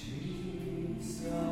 Jesus.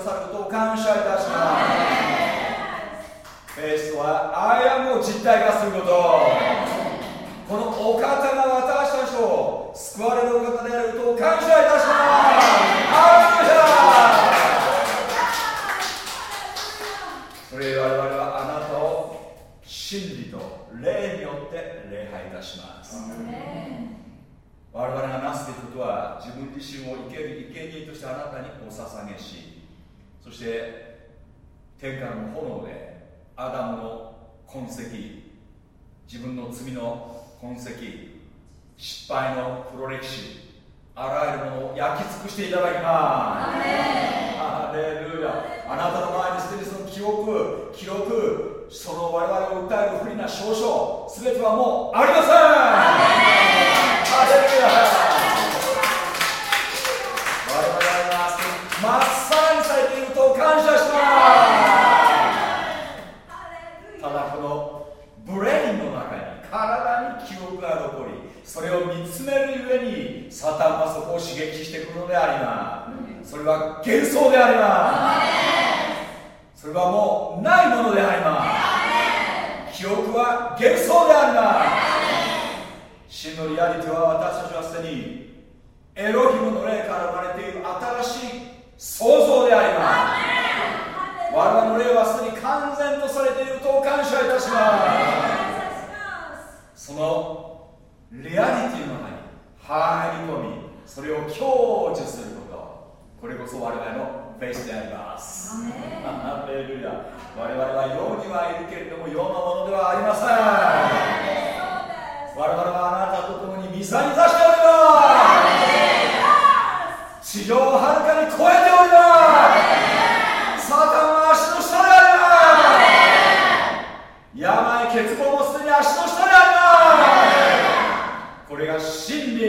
ださることを感謝いたします。フェイスとはアイアムを実体化すること。このお方が私たちを救われるお方であることを感謝いたします。それ我々はあなたを真理と霊によって礼拝いたします。我々がなすべきことは自分自身を生ける生贄としてあなたにお捧げしそして天下の炎でアダムの痕跡自分の罪の痕跡失敗の黒歴史あらゆるものを焼き尽くしていただきます。ハレルヤ。あなたの前にすでにその記憶記録その我々を訴える不利な証書全てはもうありません。ハレルヤ我々はまっさらにされていることを感謝します。ただこのブレインの中に体に記憶が残りそれを見つめるゆえにサタンはそこを刺激してくるのであります。それは幻想であります。それはもうないものであります。記憶は幻想であります。真のリアリティは私たちはすでにエロヒムの霊から生まれている新しい創造であります。我々の霊はすでに完全とされていることを感謝いたします。そのリアリティの中に入り込みそれを享受することこれこそ我々のフェイスであります。ハレルヤ。我々は世にはいるけれども世のものではありません。我々はあなたと共に御座に座しております地上をはる。かに超えておりますサタンは足の下であります病欠乏もすでに足の下でありますこれが真理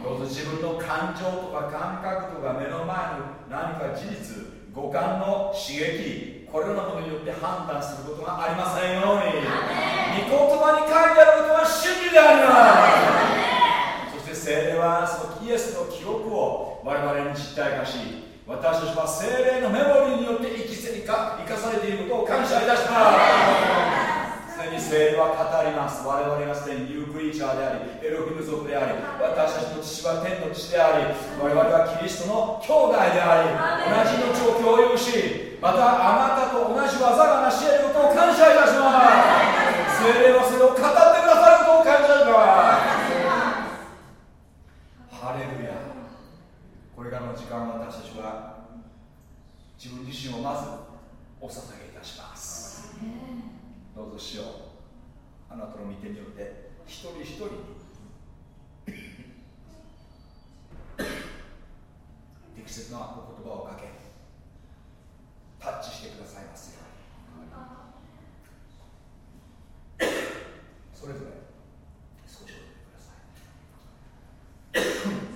どうぞ自分の感情とか感覚とか目の前の何か事実五感の刺激これらのものによって判断する。ことがありませんように御言葉に書いてある。ことは真理でありますそして精霊はそのエスの記憶を我々に実体化し私たちは精霊のメモリーによって生き生か生かされていることを感謝いたします。すでに精霊は語ります。我々がすでにニュークリーチャーでありエロヒム族であり私たちの父は天の父であり我々はキリストの兄弟であり同じ命を共有しまたあなたと同じ技が成し得ることを感謝いたします。精霊はそれを語ってくださることを感謝しますハレルヤこれからの時間自分自身をまずお捧げいたします。どうぞしよう。あなたの御手によって一人一人に適切なお言葉をかけタッチしてくださいますように。それぞれ少しお待ちください。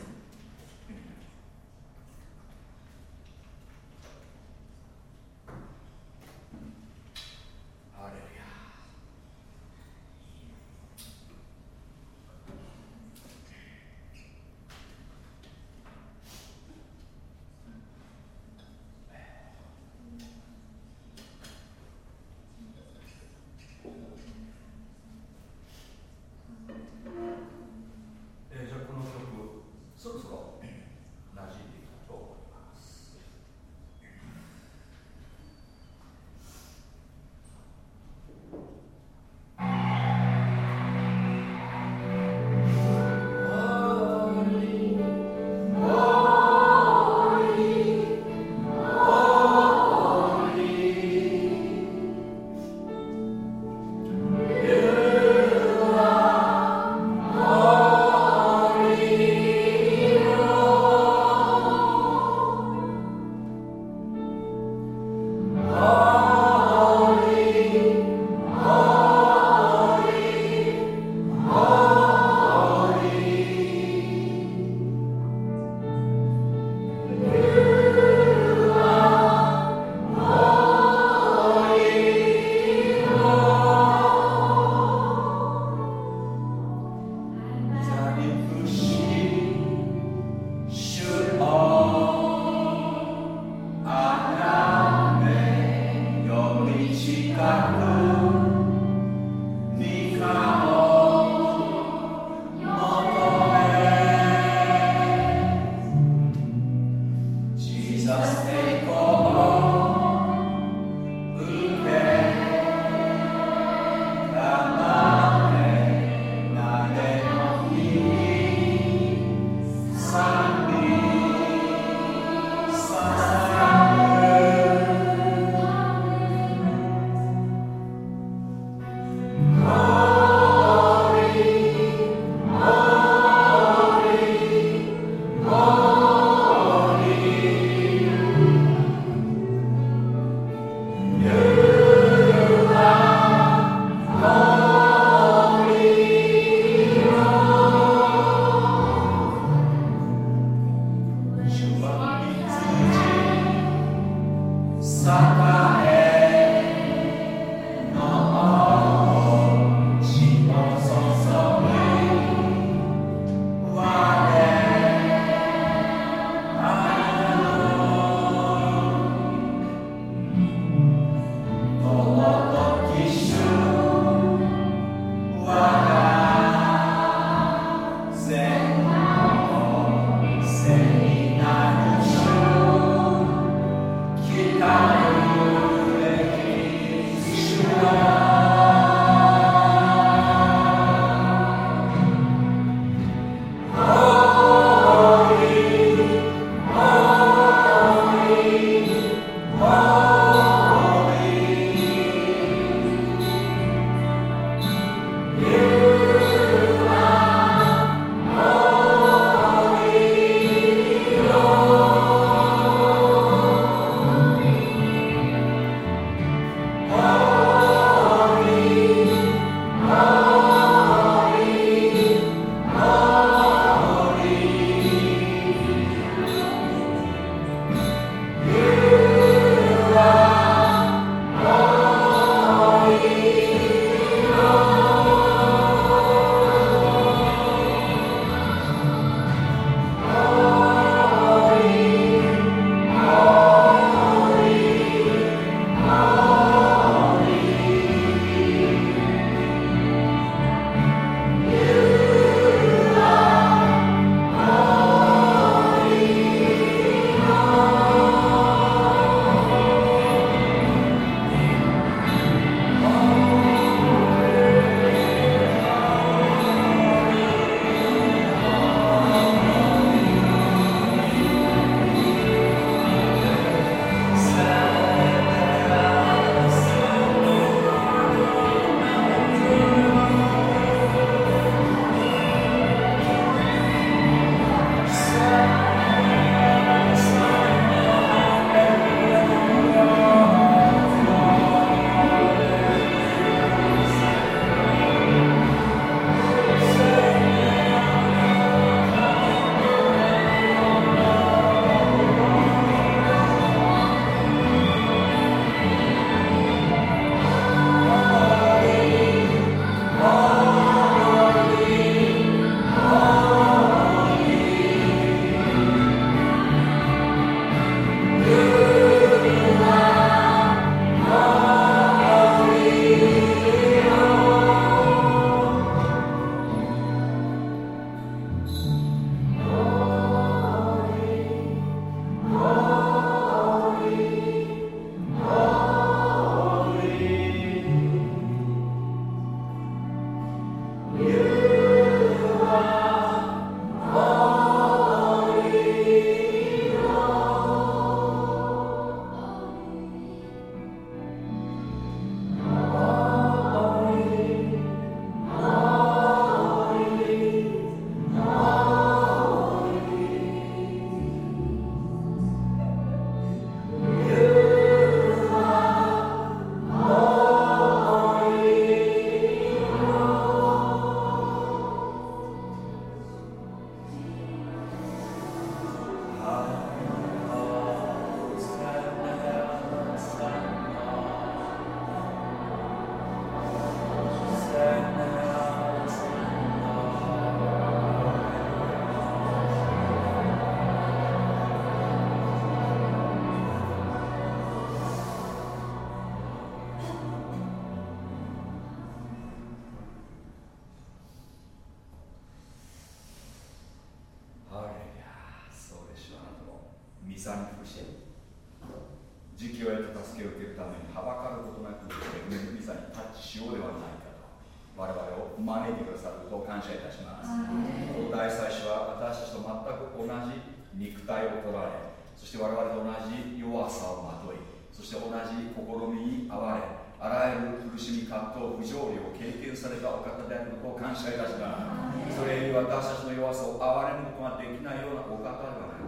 時期を得て助けを受けるためにはばかることなく恵み座にタッチしようではないかと我々を招いてくださることを感謝いたします。この大祭司は私たちと全く同じ肉体を取られそして我々と同じ弱さをまといそして同じ試みに遭われあらゆる苦しみ葛藤不条理を経験されたお方であることを感謝いたします。それに私たちの弱さを憐れむことができないようなお方ではない。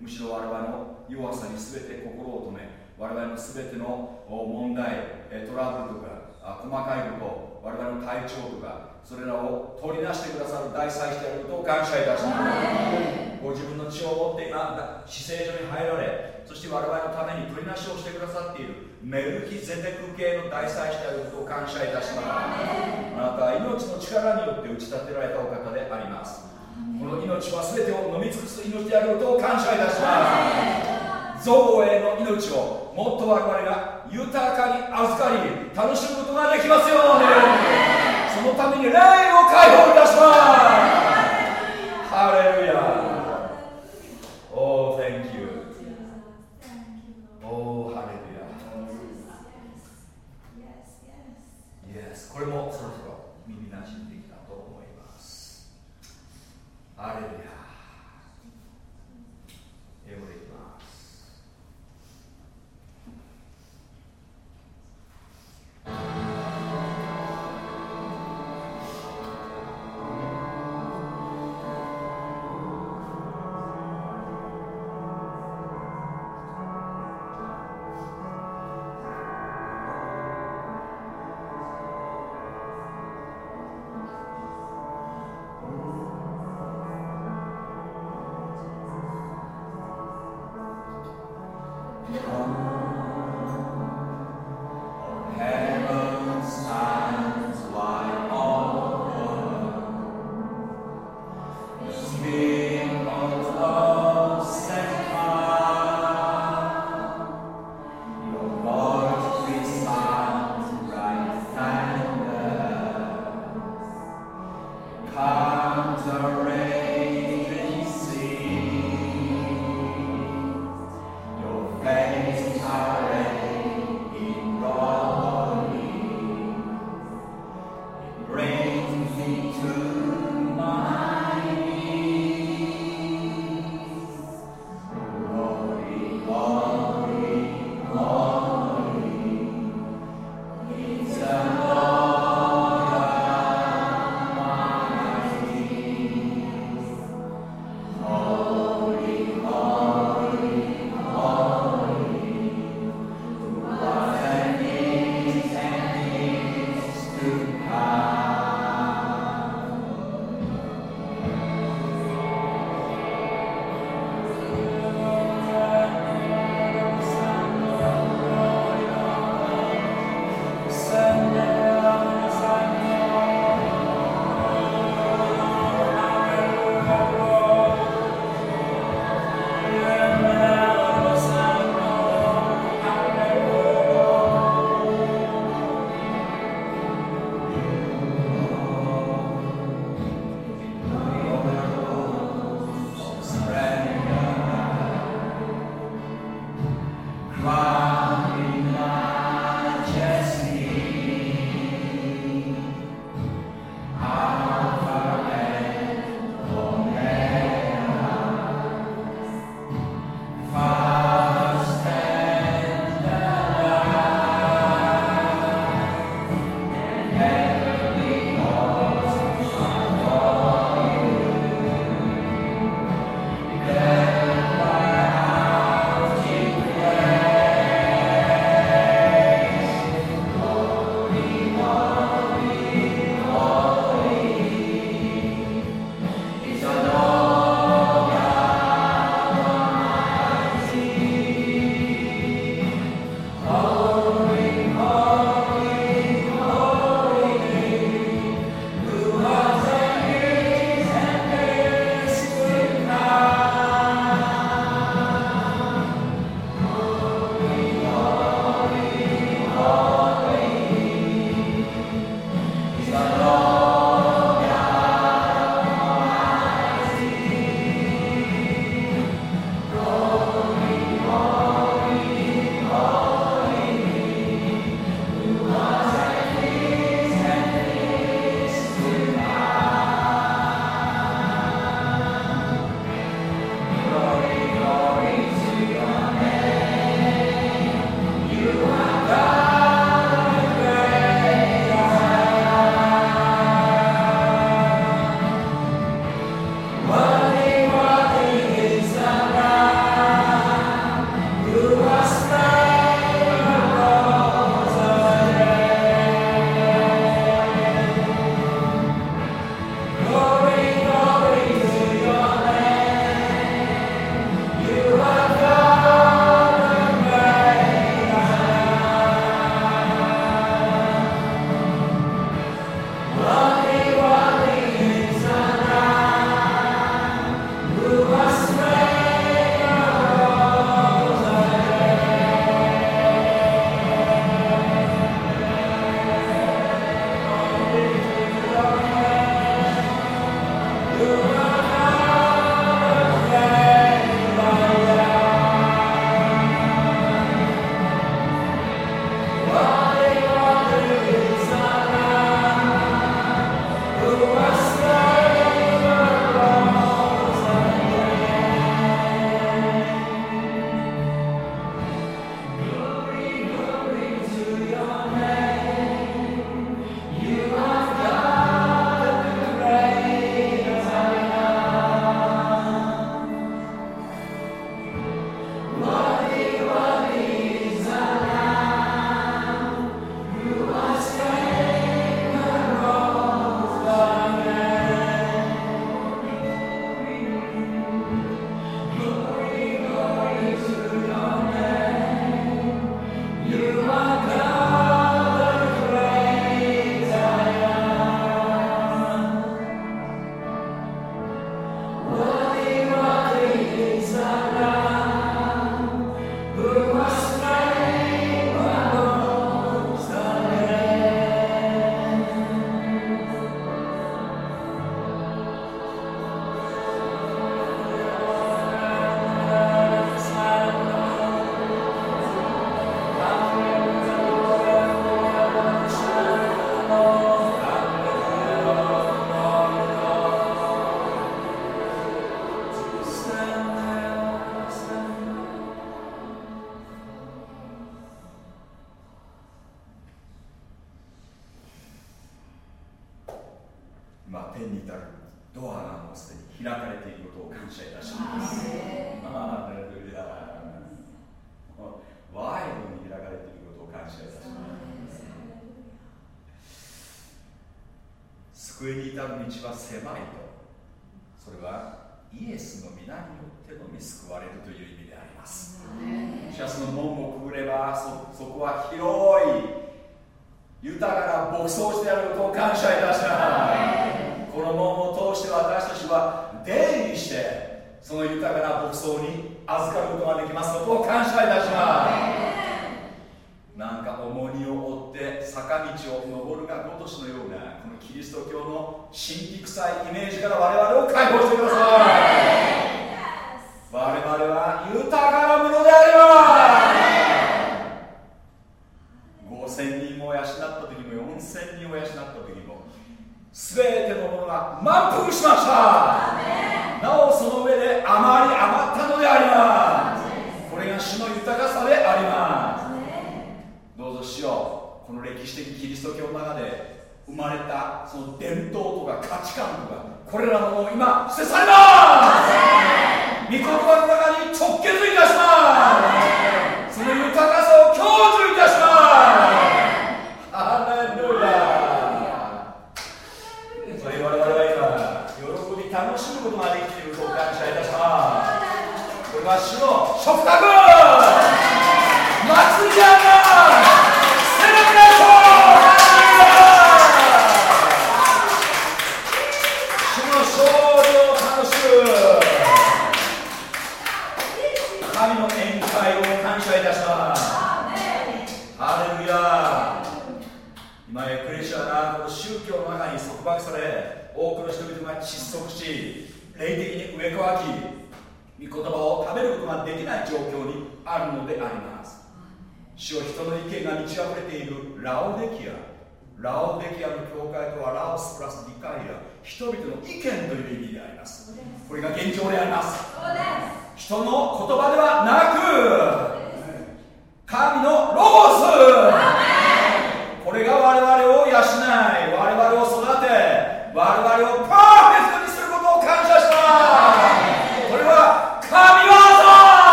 むしろ我々の弱さに全て心を止め我々の全ての問題トラブルとか細かいこと我々の体調とかそれらを取り出してくださる大祭司であることを感謝いたします。ご自分の血を持って今死聖所に入られそして我々のために取りなしをしてくださっているメルキゼテク系の大祭司であることを感謝いたします。あなたは命の力によって打ち立てられたお方であります。この命は全てを飲み尽くす命であることを感謝いたします造営の命をもっと我々が豊かに預かり楽しむことができますようにそのために霊を解放いたしますハレルヤ Oh, thank you. Oh, hallelujah. Yes, これもそろそろ耳なじんできたと思います。ハレルヤ。英語で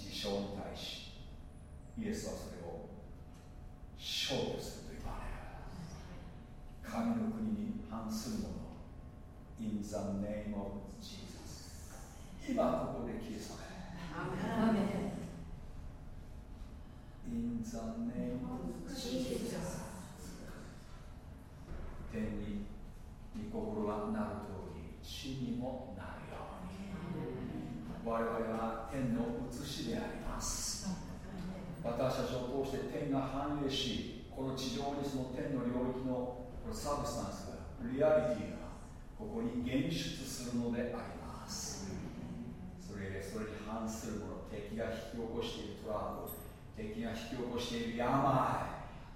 の事象に対しイエスはそれを勝負すると言われる神の国に反するもの In the name of Jesus 今ここで消え去れ In the name of Jesus 天に御心がなる通り地にもなるように我々は天の写しであります私たちを通して天が繁栄しこの地上にその天の領域のサブスタンスがリがここに現出するのであります。それでそれに反するもの敵が引き起こしているトラブル敵が引き起こしている病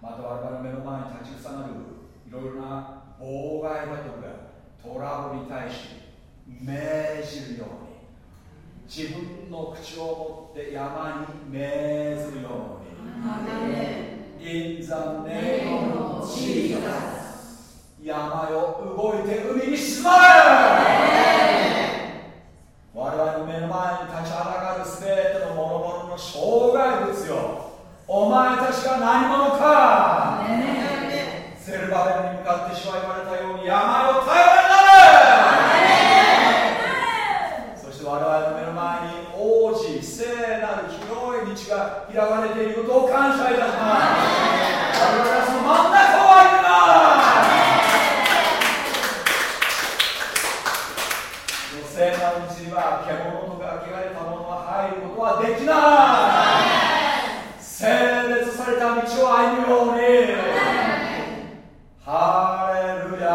また我々の目の前に立ちふさがるいろいろな妨害だとかトラブルに対し命じるように自分の口を持って山に命ずるように In the name 山よ動いて海に沈まれ我々の目の前に立ちはだかる全ての諸々の障害物よお前たちが何者か。ゼルバベルに向かって主は言われたように山よ頼れなれそして我々の目の前に王子聖なる広い道が開かれていることを感謝いたします我々はその真ん中を歩きます聖なる道には獣とか汚れたものが入ることはできない聖列された道を歩むようにハレルヤ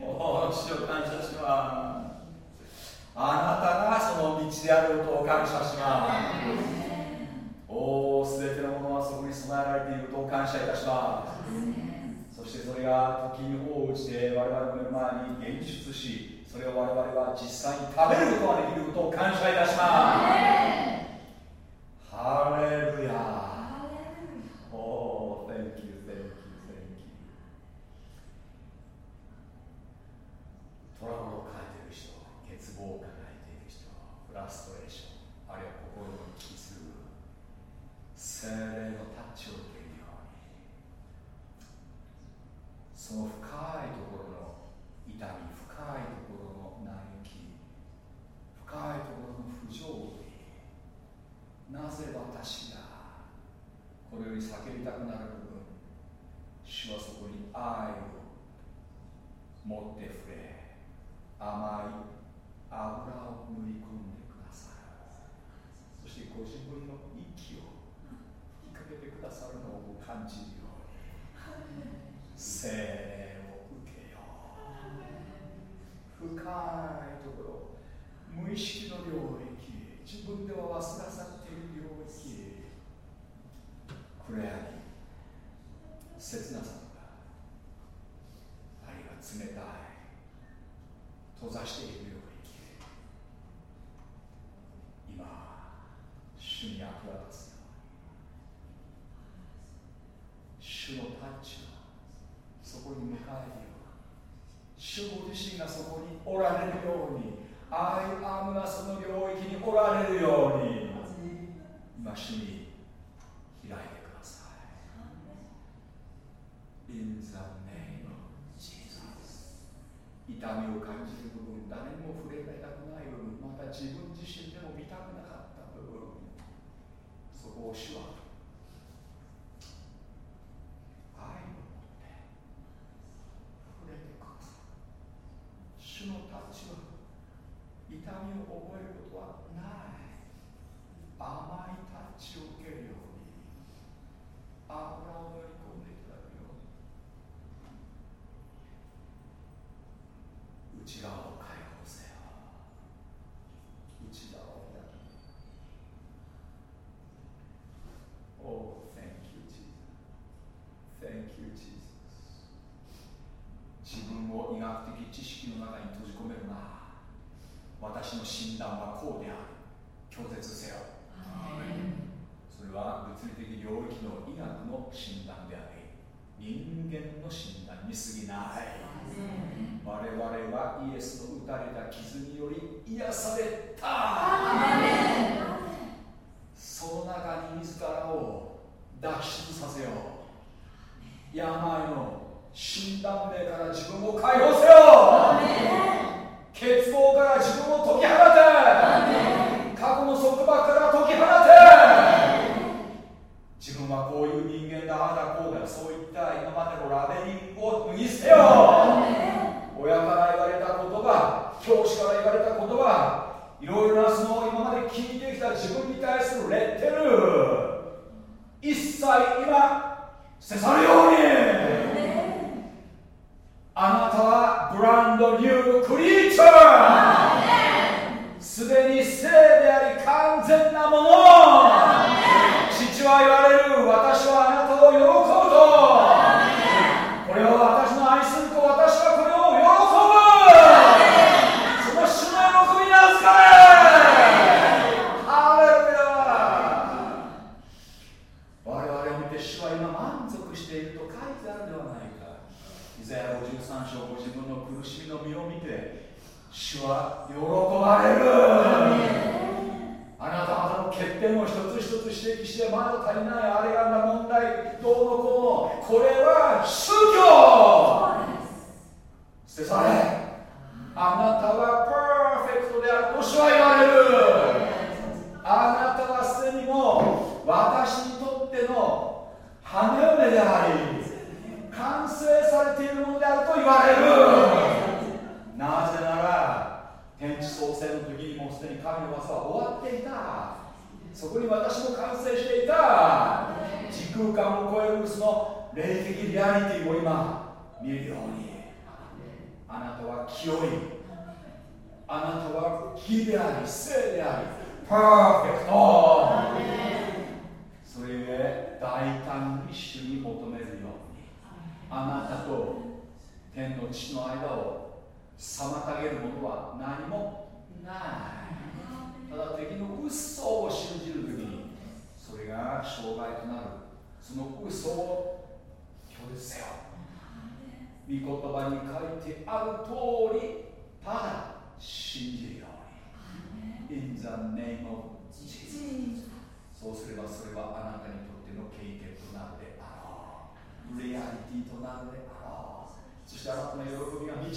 おお主を感謝しますあなたがその道であることを感謝します。おおすべてのものはそこに備えられていることを感謝いたします。そしてそれが時に応じて我々の目の前に現出しそれを我々は実際に食べることができることを感謝いたします。ハレルヤ Oh, thank you, thank you, thank you. トラブルを抱えている人、欠乏を抱えている人、フラストレーション、あるいは心の傷、精霊のタッチを受けるように、その深いところの痛み、深いところの嘆き、深いところの不条理、なぜ私がこのように叫びたくなる部分主はそこに愛を持って触れ甘い油を塗り込んでくださるそしご自分の息を吹きかけてくださるのを感じるように。精霊を受けよう。深いところ無意識の領域自分では忘れ去っている領域暗闇切なさとかあるいは冷たい閉ざしている領域今主に役立つ。主のタッチがそこに迎えるように。主ご自身がそこにおられるように。アイアムがその領域におられるように。今主に開いて In the name of Jesus 痛みを感じる部分誰にも触れられたくない部分また自分自身でも見たくなかった部分。そこ自分を医学的知識の中に閉じ込めるな私の診断はこうである。拒絶せよ。それは物理的領域の医学の診断であり人間の診断に過ぎない。我々はイエスの打たれた傷により癒された。その中に自らを脱出させよう。病の診断名 Vai, ouça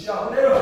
道あふれる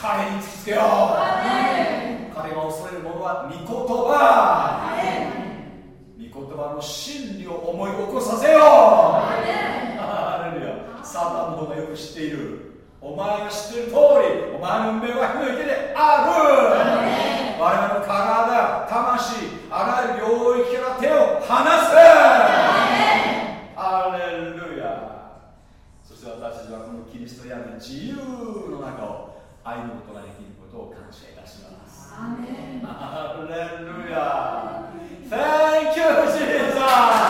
彼に突きつけよう彼が恐れるものは御言葉。御言葉の真理を思い起こさせよう。サタンの方がよく知っている。お前が知っている通りお前の運命は火の池である。我々の体魂あらゆる領域から手を離せ。アレルヤ。そして私たちはこのキリストにある自由の中を歩むことができることを感謝いたします。アレルヤ Thank you, Jesus!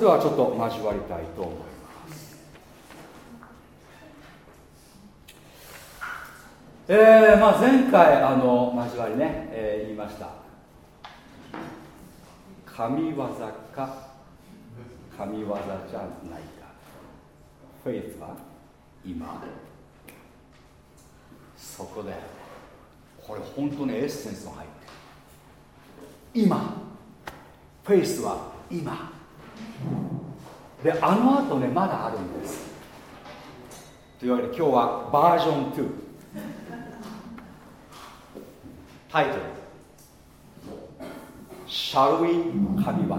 れではちょっと交わりたいと思いますえー、まあ前回あの交わりね、えー、言いました神業か。神業じゃないか。フェイスは今そこでこれ本当にエッセンスが入ってる今フェイスは今であの後ねまだあるんです。というわけで今日はバージョン2タイトル「シャルウィ神業」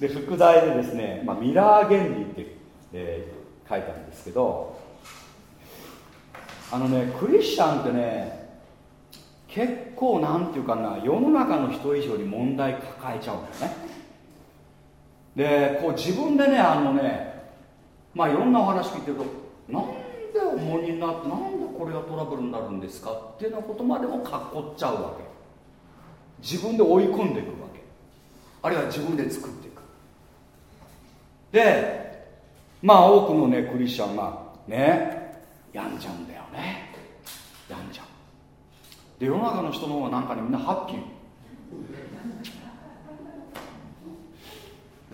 で副題でですね、まあ、ミラー原理って、えー、書いてあるんですけどあのねクリスチャンってね結構なんていうかな世の中の人以上に問題抱えちゃうんだよね。でこう自分でねあのねまあいろんなお話聞いてるとなんで重荷になってなんでこれがトラブルになるんですかっていうようなことまでもかっこっちゃうわけ。自分で追い込んでいくわけ。あるいは自分で作っていく。でまあ多くのねクリスチャンがね病んじゃうんだよね。病んじゃう。で世の中の人の方がなんかねみんなハッピー。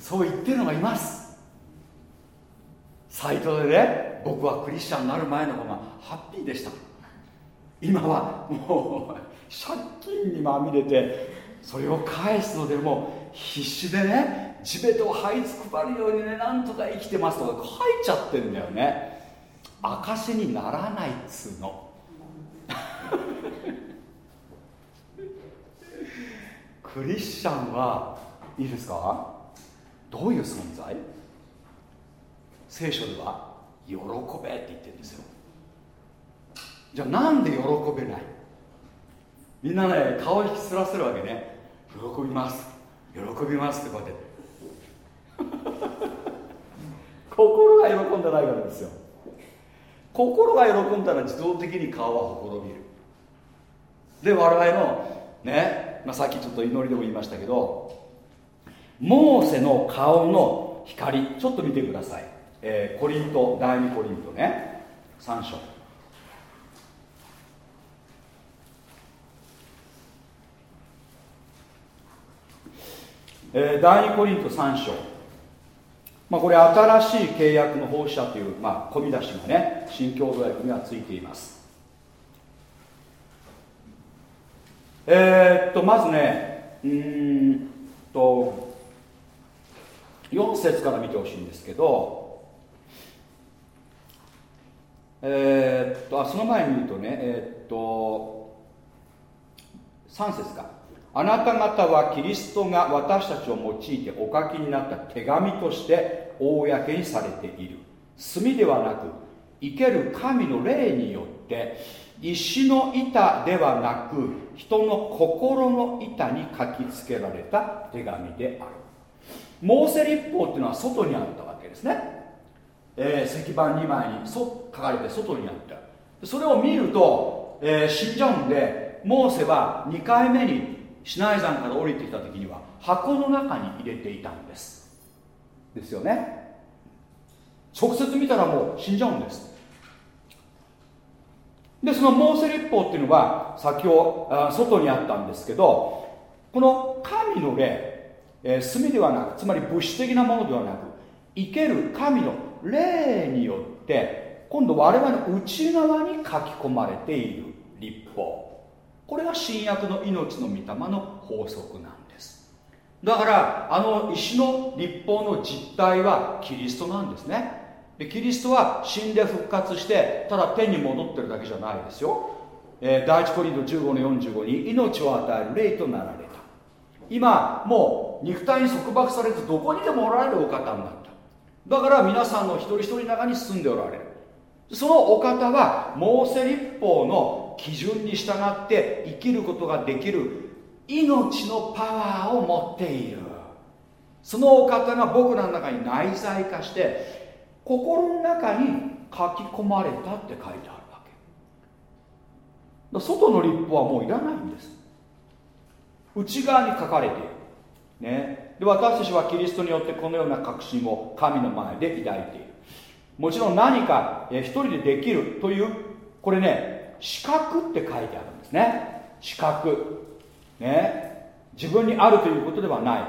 そう言ってるのがいます。サイトでね僕はクリスチャンになる前の方がハッピーでした。今はもう借金にまみれてそれを返すのでもう必死でね地べたを這いつくばるようにねなんとか生きてますとか書いちゃってるんだよね。証にならないっつうの。クリスチャンはいいですか？どういう存在？聖書では喜べって言ってるんですよ。じゃあなんで喜べない？みんなね顔を引きすらせるわけね。喜びます。喜びますってこうやって。心が喜んでないからですよ。心が喜んだら自動的に顔はほころびる。で我々のね、まあ、さっきちょっと祈りでも言いましたけどモーセの顔の光ちょっと見てください、えー、コリント第2コリントね。3章。えー、第2コリント3章、まあ、これ新しい契約の放射という、まあ、込み出しがね新共同訳にはついています。えー、っとまずねうんと4節から見てほしいんですけどえー、っとあその前に言うとねえー、っと3節か。あなた方はキリストが私たちを用いてお書きになった手紙として公にされている。墨ではなく生ける神の霊によって石の板ではなく人の心の板に書きつけられた手紙である。モーセ立法っていうのは外にあったわけですね、えー、石板2枚に書かれて外にあった。それを見ると、えー、死んじゃうんでモーセは2回目にシナイ山から降りてきた時には箱の中に入れていたんです。ですよね。直接見たらもう死んじゃうんです。でそのモーセ立法っていうのは先をあ外にあったんですけどこの神の霊、えー、墨ではなくつまり物質的なものではなく生ける神の霊によって今度我々の内側に書き込まれている立法。これが新約の命の御霊の法則なんです。だからあの石の立法の実態はキリストなんですね。でキリストは死んで復活してただ天に戻ってるだけじゃないですよ、えー、第一コリント15の45に命を与える霊となられた。今もう肉体に束縛されずどこにでもおられるお方になった。だから皆さんの一人一人の中に住んでおられる。そのお方はモーセ立法の基準に従って生きることができる命のパワーを持っている。そのお方が僕らの中に内在化して心の中に書き込まれたって書いてあるわけ。外の立法はもういらないんです。内側に書かれている、ね、で私たちはキリストによってこのような確信を神の前で抱いている。もちろん何か一人でできるというこれね資格って書いてあるんですね。資格。ね。自分にあるということではない。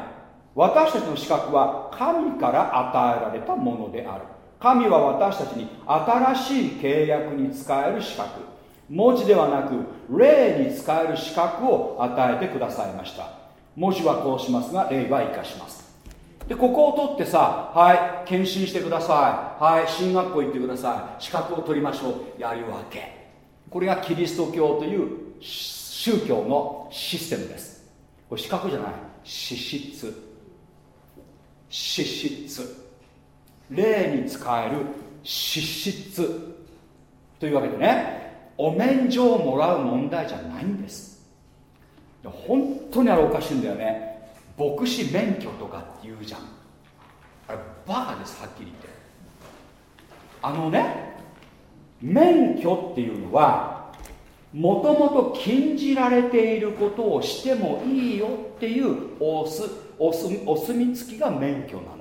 私たちの資格は神から与えられたものである。神は私たちに新しい契約に使える資格。文字ではなく霊に使える資格を与えてくださいました。文字は殺しますが霊は生かします。でここを取ってさはい献身してください。はい進学校行ってください。資格を取りましょう。やるわけ。これがキリスト教という宗教のシステムです。これ資格じゃない。資質。資質。霊に使える資質というわけでねお免状をもらう問題じゃないんです。本当にあれおかしいんだよね。牧師免許とかって言うじゃん。あれバカですはっきり言って。あのね免許っていうのはもともと禁じられていることをしてもいいよっていうお墨付きが免許なの。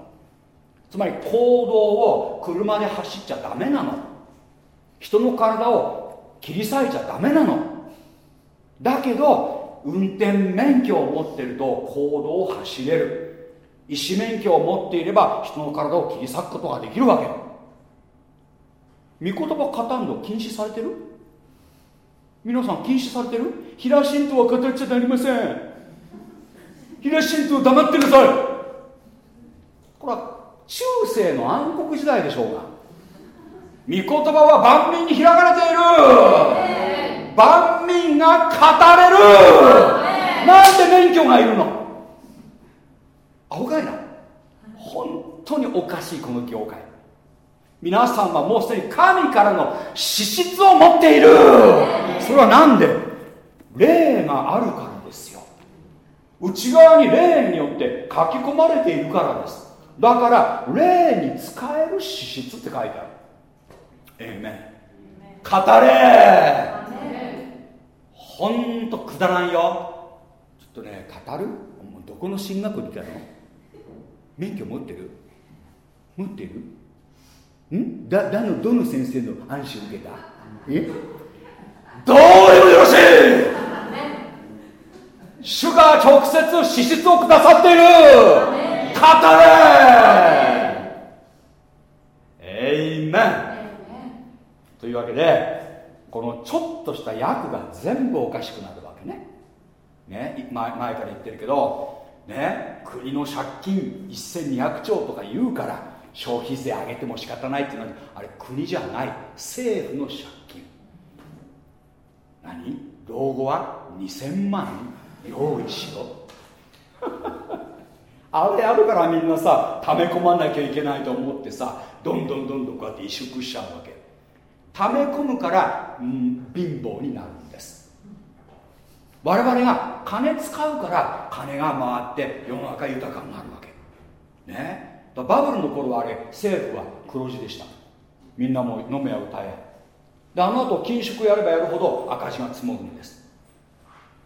つまり行動を車で走っちゃダメなの。人の体を切り裂いちゃダメなの。だけど運転免許を持ってると行動を走れる。医師免許を持っていれば人の体を切り裂くことができるわけ。御言葉語るの禁止されてる？皆さん禁止されてる？平信徒は語っちゃなりません。平信徒黙ってください。これは中世の暗黒時代でしょうが御言葉は万民に開かれている。万民が語れる。なんで免許がいるの。アホかいな本当におかしいこの業界皆さんはもうすでに神からの資質を持っている。それは何で？霊があるからですよ。内側に霊によって書き込まれているからですだから霊に使える資質って書いてある。ええね語れ!ほんとくだらんよ。ちょっとね語る?どこの進学校に来たの?免許持ってる?持ってる?ん?だだのどの先生の安心受けた?え?どうでもよろしい!主が直接資質をくださっている!語れえいめんというわけでこのちょっとした役が全部おかしくなるわけね。ね前前から言ってるけどね国の借金1200兆とか言うから消費税上げても仕方ないっていうのはあれ国じゃない。政府の借金。何？老後は2000万用意しろあれあるからみんなさ溜め込まなきゃいけないと思ってさどんどんどんどんこうやって萎縮しちゃうわけ。溜め込むから、うん、貧乏になるんです。我々が金使うから金が回って世の中豊かになるわけ。ね。バブルの頃はあれ政府は黒字でした。みんなも飲めや歌え。であの後緊縮やればやるほど赤字が積もるんです。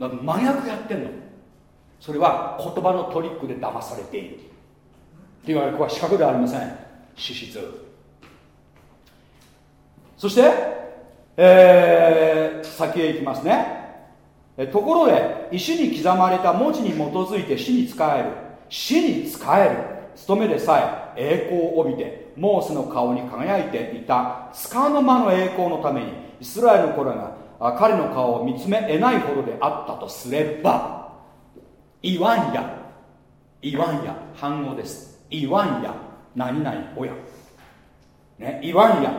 だから真逆やってんの。それは言葉のトリックで騙されている。っていうわけこれは資格ではありません。資質。そして、えー、先へ行きますね。ところで石に刻まれた文字に基づいて死に仕える。死に仕える。務めでさえ栄光を帯びてモーセの顔に輝いていた。束の間の栄光のためにイスラエルの子らが彼の顔を見つめ得ないほどであったとすれば言わんや。言わんや。反語です。言わんや。何々おや。ね言わんや。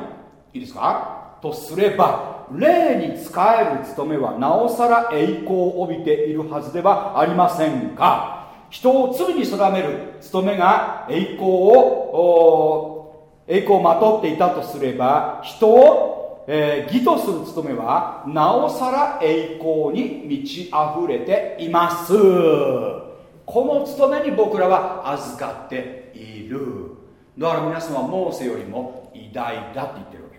いいですか？とすれば霊に仕える務めはなおさら栄光を帯びているはずではありませんか。人を罪に定める務めが栄光を栄光をまとっていたとすれば人を、えー、義とする務めはなおさら栄光に満ち溢れています。この務めに僕らは預かっている。だから皆さんはモーセよりも偉大だって言ってるわ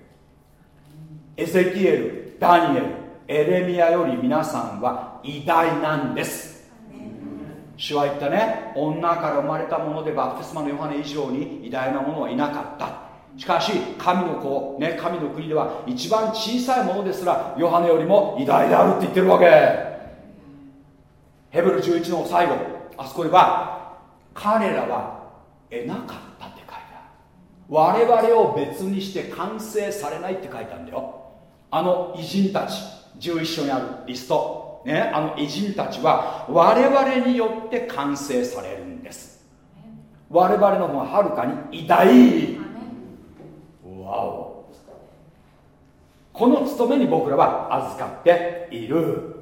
け。エゼキエルダニエルエレミアより皆さんは偉大なんです。主は言ったね。女から生まれたものでバプテスマのヨハネ以上に偉大なものはいなかった。しかし神の子、ね、神の国では一番小さいものですらヨハネよりも偉大であるって言ってるわけ。ヘブル11の最後あそこでは彼らは得なかったって書いてある。我々を別にして完成されないって書いてあるんだよ。あの偉人たち11章にあるリスト。ね、あの偉人たちは我々によって完成されるんです。我々の方がはるかに偉大。わおこの務めに僕らは預かっている。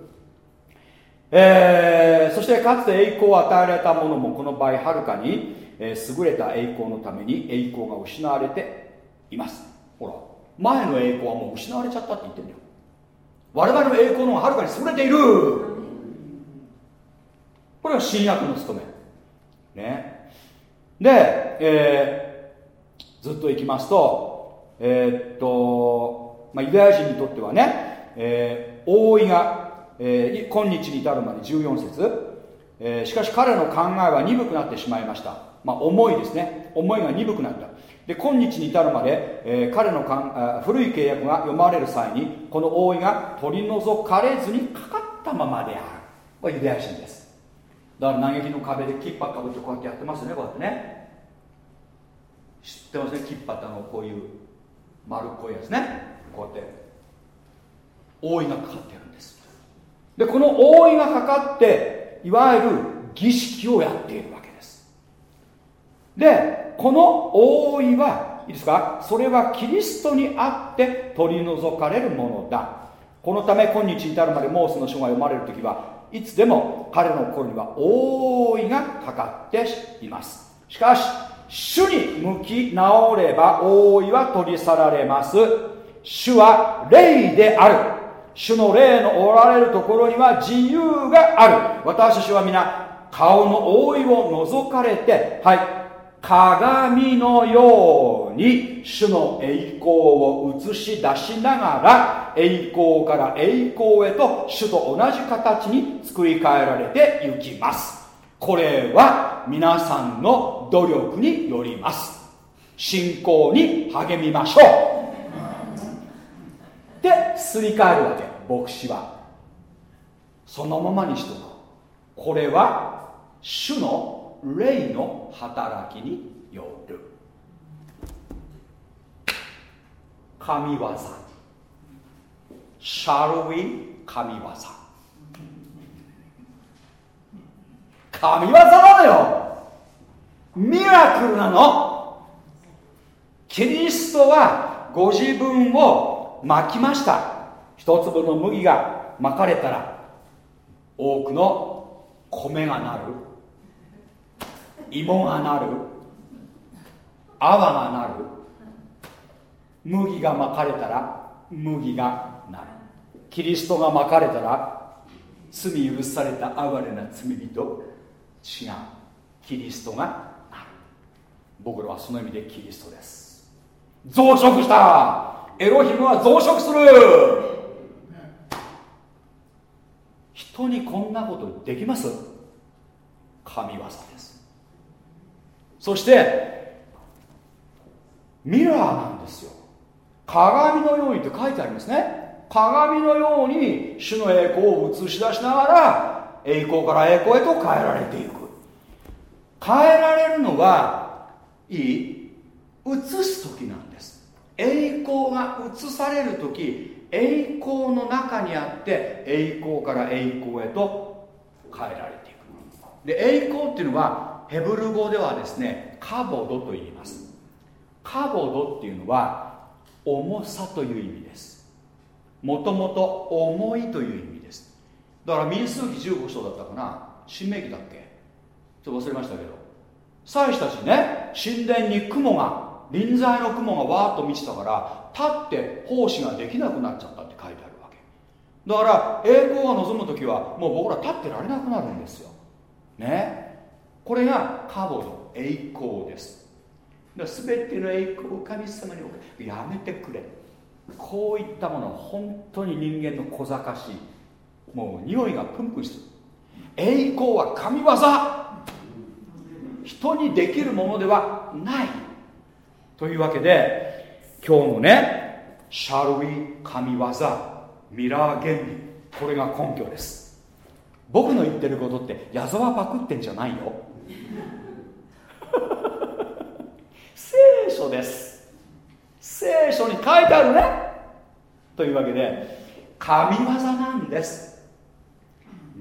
えー、そしてかつて栄光を与えられたものもこの場合はるかに、えー、優れた栄光のために栄光が失われています。ほら前の栄光はもう失われちゃったって言ってるよ我々の栄光の方がはるかに優れている。これは新約の務め。ね。で、えー、ずっといきますとえー、っと、まあ、ユダヤ人にとってはね、えー、覆いが、えー、今日に至るまで14節、えー、しかし彼の考えは鈍くなってしまいました。まあ思いですね。思いが鈍くなった。で今日に至るまで、えー、彼のかんあ古い契約が読まれる際にこの覆いが取り除かれずにかかったままである。これユダヤ人です。だから嘆きの壁でキッパかぶってこうやってやってますねこうやってね。知ってますねキッパってあのこういう丸っこいやつね。こうやって覆いがかかってるんです。でこの覆いがかかっていわゆる儀式をやっているわけです。でこの覆いはいいですか？それはキリストにあって取り除かれるものだ。このため今日至るまでモースの書が読まれる時はいつでも彼の心には覆いがかかっています。しかし主に向き直れば覆いは取り去られます。主は霊である。主の霊のおられるところには自由がある。私たちは皆顔の覆いを覗かれてはい鏡のように主の栄光を映し出しながら栄光から栄光へと主と同じ形に作り変えられていきます。これは皆さんの努力によります。信仰に励みましょう。ですり替えるわけ。牧師はそのままにしとく。これは主の霊の働きによる。神業。シャルウィ神業。神業なのよ。ミラクルなの。キリストはご自分を巻きました。一粒の麦が巻かれたら多くの米がなる。芋がなる。泡がなる。麦が巻かれたら麦がなる。キリストが巻かれたら罪許された哀れな罪人。違うキリストがなる僕らはその意味でキリストです。増殖したエロヒムは増殖する人にこんなことできます。神業です。そしてミラーなんですよ。鏡のようにって書いてありますね。鏡のように主の栄光を映し出しながら栄光から栄光へと変えられていく。変えられるのはいい映す時なんです。栄光が映される時栄光の中にあって栄光から栄光へと変えられていくで栄光っていうのはヘブル語ではですねカボドと言います。カボドっていうのは重さという意味です。もともと重いという意味。だから民数記15章だったかな。新明記だっけ。ちょっと忘れましたけど。祭司たちね神殿に雲が臨在の雲がわーっと満ちたから立って奉仕ができなくなっちゃったって書いてあるわけ。だから栄光が望む時はもう僕ら立ってられなくなるんですよ。ね。これがカボド栄光です。だ全ての栄光を神様に置くやめてくれ。こういったもの本当に人間の小賢しい。もう匂いがプンプンしてる。栄光は神業。人にできるものではない。というわけで今日のねシャルウィ神業ミラー原理。これが根拠です。僕の言ってることって矢沢パクってんじゃないよ。聖書です。聖書に書いてあるね。というわけで神業なんです。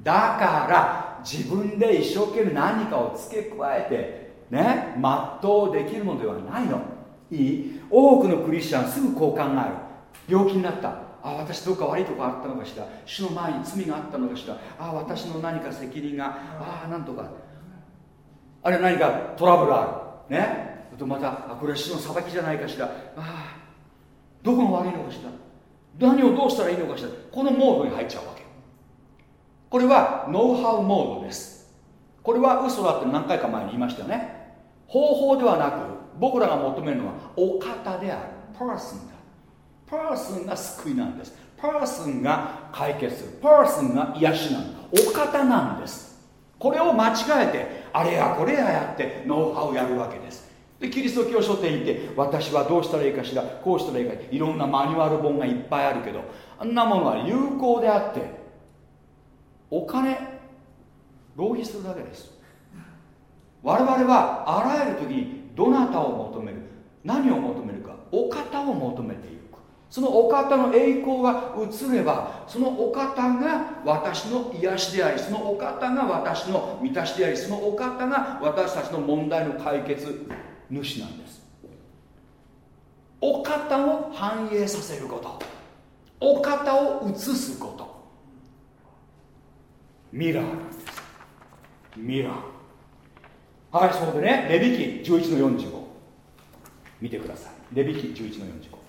だから自分で一生懸命何かを付け加えてね全うできるのではないの。いい？多くのクリスチャンすぐこう考える。病気になった。あ私どっか悪いとこあったのかしら。主の前に罪があったのかしら。あ私の何か責任が。ああなんとか。あれ何かトラブルある。ね？あとまたあこれは主の裁きじゃないかしら。ああどこが悪いのかしら。何をどうしたらいいのかしら。このモードに入っちゃうわけ。これはノウハウモードです。これは嘘だって何回か前に言いましたよね。方法ではなく僕らが求めるのはお方である。パーソンだ。パーソンが救いなんです。パーソンが解決する。パーソンが癒しなんだ。お方なんです。これを間違えてあれやこれややってノウハウやるわけです。でキリスト教書店行って私はどうしたらいいかしらこうしたらいいかいろんなマニュアル本がいっぱいあるけどあんなものは有効であってお金浪費するだけです。我々はあらゆる時にどなたを求める何を求めるかお方を求めていく。そのお方の栄光が映ればそのお方が私の癒しでありそのお方が私の満たしでありそのお方が私たちの問題の解決主なんです。お方を反映させること。お方を映すこと。ミラー。なんですミラー。はいそこでねレビキ11の45見てください。レビキ11の45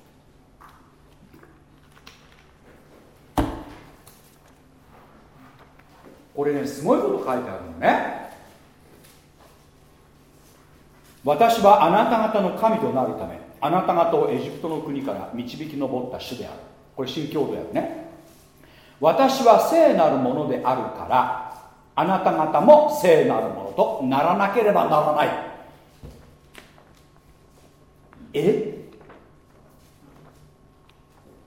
これねすごいこと書いてあるのね。私はあなた方の神となるためあなた方をエジプトの国から導き上った主である。これ新教徒やね。私は聖なるものであるからあなた方も聖なるものとならなければならない。え？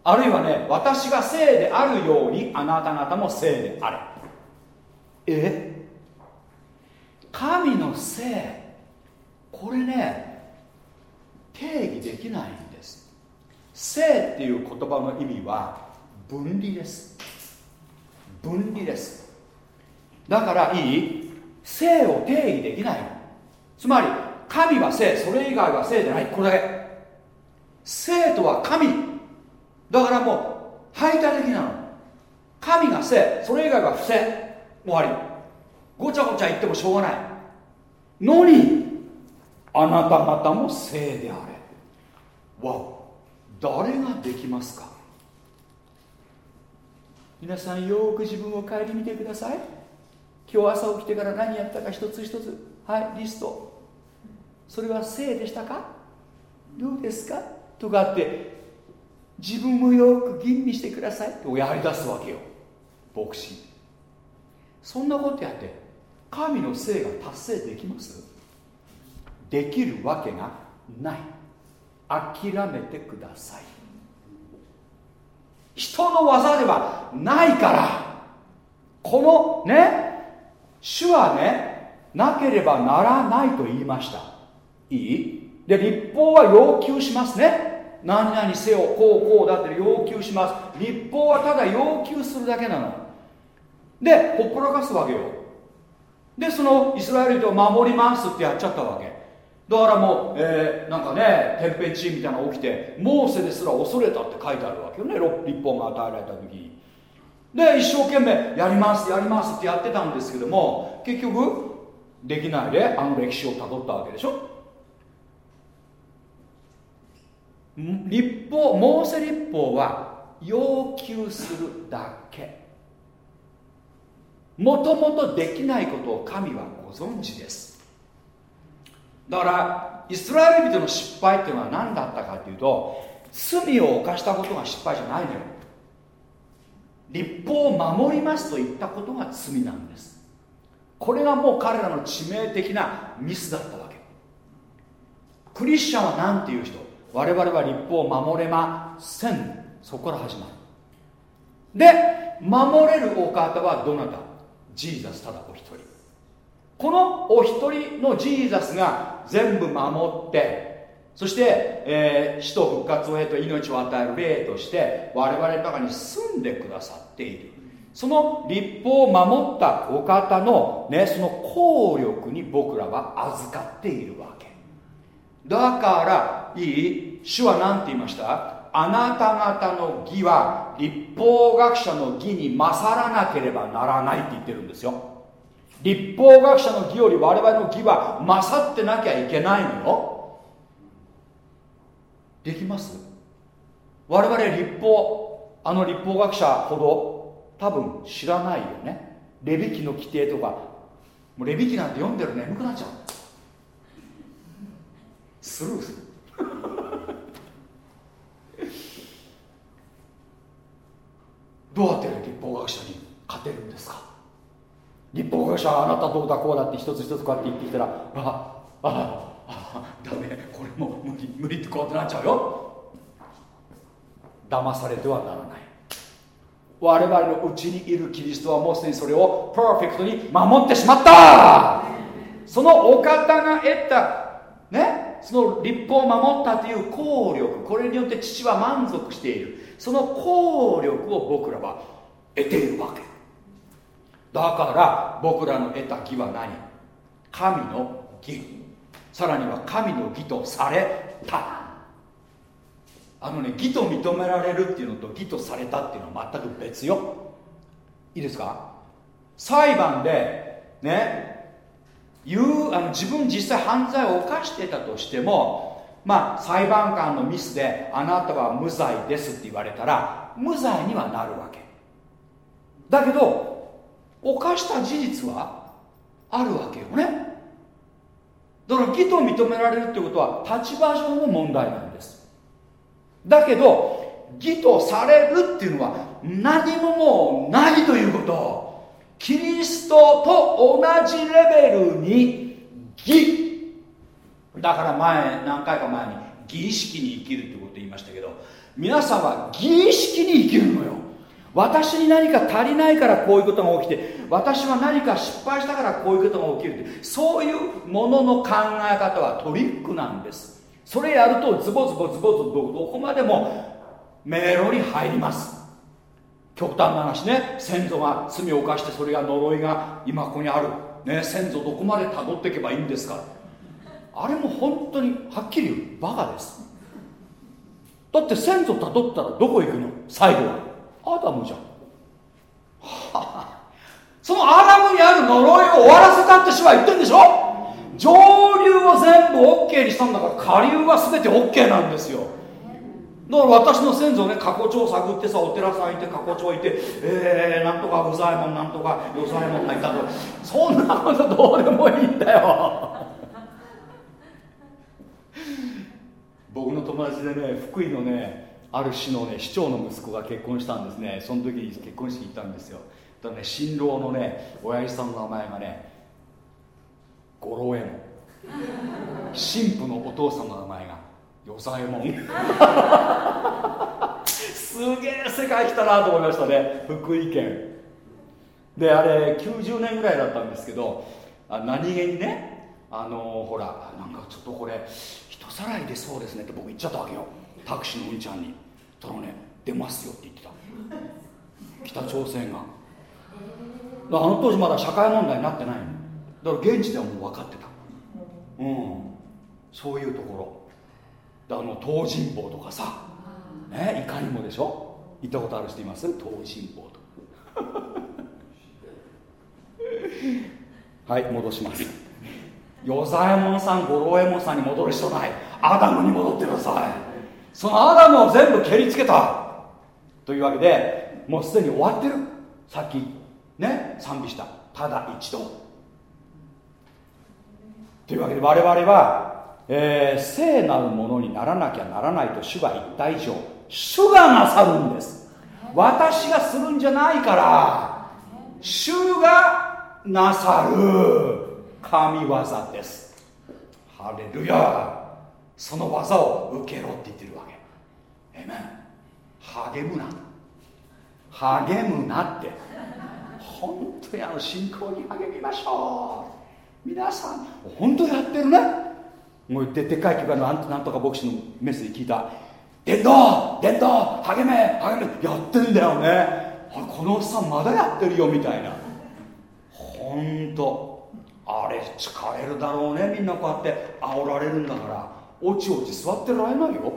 あるいはね私が聖であるようにあなた方も聖であれ。え？神の聖これね定義できないんです。聖っていう言葉の意味は分離です。分離です。だからいい。性を定義できないつまり神は性それ以外は性じゃない。これだけ。性とは神。だからもう排他的なの。神が性それ以外は不正終わり。ごちゃごちゃ言ってもしょうがない。のにあなた方も性であれ。わ誰ができますか？皆さんよく自分を顧みてください。今日朝起きてから何やったか一つ一つ。はいリスト。それは性でしたか？どうですか？とかって自分もよく吟味してください。ってやり出すわけよ。牧師。そんなことやって神の性が達成できます？できるわけがない。諦めてください。人の技ではないから。このね主はねなければならないと言いました。いい？で立法は要求しますね。何々せよこうこうだって要求します。立法はただ要求するだけなの。でほっぽらかすわけよ。でそのイスラエル人を守りますってやっちゃったわけ。だからもう、えー、なんかね天変地異みたいなのが起きてモーセですら恐れたって書いてあるわけよね立法が与えられた時。にで一生懸命やりますやりますってやってたんですけども結局できないであの歴史をたどったわけでしょ。立法モーセ立法は要求するだけ。もともとできないことを神はご存知です。だからイスラエル人の失敗っていうのは何だったかっていうと罪を犯したことが失敗じゃないのよ。立法を守りますと言ったことが罪なんです。これがもう彼らの致命的なミスだったわけ。クリスチャンは何ていう人？我々は立法を守れません。そこから始まる。で守れるお方はどなた？ジーザスただお一人。このお一人のジーザスが全部守ってそして、えー、死と復活を経て命を与える霊として我々の中に住んでくださっている。その立法を守ったお方の、ね、その効力に僕らは預かっているわけ。だからいい？主は何て言いました？あなた方の義は立法学者の義に勝らなければならないって言ってるんですよ。立法学者の義より我々の義は勝ってなきゃいけないのよ。できます？我々立法あの立法学者ほど多分知らないよね。レビ記の規定とかもうレビ記なんて読んでる眠くなっちゃう。スルーする。どうやって立法学者に勝てるんですか？立法学者あなたどうだこうだって一つ一つこうやって言ってきたらあああダメこれも無理無理ってこうやってなっちゃうよ。騙されてはならない。我々のうちにいるキリストはもうすでにそれをパーフェクトに守ってしまった。そのお方が得たねその立法を守ったという効力これによって父は満足している。その効力を僕らは得ているわけ。だから僕らの得た義は何？神の義。さらには神の義とされた。あのね義と認められるっていうのと義とされたっていうのは全く別よ。いいですか？裁判でね言うあの自分実際犯罪を犯してたとしてもまあ裁判官のミスであなたは無罪ですって言われたら無罪にはなるわけ。だけど犯した事実はあるわけよね。だから義と認められるってことは立場上の問題なんです。だけど義とされるっていうのは何ももうないということ。キリストと同じレベルに義。だから前何回か前に義意識に生きるってこと言いましたけど皆さんは義意識に生きるのよ。私に何か足りないからこういうことが起きて私は何か失敗したからこういうことが起きるってそういうものの考え方はトリックなんです。それやるとズボズボズボズボどこまでも迷路に入ります。極端な話ね先祖が罪を犯してそれが呪いが今ここにある、ね、先祖どこまでたどっていけばいいんですか。あれも本当にはっきり言うバカです。だって先祖たどったらどこ行くの？最後は。アダムじゃん。そのアダムにある呪いを終わらせたって主は言ってんでしょ？上流を全部 OK にしたんだから下流は全て OK なんですよ。だから私の先祖ね過去帳を探ってさお寺さんいて過去帳いてえー、なんとかうざいもんなんとかよざいもんがいたと。そんなことどうでもいいんだよ。僕の友達でね福井のねある市のね市長の息子が結婚したんですね。その時に結婚式行ったんですよ。だね新郎のね親父さんの名前がね五郎右衛門新婦のお父さんの名前が与左衛門。すげえ世界来たなと思いましたね。福井県。であれ90年ぐらいだったんですけどあ何気にねあのほらなんかちょっとこれ人さらいでそうですねって僕言っちゃったわけよ。タクシーのうんちゃんに。たらね出ますよって言ってた。北朝鮮が。あの当時まだ社会問題になってないの。だから現地ではもう分かってた。うん。そういうところ。あの東尋坊とかさ。ねいかにもでしょ。行ったことある人います？東尋坊と。はい戻します。与左衛門さん五郎右衛門さんに戻る人ない。アダムに戻ってください。そのアダムを全部蹴りつけた。というわけでもうすでに終わってる。さっきね賛美した。ただ一度。というわけで我々は、えー、聖なるものにならなきゃならないと主が言った以上主がなさるんです。私がするんじゃないから主がなさる。神業です。ハレルヤその技を受けろって言ってる。えめ励むな励むなって。本当にあの信仰に励みましょう。皆さん本当やってるね。もうででかい曲のなんとか牧師のメッセージ聞いた。伝道伝道励め励め。やってんだよね。このおっさんまだやってるよみたいな。本当あれ疲れるだろうねみんなこうやって煽られるんだから。おちおち座ってられないよ。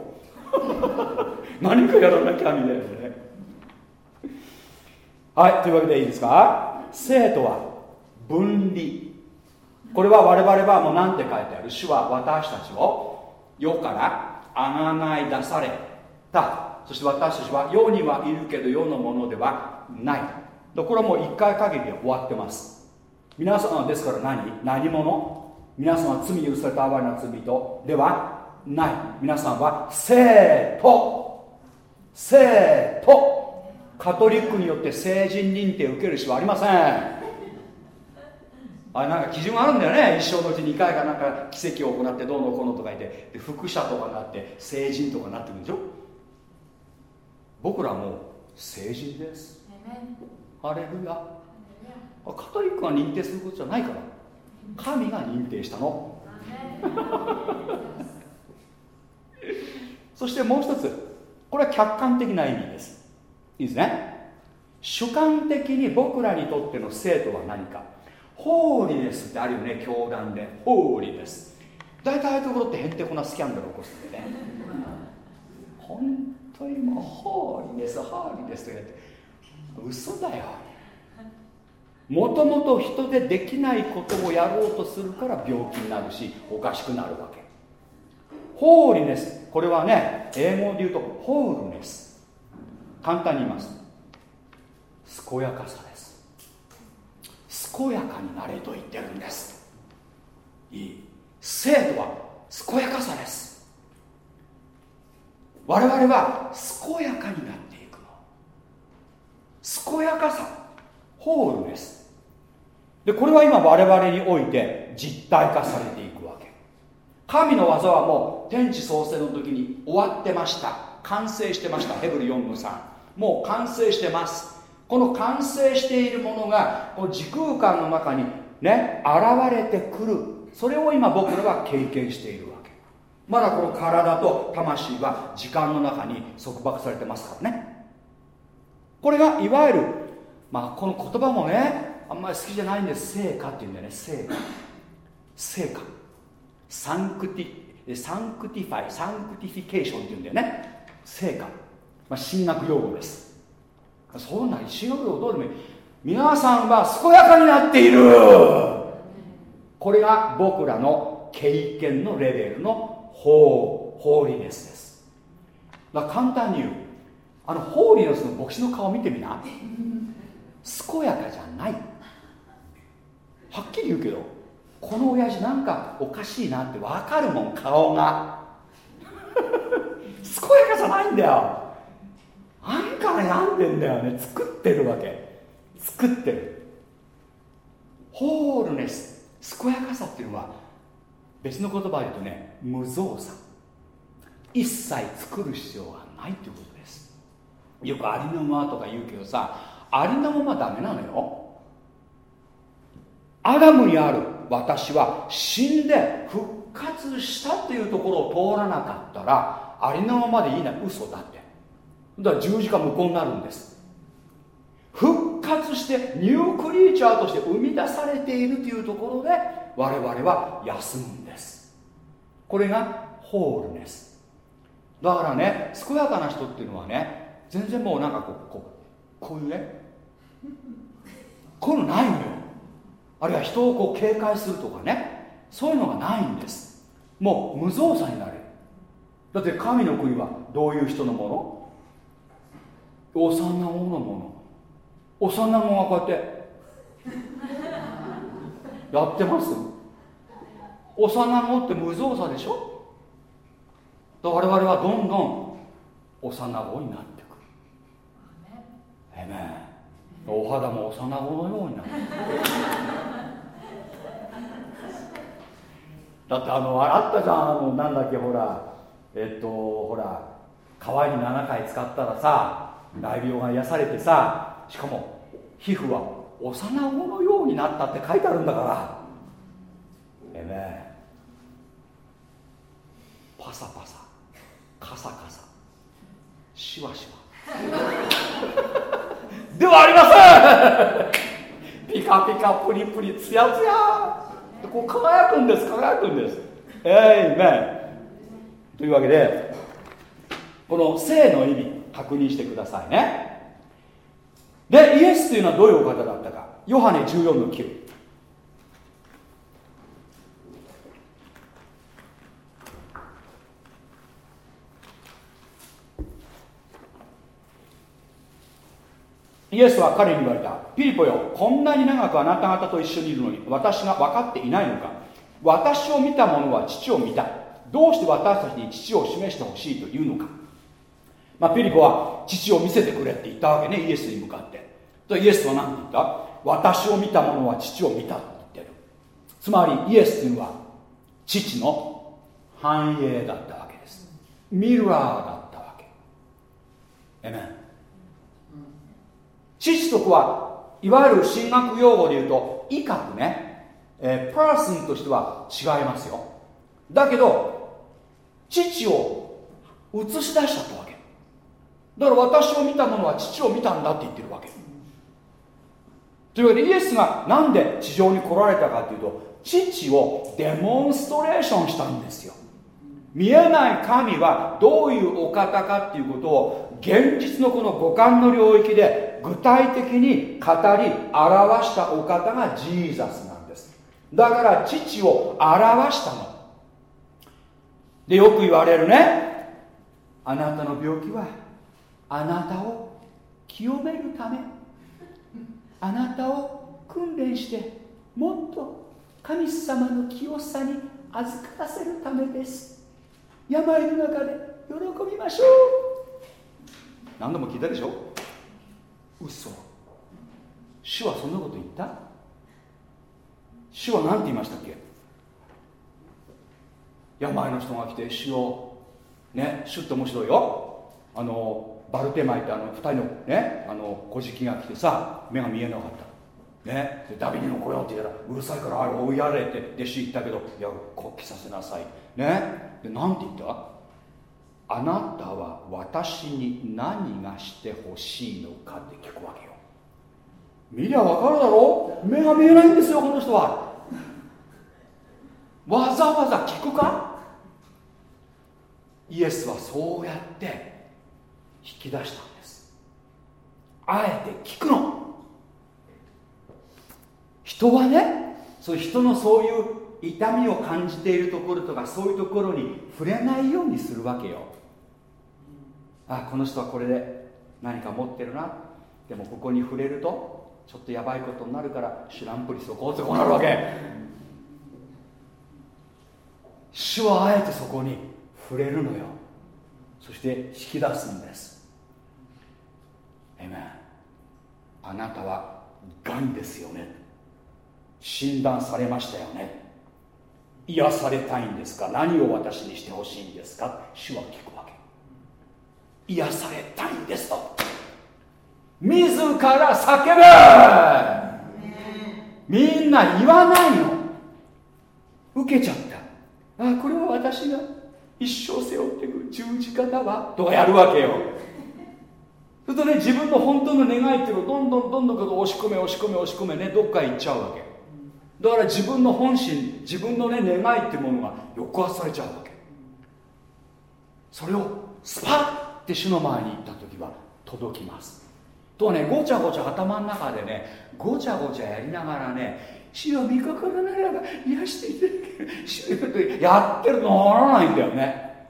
何かやらなきゃみたいなね。はいというわけでいいですか？生徒は分離。これは我々はもう何て書いてある？主は私たちを世からあがない出された。そして私たちは世にはいるけど世のものではない。これはもう一回限りで終わってます。皆さんはですから何？何者？皆さんは罪許された哀れな罪人ではない。皆さんは生徒。生徒。カトリックによって成人認定を受ける人はありません。あれなんか基準があるんだよね。一生のうち2回かなんか奇跡を行ってどうのこうのとか言って。で副社とかになって成人とかになってくるんでしょ。僕らも成人です。ハレルヤ。カトリックが認定することじゃないから。神が認定したの そしてもう一つこれは客観的な意味です。いいですね。主観的に僕らにとっての生徒は何か。ホーリネスってあるよね教団で。ホーリネス。大体ああいうところってへんてこなスキャンダル起こすんでね。本当にもうホーリネスホーリネスとかやって。嘘だよ。もともと人でできないことをやろうとするから病気になるしおかしくなるわけ。ホーリネス。これはね英語で言うとホールネス。簡単に言います。健やかさです。健やかになれと言ってるんです。いい。生とは健やかさです。我々は健やかになっていくの。健やかさ。ホールですでこれは今我々において実体化されていく。神の技はもう天地創生の時に終わってました。完成してました。ヘブル4の3もう完成してます。この完成しているものがこの時空間の中にね現れてくる。それを今僕らは経験しているわけ。まだこの体と魂は時間の中に束縛されてますからね。これがいわゆるまあこの言葉もねあんまり好きじゃないんです。聖化っていうんだよね。聖化聖化 sancti sanctify sanctification っていうんだよね。聖化、まあ、神学用語です。そんな石の量どうでもいい皆さんは健やかになっている。これが僕らの経験のレベルのホーホーリネスです。だから簡単に言う。あのホーリネスの牧師の顔見てみな。健やかじゃない。はっきり言うけど。この親父なんかおかしいなって分かるもん顔が。健やかじゃないんだよ。あんから病んでんだよね。作ってるわけ。作ってる。ホールネス健やかさっていうのは別の言葉で言うとね無造作。一切作る必要がないっていうことです。よくありのままとか言うけどさありのままダメなのよ。アダムにある。私は死んで復活したっていうところを通らなかったらありのままでいいな。嘘だって。だから十字架無効になるんです。復活してニュークリーチャーとして生み出されているというところで我々は休むんです。これがホールネスだからね健やかな人っていうのはね全然もうなんかこうこうこういうねこういうのないのよ。あるいは人をこう警戒するとかねそういうのがないんです。もう無造作になれる。だって神の国はどういう人のもの？幼子のもの幼子がこうやって。やってます。幼子って無造作でしょ？我々はどんどん幼子になってくる。えめお肌も幼子のようになるだってあのあったじゃんあのなんだっけほらえっとほら川に7回使ったらさ大病が癒されてさしかも皮膚は幼子のようになったって書いてあるんだから。えねパサパサ。カサカサ。シワシワ。ではありません。ピカピカプリプリツヤツヤ。こう輝くんです輝くんです。えいめんというわけでこの性の意味確認してくださいね。でイエスというのはどういうお方だったか。ヨハネ14の9イエスは彼に言われた。ピリポよこんなに長くあなた方と一緒にいるのに私が分かっていないのか。私を見た者は父を見た。どうして私たちに父を示してほしいというのか。まあ、ピリポは父を見せてくれって言ったわけねイエスに向かって。とイエスは何て言った？私を見た者は父を見たって言ってる。つまりイエスというのは父の繁栄だったわけです。ミラーだったわけ。えめ父と子はいわゆる神学用語で言うと威嚇ね、えー、パーソンとしては違いますよ。だけど父を映し出しちゃったわけ。だから私を見た者は父を見たんだって言ってるわけ。というわけでイエスが何で地上に来られたかというと父をデモンストレーションしたんですよ。見えない神はどういうお方かっていうことを現実のこの五感の領域で具体的に語り表したお方がジーザスなんです。だから父を表したの。でよく言われるね。あなたの病気はあなたを清めるため。あなたを訓練してもっと神様の清さに預からせるためです。病の中で喜びましょう。何度も聞いたでしょ？嘘。主はそんなこと言った？主は何て言いましたっけ？病の人が来て主をね主って面白いよ。あのバルテマイってあの2人のねあの小じが来てさ目が見えなかった。ねでダビデの子よって言ったらうるさいからあれ追いやれって弟子言ったけどいやこう着させなさい。ねで何て言った？あなたは私に何がしてほしいのかって聞くわけよ。見りゃ分かるだろ？目が見えないんですよこの人は。わざわざ聞くか？イエスはそうやって引き出したんです。あえて聞くの。人はねそう人のそういう痛みを感じているところとかそういうところに触れないようにするわけよ。あこの人はこれで何か持ってるな。でもここに触れるとちょっとやばいことになるから知らんぷりそこってこうなるわけ。主はあえてそこに触れるのよ。そして引き出すんです。えめあなたはがんですよね。診断されましたよね。癒されたいんですか？何を私にしてほしいんですか？主は聞く。癒されたいんですと。自ら叫べ。みんな言わないの。受けちゃった。あこれは私が一生背負っていく十字架だわ。とかやるわけよ。するとね自分の本当の願いっていうのをどんどんどんどん押し込め押し込め押し込めねどっか行っちゃうわけ。だから自分の本心自分のね願いっていうものが抑圧されちゃうわけ。それをスパッって主の前に行った時は届きます。とねごちゃごちゃ頭の中でねごちゃごちゃやりながらね主を見心ならば癒していただけ主よやってるとならないんだよね。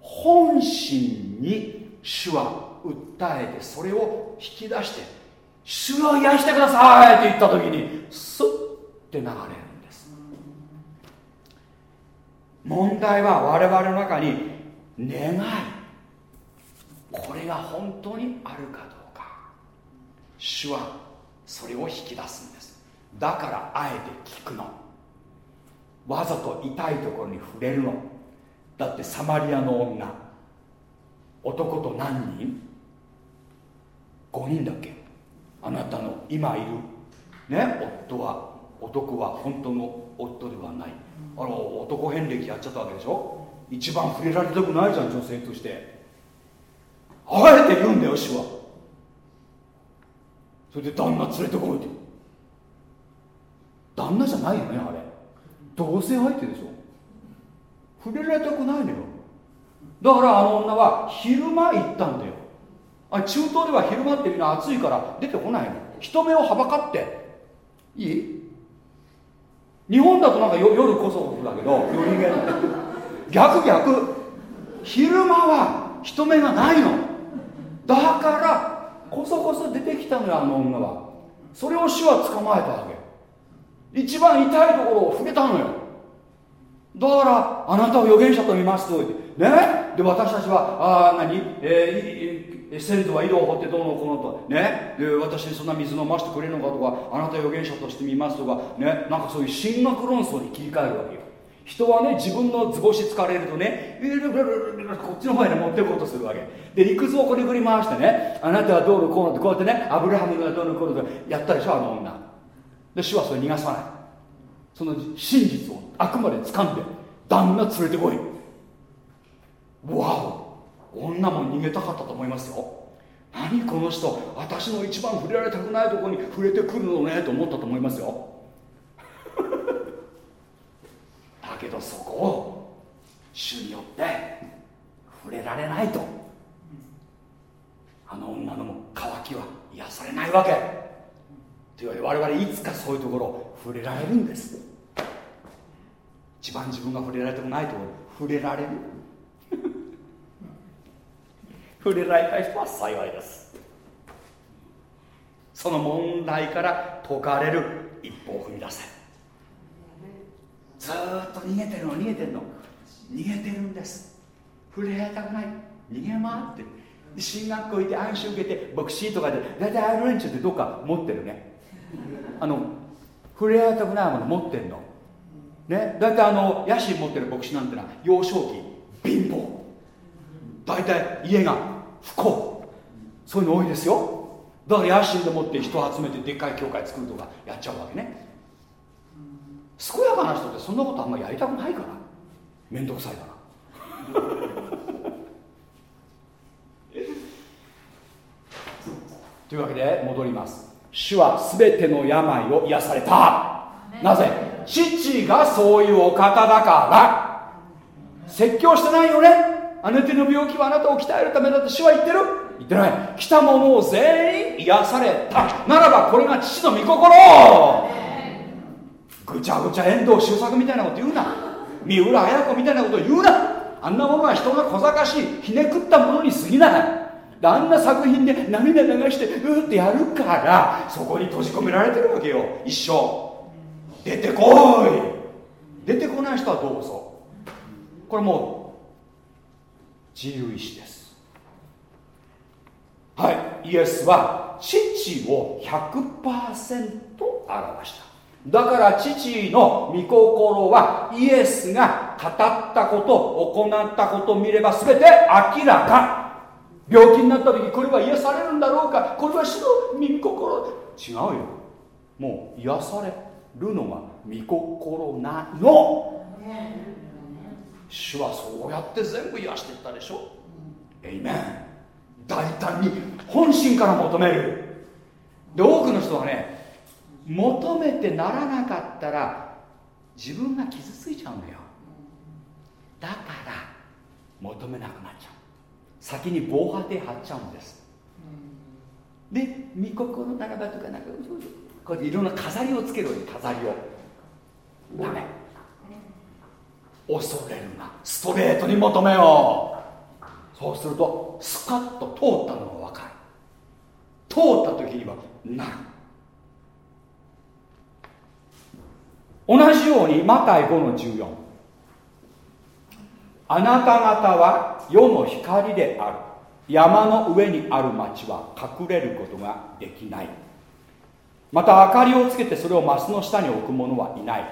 本心に主は訴えてそれを引き出して主を癒してくださいって言った時にスッて流れるんです。問題は我々の中に願い。これが本当にあるかどうか。主はそれを引き出すんです。だからあえて聞くの。わざと痛いところに触れるの。だってサマリアの女。男と何人 ?5 人だっけ？あなたの今いる。ね？夫は。男は本当の夫ではない。あの男遍歴やっちゃったわけでしょ？一番触れられたくないじゃん女性として。あえて言うんだよ主は。それで旦那連れてこいって旦那じゃないよねあれ。同性相手でしょ。触れられたくないのよ。だからあの女は昼間行ったんだよ。あ中東では昼間ってみんな暑いから出てこないの。人目をはばかって。いい？日本だとなんか夜こそだけど。夜逃げ逆逆。昼間は人目がないのだからこそこそ出てきたのよあの女は。それを主は捕まえたわけ。一番痛いところを触れたのよ。だからあなたを預言者と見ますとね？で私たちはああ何、えー、先祖は井戸を掘ってどうのこうのと。ね？で私にそんな水飲ませてくれるのかとかあなた預言者として見ますとか。ね？なんかそういう神学論争に切り替えるわけよ。人はね自分の図星疲れるとねこっちの方へ、ね、持っていこうとするわけ。で理屈をこれくり回してねあなたはどうのこうのってこうやってねアブラハムがどうのこうのってやったでしょあの女。で主はそれ逃がさない。その真実をあくまで掴んで旦那連れてこい。わお。女も逃げたかったと思いますよ。何この人。私の一番触れられたくないとこに触れてくるのねと思ったと思いますよ。けどそこを主によって触れられないと。あの女のも渇きは癒されないわけ。というわけで我々いつかそういうところ触れられるんです。一番自分が触れられたくないところ触れられる。触れられた人は幸いです。その問題から解かれる一歩を踏み出せ。ずっと逃げてるの逃げてるの。逃げてるんです。触れ合いたくない。逃げ回って。進学校行って安心受けて牧師とかで大体アイルレンチってどっか持ってるね。あの触れ合いたくないもの持ってんの。ね。大体あの野心持ってる牧師なんてのは幼少期貧乏。大体家が不幸。そういうの多いですよ。だから野心でもって人を集めてでっかい教会作るとかやっちゃうわけね。健やかな人ってそんなことあんまりやりたくないから。面倒くさいから。というわけで戻ります。主は全ての病を癒された。なぜ？父がそういうお方だから。説教してないよね？あなたの病気はあなたを鍛えるためだって主は言ってる？言ってない。来た者を全員癒された。ならばこれが父の御心ぐちゃぐちゃ遠藤周作みたいなこと言うな。三浦綾子みたいなこと言うな。あんなものは人が小賢しいひねくったものに過ぎない。あんな作品で涙流してうーってやるからそこに閉じ込められてるわけよ。一生。出てこい。出てこない人はどうぞ。これもう自由意志です。はい。イエスは父を100%表した。だから父の御心はイエスが語ったこと行ったことを見れば全て明らか。病気になった時これは癒されるんだろうか。これは主の御心。違うよ。もう癒されるのが御心なの。主はそうやって全部癒していったでしょ。エイメン大胆に本心から求める。で多くの人はね求めてならなかったら自分が傷ついちゃうんだよ。だから求めなくなっちゃう。先に防波堤張っちゃうんです、うん、で御心ならばとかなんかこうやっていろんな飾りをつけるわけ飾りを。ダメ。恐れるな。ストレートに求めよう。そうするとスカッと通ったのが分かる。通った時にはなる同じようにマタイ5の14あなた方は世の光である。山の上にある町は隠れることができない。また明かりをつけてそれをマスの下に置く者はいない。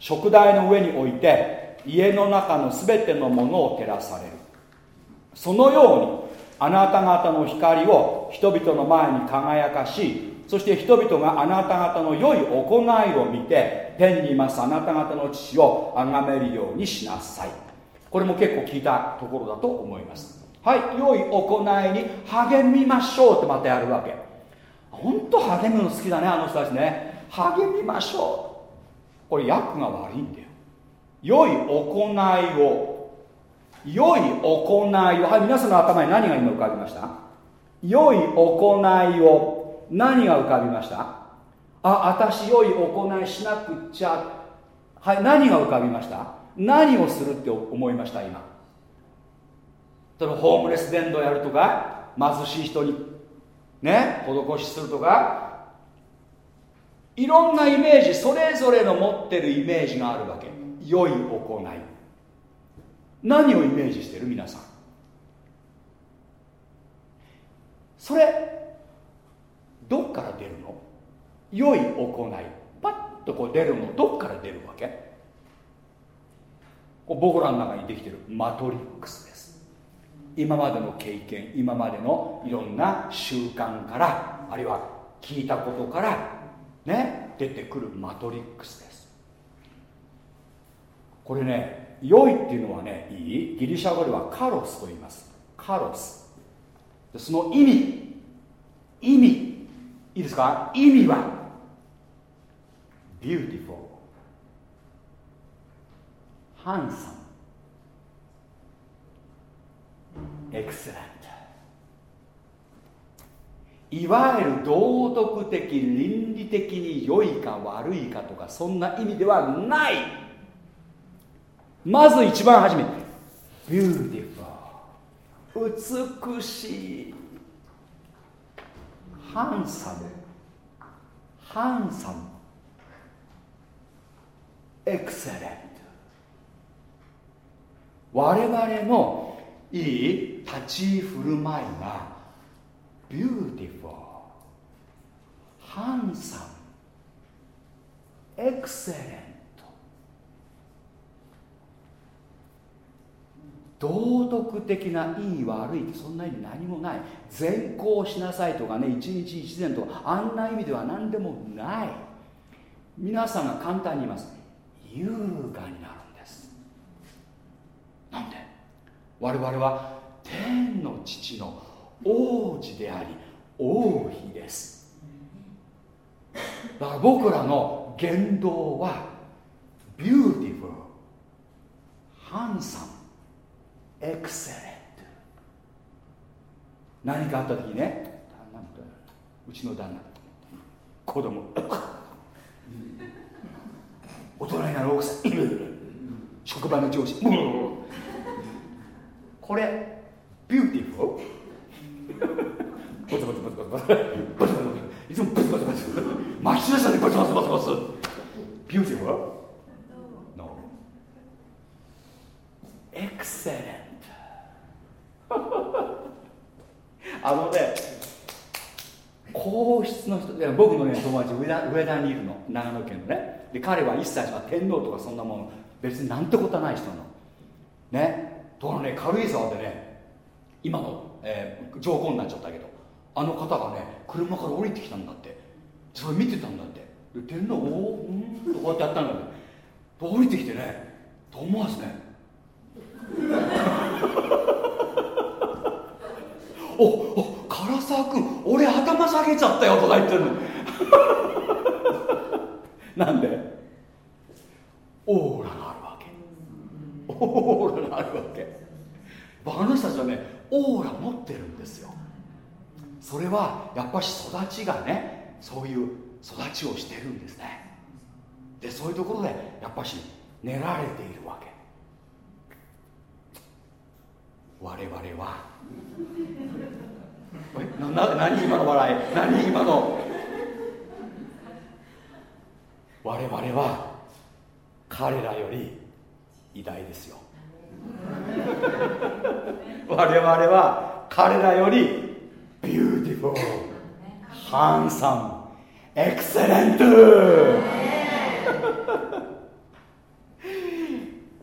食台の上に置いて家の中の全てのものを照らされる。そのようにあなた方の光を人々の前に輝かしそして人々があなた方の良い行いを見て天にいますあなた方の父を崇めるようにしなさい。これも結構聞いたところだと思います。はい良い行いに励みましょうってまたやるわけ。本当励むの好きだねあの人たちね。励みましょう。これ訳が悪いんだよ。良い行いを良い行いを。はい皆さんの頭に何が今浮かびました？良い行いを何が浮かびました？あ私良い行いしなくっちゃ。はい何が浮かびました？何をするって思いました？今。例えばホームレス伝道やるとか貧しい人にね施しするとか。いろんなイメージそれぞれの持ってるイメージがあるわけ。良い行い。何をイメージしてる？皆さん。それどっから出るの？良い行い。パッとこう出るのどっから出るわけ？僕らの中にできてるマトリックスです。今までの経験今までのいろんな習慣からあるいは聞いたことからね出てくるマトリックスです。これね良いっていうのはねいい？ギリシャ語ではカロスと言います。カロス。その意味。意味。いいですか？意味は？Beautiful ハンサム。 excellent。いわゆる道徳的倫理的に良いか悪いかとかそんな意味ではない。まず一番初め。 beauti ful 美しい handsome。handsome。excellent。我々のいい立ち振る舞いが beautiful handsome。excellent。道徳的ないい悪いってそんな意味何もない。善行しなさいとかね一日一善とかあんな意味では何でもない。皆さんが簡単に言います。優雅になるんです。なんで？我々は天の父の王子であり王妃です。だから僕らの言動は beautiful handsome excellent 何かあった時ね。うちの旦那子供。大人になる奥さん職場の上司。これ beautiful ブツブツブツブツブツブツブツいつもブツブツブツ巻きしたねボツボツボツボツ。ビューティフル No エクセレントあのね皇室の人で僕のね友達上田上田にいるの。長野県のね。で彼は一切は天皇とかそんなもの別になんてことはない人なの。ね。ところね軽井沢でね今の、えー、上皇になっちゃったけどあの方がね車から降りてきたんだって。それ見てたんだって。天皇おうんとこうやってやったんだって降りてきてねと思わずね。おお唐沢君俺頭下げちゃったよとか言ってるの。なんで？オーラがあるわけ。オーラがあるわけ。あの人たちはねオーラ持ってるんですよ。それはやっぱし育ちがねそういう育ちをしてるんですね。でそういうところでやっぱし練られているわけ。我々は。えなな何今の笑い？何今の？我々は彼らより偉大ですよ。我々は彼らより beautiful handsome excellent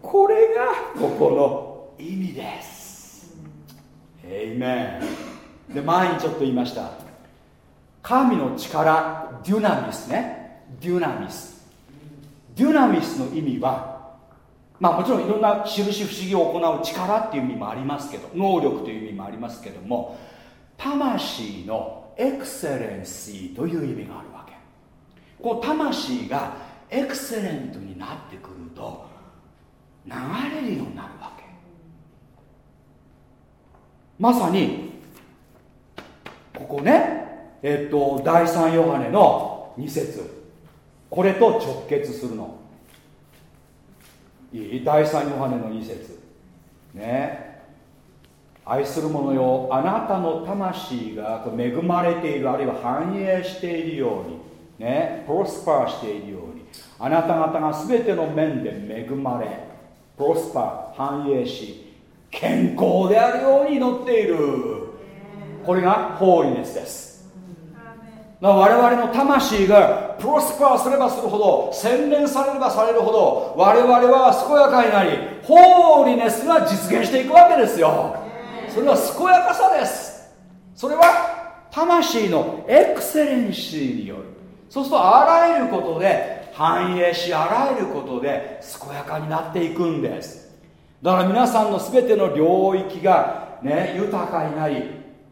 これがここの意味です。エイメンで前にちょっと言いました。神の力デュナミスね。デュナミスデュナミスの意味はまあもちろんいろんな印不思議を行う力っていう意味もありますけど能力という意味もありますけども魂のエクセレンシーという意味があるわけ。こう魂がエクセレントになってくると流れるようになるわけ。まさにここねえっと第三ヨハネの2節。これと直結するの。いい？第三ヨハネの2節。ね。愛する者よあなたの魂が恵まれているあるいは繁栄しているようにね。プロスパーしているようにあなた方が全ての面で恵まれプロスパー繁栄し健康であるように祈っている。これがホーリネスです。我々の魂がプロスパーすればするほど洗練されればされるほど我々は健やかになりホーリネスが実現していくわけですよ。それは健やかさです。それは魂のエクセレンシーによる。そうするとあらゆることで繁栄しあらゆることで健やかになっていくんです。だから皆さんの全ての領域がね豊かになり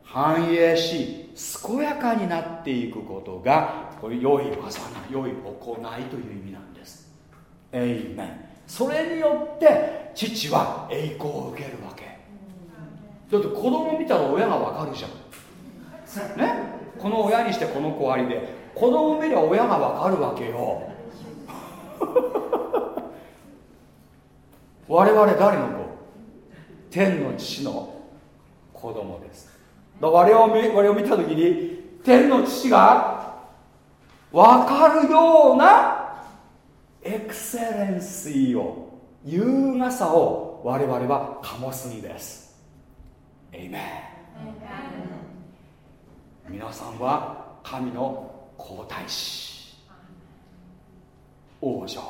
繁栄し健やかになっていくことがこれ良い技な良い行いという意味なんです。エイメンそれによって父は栄光を受けるわけ。だって子供見たら親がわかるじゃん。ね？この親にしてこの子ありで子供見りゃ親がわかるわけよ。我々誰の子？天の父の子供です。我々を我々を見た時に天の父が分かるようなエクセレンシーを優雅さを我々は醸すんです。エイメン皆さんは神の皇太子。王女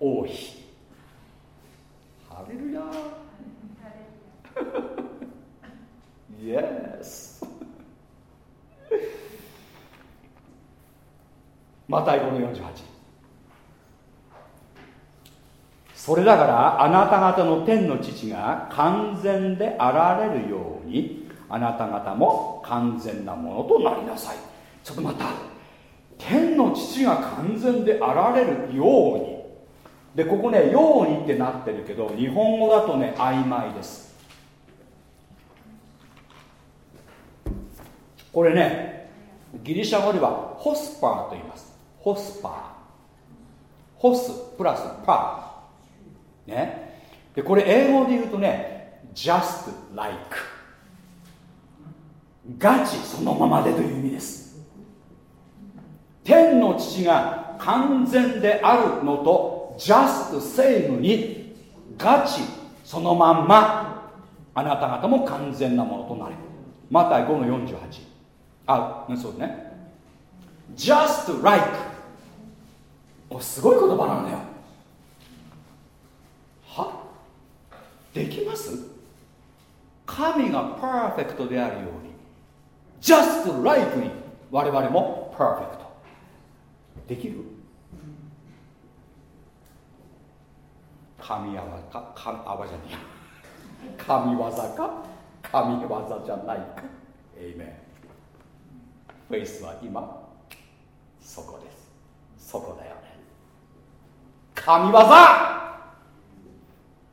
王妃。ハレルヤイエスマタイ5の48それだからあなた方の天の父が完全であられるようにあなた方も完全なものとなりなさい。ちょっと待った。天の父が完全であられるように。でここね「ように」ってなってるけど日本語だとね曖昧です。これねギリシャ語ではホスパーと言います。ホスパー。ホスプラスパー。ね。でこれ英語で言うとね just like ガチそのままでという意味です。天の父が完全であるのと just same にガチそのまんま。あなた方も完全なものとなれ。マタイ5の48あそうね。Just like おすごい言葉なのよ。は？できます？神がパーフェクトであるように。Just like に。我々もパーフェクト。できる？神業か？神業じゃねえ神業か？神業じゃないか？Amen faith は今。そこです。そこだよね。神業！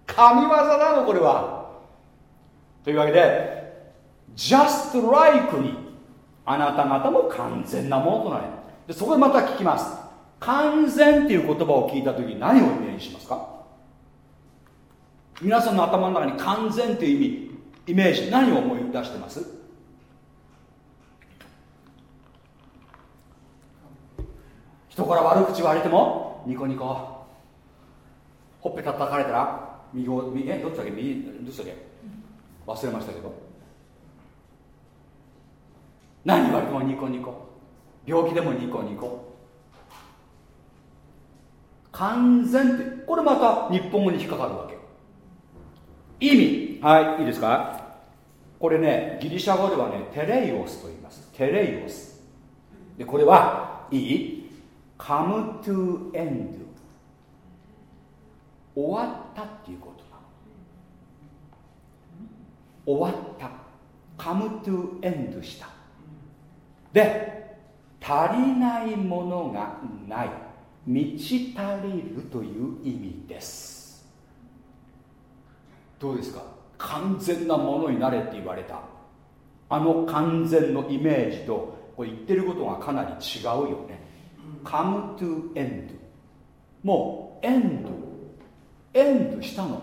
神業なのこれは。というわけで just like にあなた方も完全なものとなれ。でそこでまた聞きます。完全っていう言葉を聞いた時に何をイメージしますか？皆さんの頭の中に完全っていう意味イメージ何を思い出してます？人から悪口言われてもニコニコ。ほっぺたたかれたら右を右えどっちだけ？右どっちだけ？忘れましたけど。何言われてもニコニコ。病気でもニコニコ。完全ってこれまた日本語に引っかかるわけ。意味。はいいいですか？これねギリシャ語ではねテレイオスと言います。テレイオス。でこれはいい？come to end 終わったっていうことなの。終わった。come to end した。で足りないものがない。満ち足りるという意味です。どうですか？完全なものになれって言われた。あの完全のイメージとこれ言ってることがかなり違うよね。come to end もうエンド。エンドしたの。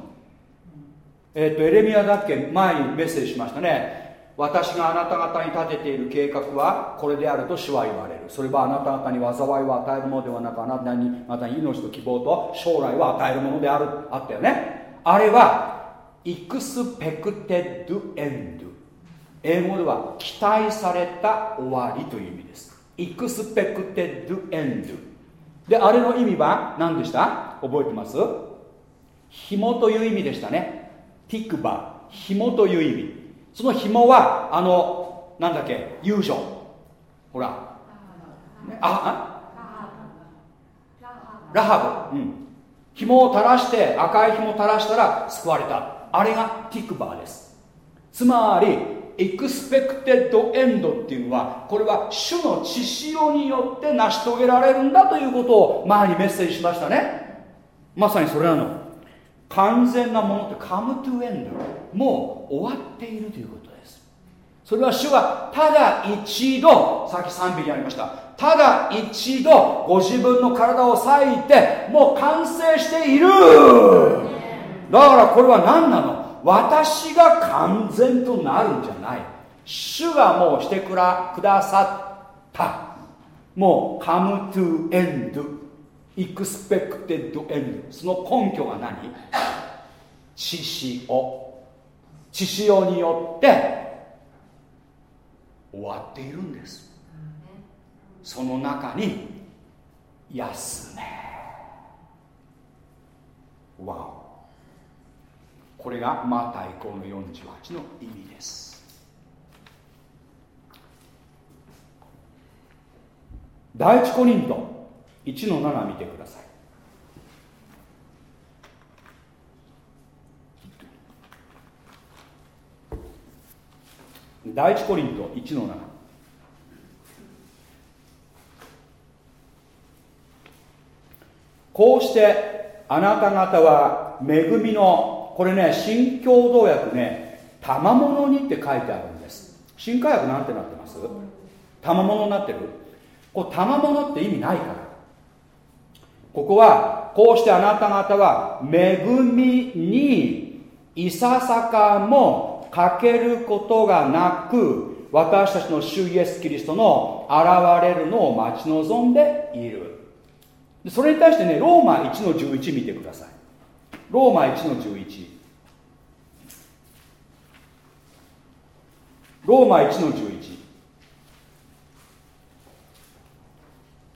えっ、ー、とエレミアだっけ前にメッセージしましたね。私があなた方に立てている計画はこれであると主は言われる。それはあなた方に災いを与えるものではなくあなたにまた命と希望と将来を与えるものである。あったよね。あれは expected end 英語では期待された終わりという意味です。 expected end であれの意味は何でした？覚えてます？紐という意味でしたね。ティクバ紐という意味。その紐はあのなんだっけ？遊女ほら、ね、ああ？ラハブ。うん。紐を垂らして赤い紐を垂らしたら救われた。あれがティクバーです。つまり expected end っていうのはこれは主の血潮によって成し遂げられるんだということを前にメッセージしましたね。まさにそれなの。完全なものってカムトゥエンド。もう終わっているということです。それは主がただ一度さっき賛美にありました。ただ一度ご自分の体を裂いてもう完成している。だからこれは何なの？私が完全となるんじゃない。主がもうしてくらくださった。もう come to end expected end その根拠は何？血潮血潮によって。終わっているんです。その中に。休めわおこれがマタイコの48の意味です。第一コリント1の7見てください。第一コリント1の7こうしてあなた方は恵みのこれね新共同訳ね賜物にって書いてあるんです。新科学なんてなってます？賜物になってる？これ賜物って意味ないから。ここはこうしてあなた方は恵みにいささかも欠けることがなく私たちの主イエス・キリストの現れるのを待ち望んでいる。それに対してねローマ1の11見てください。ローマ1の11ローマ1の11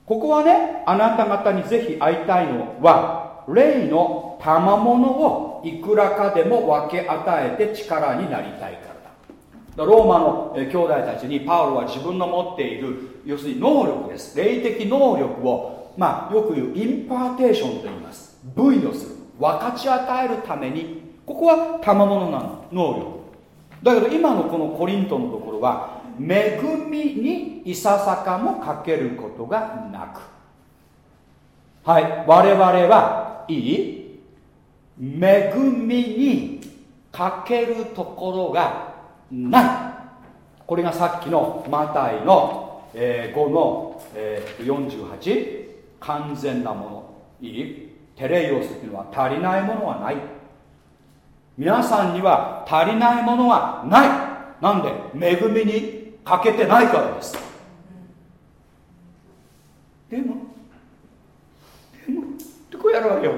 ここはねあなた方にぜひ会いたいのは霊の賜物をいくらかでも分け与えて力になりたいからだ。ローマの兄弟たちにパウロは自分の持っている要するに能力です。霊的能力をまあよく言う impartation と言います。分与する。分かち与えるためにここは賜物なの能力。だけど今のこのコリントのところは恵みにいささかもかけることがなく。はい。我々はいい？恵みにかけるところがない。これがさっきのマタイの、えー、5の、えー、48完全なもの。いい？テレイオスっていうのは足りないものはない。皆さんには足りないものはない。なんで？恵みに欠けてないからです。でもでもってこうやるわけよ。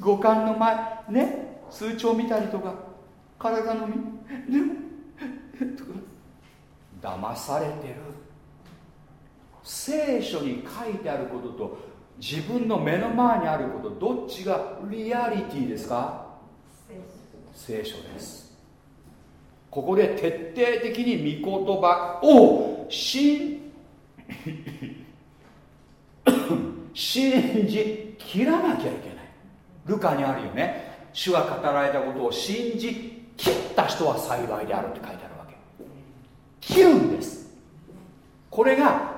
五感の前。ね？数値を見たりとか。体のみでも騙されてる。聖書に書いてあることと自分の目の前にあることどっちがリアリティですか？聖書です。ここで徹底的に御言葉を信 信じ切らなきゃいけない。ルカにあるよね。主が語られたことを信じ切った人は幸いであるって書いてあるわけ。切るんです。これが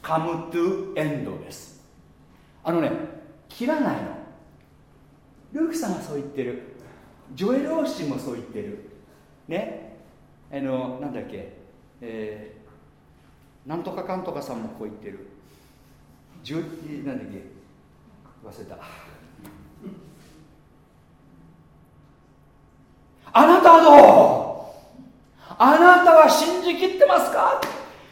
カムトゥエンドです。あのね切らないの。ルークさんがそう言ってる。ジョエル・オーシンもそう言ってる。ね？あのなんだっけ？えー、なんとかかんとかさんもこう言ってる。じゅなんだっけ？忘れた。あなたはどう？あなたは信じきってますか？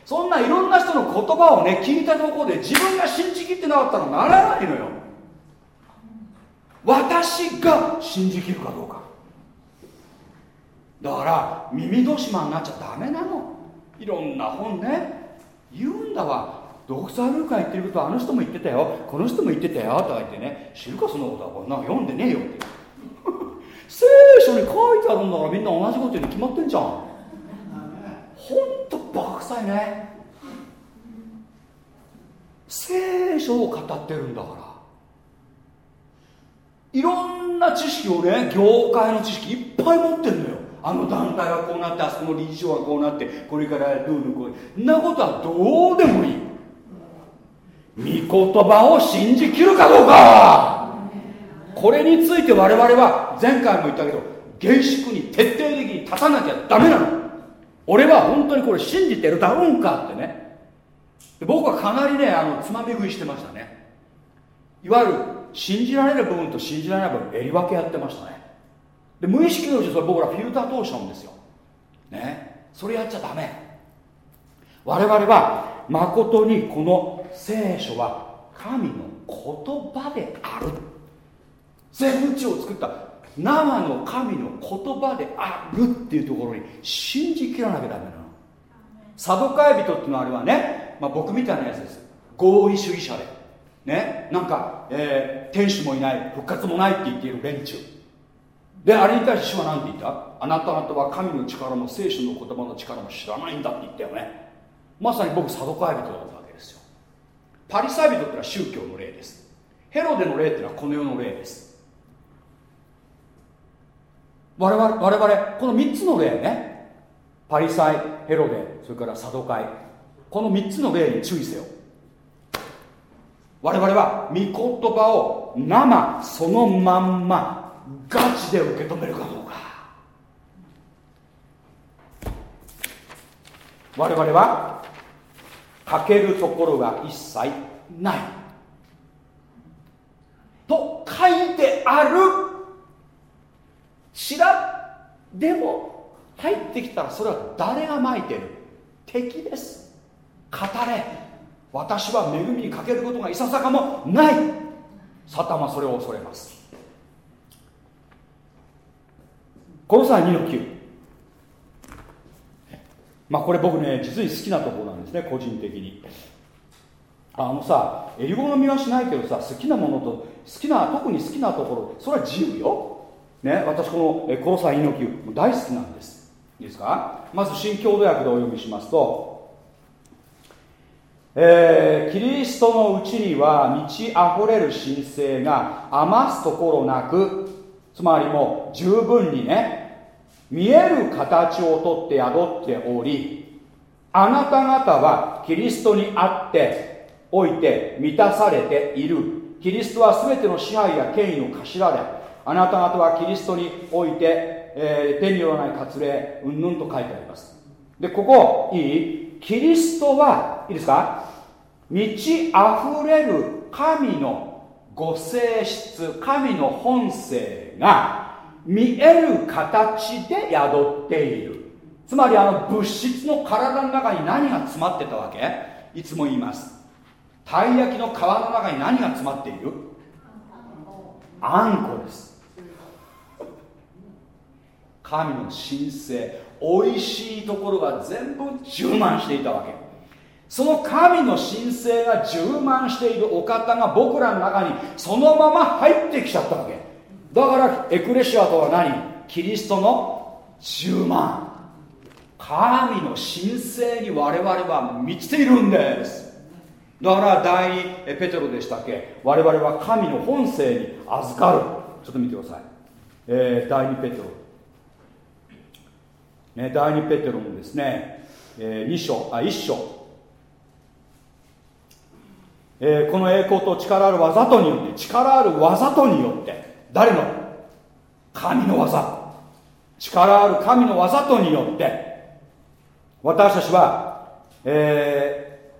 そんないろんな人の言葉をね聞いたところで自分が信じきってなかったらならないのよ。私が信じきるかどうか。だから耳戸島になっちゃダメなの。いろんな本ね。言うんだわ。ドクター・ルーカ言ってることあの人も言ってたよ。この人も言ってたよ。とか言ってね。知るかそのことはこんな読んでねえよって。聖書に書いてあるんだからみんな同じこと言うに決まってんじゃん。ほんとバカ臭いね。聖書を語ってるんだから。いろんな知識をね業界の知識いっぱい持ってるのよ。あの団体はこうなってあそこの理事長はこうなってこれからどうのこう。なことはどうでもいい。御言葉を信じきるかどうか。これについて我々は前回も言ったけど厳粛に徹底的に立たなきゃダメなの。俺は本当にこれ信じてるだろうかってね。僕はかなりねあのつまみ食いしてましたね。いわゆる信じられる部分と信じられない部分襟分けやってましたね。で無意識のうちそれ僕らフィルター通しちゃうんですよ。ね。それやっちゃダメ。我々は誠にこの聖書は神の言葉である。全宇宙を作った。生の神の言葉であるっていうところに信じきらなきゃダメなの。サドカイ人っていうのはあれはね、まあ、僕みたいなやつです。合意主義者で。ね。なんか、えー、天使もいない。復活もないって言っている連中。であれに対して主は何て言った？あなた方は神の力も聖書の言葉の力も知らないんだって言ったよね。まさに僕サドカイ人だったわけですよ。パリサイ人ってのは宗教の例です。ヘロデの例っていうのはこの世の例です。我々我々この3つの例ね。パリサイヘロデそれからサドカイ。この3つの例に注意せよ。我々は御言葉を生そのまんまガチで受け止めるかどうか。我々は欠けるところが一切ない。と書いてある知らでも入ってきたらそれは誰がまいてる？敵です。語れ。私は恵みにかけることがいささかもない。サタンはそれを恐れます。この際2の9まあこれ僕ね実に好きなところなんですね個人的に。あのさえり好みはしないけどさ好きなものと好きな特に好きなところそれは自由よ。ね私この「コロサイ猪木」大好きなんです。いいですか？まず新共同訳でお読みしますとえー、キリストのうちには満ち溢れる神聖が余すところなくつまりもう十分にね見える形をとって宿っておりあなた方はキリストにあっておいて満たされている。キリストは全ての支配や権威の頭であなた方はキリストにおいて、えー、手によらない割礼うんぬんと書いてあります。でここいい？キリストはいいですか？満ち溢れる神のご性質神の本性が見える形で宿っている。つまりあの物質の体の中に何が詰まってたわけ？いつも言います。たい焼きの皮の中に何が詰まっている？あんこです。神の神聖おいしいところが全部充満していたわけ。その神の神聖が充満しているお方が僕らの中にそのまま入ってきちゃったわけ。だからエクレシアとは何？キリストの充満。神の神聖に我々は満ちているんです。だから第2ペテロでしたっけ？我々は神の本性に預かる。ちょっと見てください、えー、第2ペテロ、ね、第2ペテロのですね、えー、2章あ1章。えー、この栄光と力ある技とによって力ある技とによって誰の神の技？力ある神の技とによって私たちは、え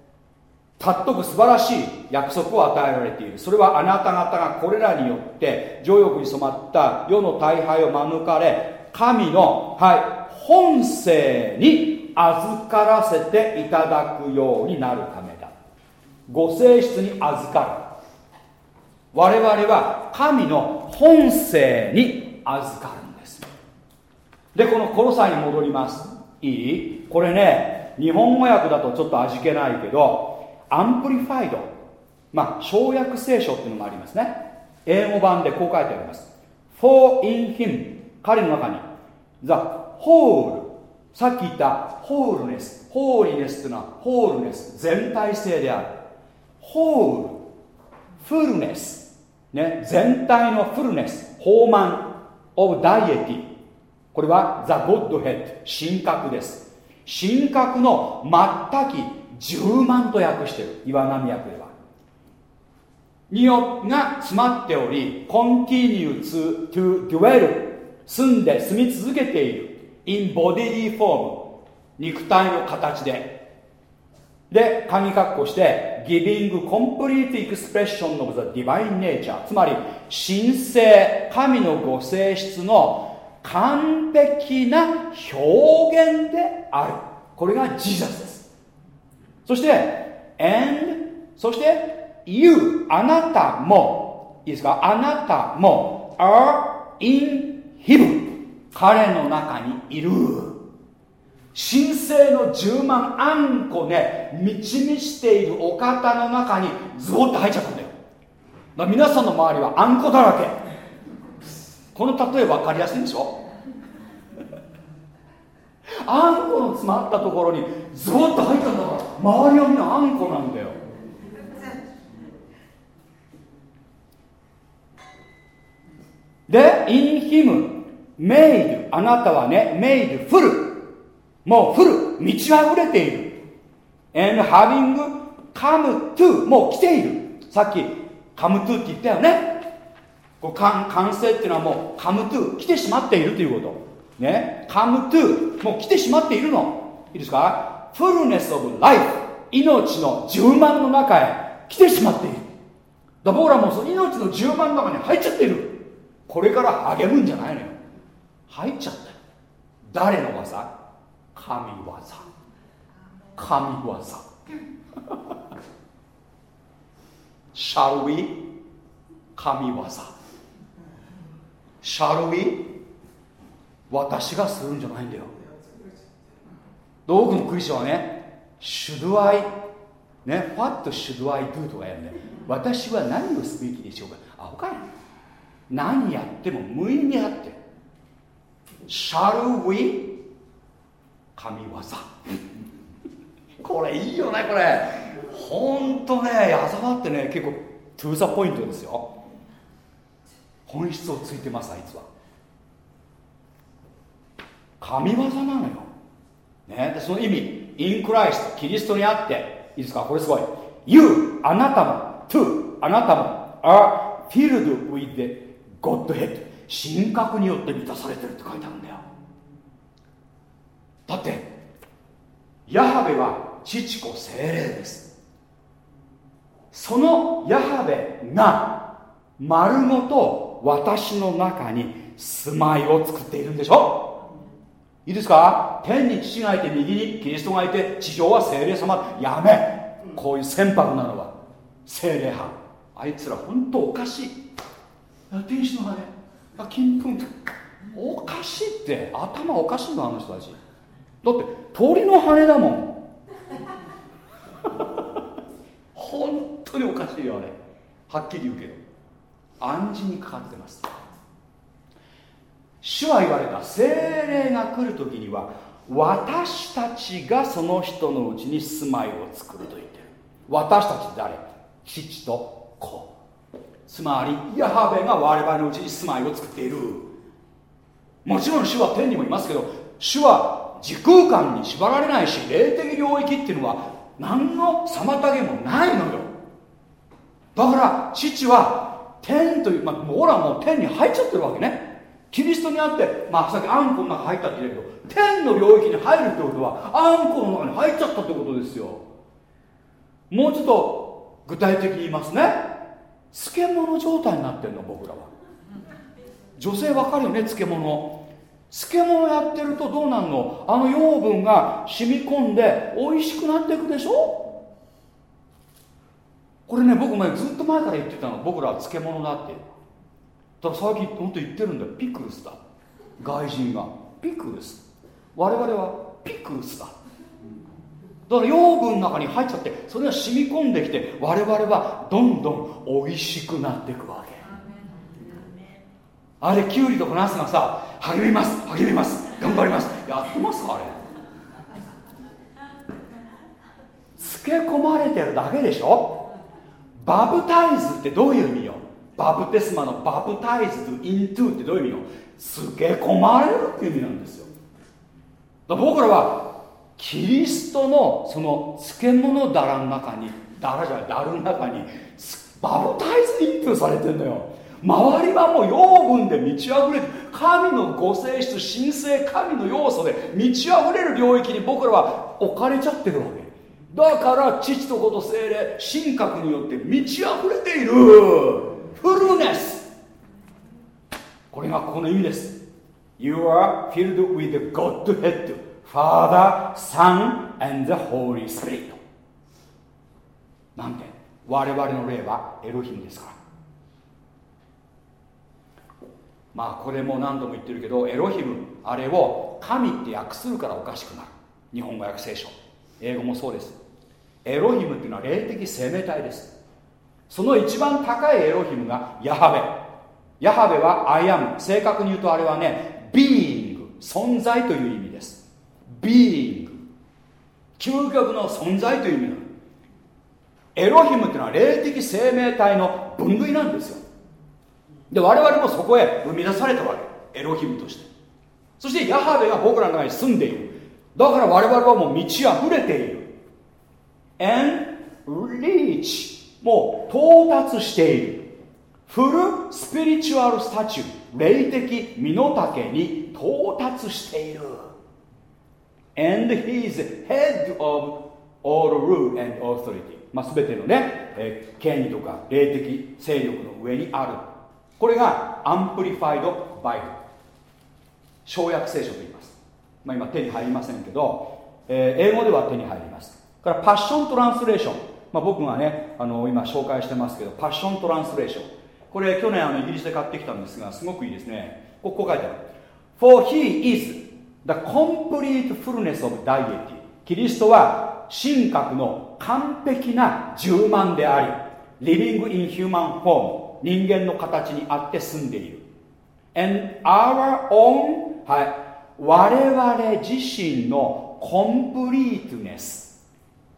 ー、尊く素晴らしい約束を与えられている。それはあなた方がこれらによって情欲に染まった世の大敗を免れ神の、はい、本性に預からせていただくようになるためだ。ご性質に預かる。我々は神の本性に預かるんです。でこのコロサに戻ります。いい？これね日本語訳だとちょっと味気ないけど Amplified。まあ詳訳聖書っていうのもありますね。英語版でこう書いてあります。For in him 彼の中に。The whole さっき言った wholeness。holiness っていうのは wholeness。全体性である。ホール。フルネス、ね、全体のフルネス。豊満オブダイエティこれはザ・ゴッドヘッド神格です。神格の全き10万と訳している。岩波訳では。によが詰まっており continue to dwell 住んで住み続けている。In bodily form 肉体の形でで鍵括弧して giving complete expression of the divine nature つまり神聖神のご性質の完璧な表現であるこれがジーザスですそして and そして You あなたもいいですかあなたも are in him 彼の中にいる。神聖の10万あんこね満ち満ちているお方の中にズボッと入っちゃったんだよ。だ皆さんの周りはあんこだらけ。この例え分かりやすいでしょ？あんこの詰まったところにズボッと入ったんだから周りはみんなあんこなんだよ。でインヒム。In him made あなたはね made full もうフル。満ち溢れている。And having come to もう来ている。さっき come to って言ったよね。こう完完成っていうのはもう come to 来てしまっているということ。ね。come to もう来てしまっているの。いいですか？fullness of life 命の10万の中へ。来てしまっている。だ僕らもその命の10万の中に入っちゃっている。これから励むんじゃないのよ。入っちゃった誰の技？神業神業 Shall we? 神業 Shall we? 私がするんじゃないんだよ。多くのクリスチャンはね Should I ね What should I do とかやるね私は何をすべきでしょうか？あ他に何やっても無意味あって。Shall we? 神業。これいいよねこれ。ほんとね矢沢ってね結構トゥーザポイントですよ。本質をついてますあいつは。神業なのよ、ね、でその意味。インクライストキリストにあって。いいですか？これすごい。You あなたも To あなたも are filled with the Godhead 神格によって満たされてるって書いてあるんだよ。だってヤハベは父子精霊です。そのヤハベが丸ごと私の中に住まいを作っているんでしょ。いいですか？天に父がいて右にキリストがいて地上は精霊様。やめ。こういう船舶なのは精霊派。あいつら本当おかしい。天使の羽金粉。おかしいって。頭おかしいのあの人たち。だって鳥の羽だもん。本当におかしいよあれ。はっきり言うけど。暗示にかかってます。主は言われた精霊が来る時には私たちがその人のうちに住まいを作ると言ってる。私たち誰？父と子。つまりヤハベが我々のうちに住まいを作っている。もちろん主は天にもいますけど主は時空間に縛られないし霊的領域っていうのは何の妨げもないのよ。だから父は天という、まあ、俺はもう天に入っちゃってるわけね。キリストにあってまあさっきあんこの中入ったって言うけど天の領域に入るってことはあんこの中に入っちゃったってことですよ。もうちょっと具体的に言いますね。漬物状態になってるの僕らは。女性わかるよね漬物。漬物やってるとどうなんの？あの養分が染み込んで美味しくなっていくでしょ？これね僕ねずっと前から言ってたの。僕らは漬物だって。ただ最近本当言ってるんだよ。ピクルスだ。外人が。ピクルス。我々はピクルスだ。だから養分の中に入っちゃってそれが染み込んできて我々はどんどん美味しくなっていくわけ。あれキュウリとかナスがさ励みます励みます頑張ります。やってますかあれ。漬け込まれてるだけでしょ？バブタイズってどういう意味よ？バプテスマのバプタイズイントゥってどういう意味よ？漬け込まれるっていう意味なんですよ。僕らはキリストのその漬物だらの中にだらじゃないだるの中にバプタイズイントゥされてんだよ。周りはもう養分で満ち溢れる神のご性質神聖神の要素で満ち溢れる領域に僕らは置かれちゃってるわけ。だから父と子と精霊神格によって満ち溢れている。フルネス。これがここの意味です。You are filled with the Godhead. Father, Son and the Holy Spirit. なんて我々の霊はエロヒムですか？らまあこれも何度も言ってるけどエロヒムあれを神って訳するからおかしくなる。日本語訳聖書。英語もそうです。エロヒムっていうのは霊的生命体です。その一番高いエロヒムがヤハウェ。ヤハウェは I am。正確に言うとあれはね being。存在という意味です。 being 究極の存在という意味なの。エロヒムっていうのは霊的生命体の分類なんですよ。で我々もそこへ生み出されたわけ。エロヒムとして。そしてヤハベが僕らの中に住んでいる。だから我々はもう満ち溢れている。and reach もう到達している。フルスピリチュアルスタチュー霊的身の丈に到達している。And he is head of all rule and authority. まあ、全てのね、えー、権威とか霊的勢力の上にある。これがアンプリファイドバイブル省略聖書と言います、まあ、今手に入りませんけど、えー、英語では手に入ります。からパッショントランスレーション、まあ、僕がねあの今紹介してますけどパッショントランスレーションこれ去年あのイギリスで買ってきたんですがすごくいいですね。ここ書いてある。For he is the complete fullness of deity キリストは神格の完璧な充満であり living in human form 人間の形にあって住んでいる and our own はい我々自身のコンプリートネス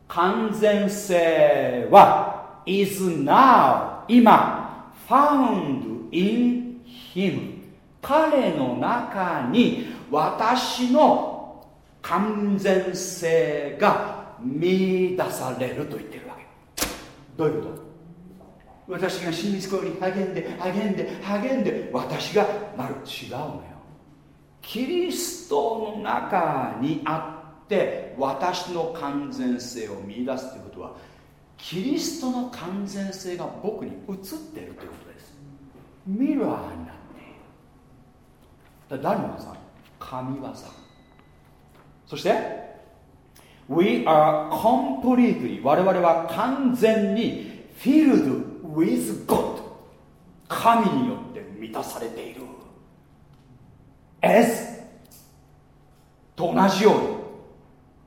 完全性は is now 今 found in him 彼の中に私の完全性が見出されると言ってるわけ。どういうこと？私が親密行に励んで励んで励んで私がなる。違うのよ。キリストの中にあって私の完全性を見出すということはキリストの完全性が僕に映っているということです。ミラーになっている。だ誰の？技神業そして We are completely 我々は完全に filled with God 神によって満たされている S と同じように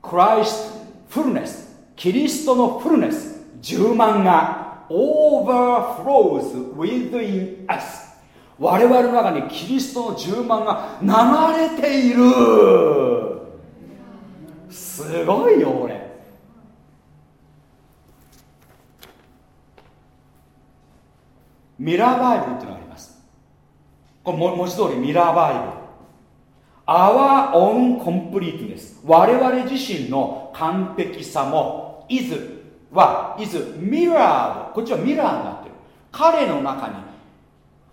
Christ fullness キリストのフルネス充満が overflows within us 我々の中にキリストの充満が流れている。すごいよ俺ミラーバイブルっていうのがあります。これ文字通りミラーバイブ。ル Our own completeness 我々自身の完璧さも is は is mirror こっちはミラーになってる。彼の中に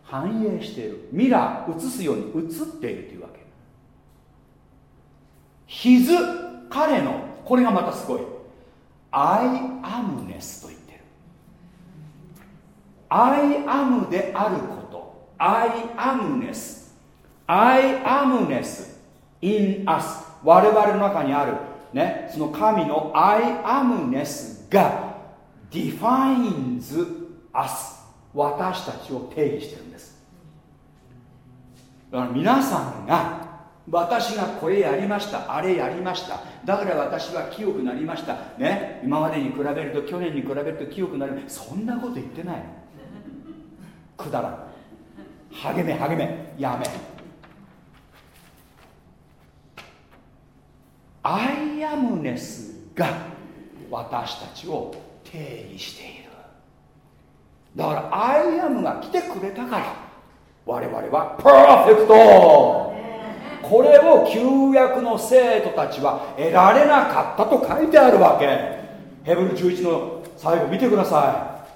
反映している。ミラー映すように映っているというわけ。His 彼の。これがまたすごい。I amness と言って I am であること。I amness I amness in us 我々の中にある、ね、その神の I amness が defines us 私たちを定義してるんです。だから皆さんが私がこれやりましたあれやりましただから私は清くなりましたね今までに比べると去年に比べると清くなるそんなこと言ってない。のくだらん。励め励めやめ。I AMness が私たちを定義している。だから I AM が来てくれたから我々はパーフェクトこれを旧約の生徒たちは得られなかったと書いてあるわけ。ヘブル11の最後見てください。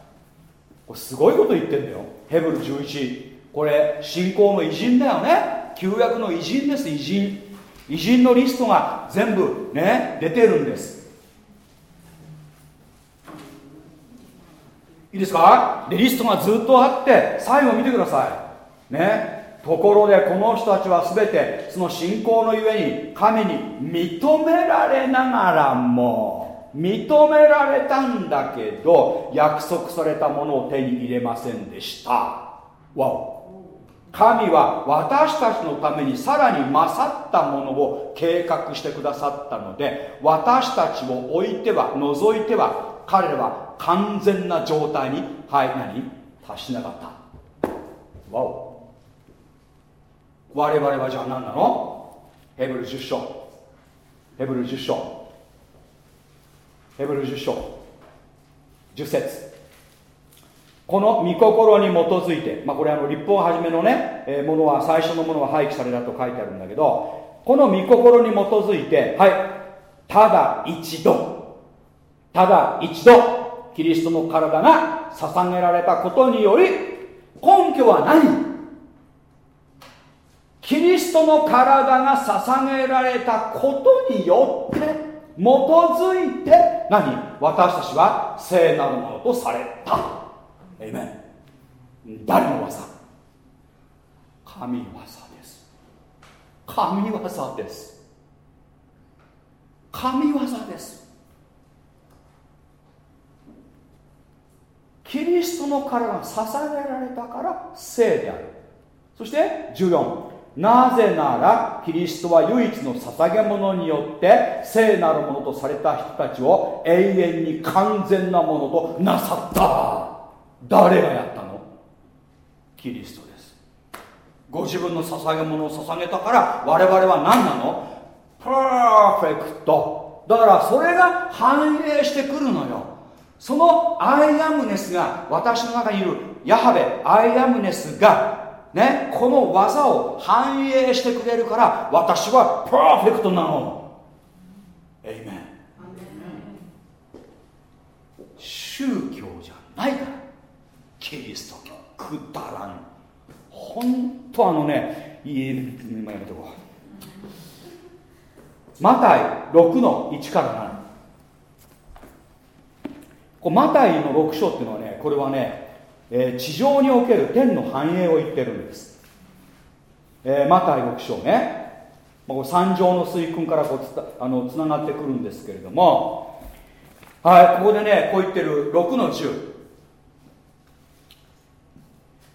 これすごいこと言ってんだよ。ヘブル11これ信仰の偉人だよね。旧約の偉人です偉人。偉人のリストが全部ね出てるんです。いいですか？でリストがずっとあって最後見てください。ね。ところでこの人たちは全てその信仰のゆえに神に認められながらも認められたんだけど約束されたものを手に入れませんでした。わお。神は私たちのためにさらに勝ったものを計画してくださったので私たちを置いては除いては彼らは完全な状態にはい何？達しなかった。わお。我々はじゃあ何なの？ヘブル10章。ヘブル10章。ヘブル10章。10節。この御心に基づいて、まあ、これあの立法はじめのね、えー、ものは最初のものは廃棄されたと書いてあるんだけどこの御心に基づいてはいただ一度。ただ一度。キリストの体が捧げられたことにより根拠は何？キリストの体が捧げられたことによって基づいて何？私たちは聖なるものとされた。エイメン誰の技？神業です。神業です。神業です。キリストの体が捧げられたから聖である。そして14なぜならキリストは唯一の捧げ物によって聖なるものとされた人たちを永遠に完全なものとなさった。誰がやったの？キリストです。ご自分の捧げ物を捧げたから我々は何なの？パーフェクトだからそれが反映してくるのよ。そのアイアムネスが私の中にいるヤハベアイアムネスがねこの技を反映してくれるから私はパーフェクトなの。エイメン宗教じゃないからキリスト教。くだらん。本当あのねいい今やめとこう。マタイ6の1から7こうマタイの6章っていうのはねこれはね、えー、地上における天の繁栄を言ってるんです、えー、マタイ6章ね。三条の水訓からこうつあのつながってくるんですけれども。はいここでねこう言ってる6の10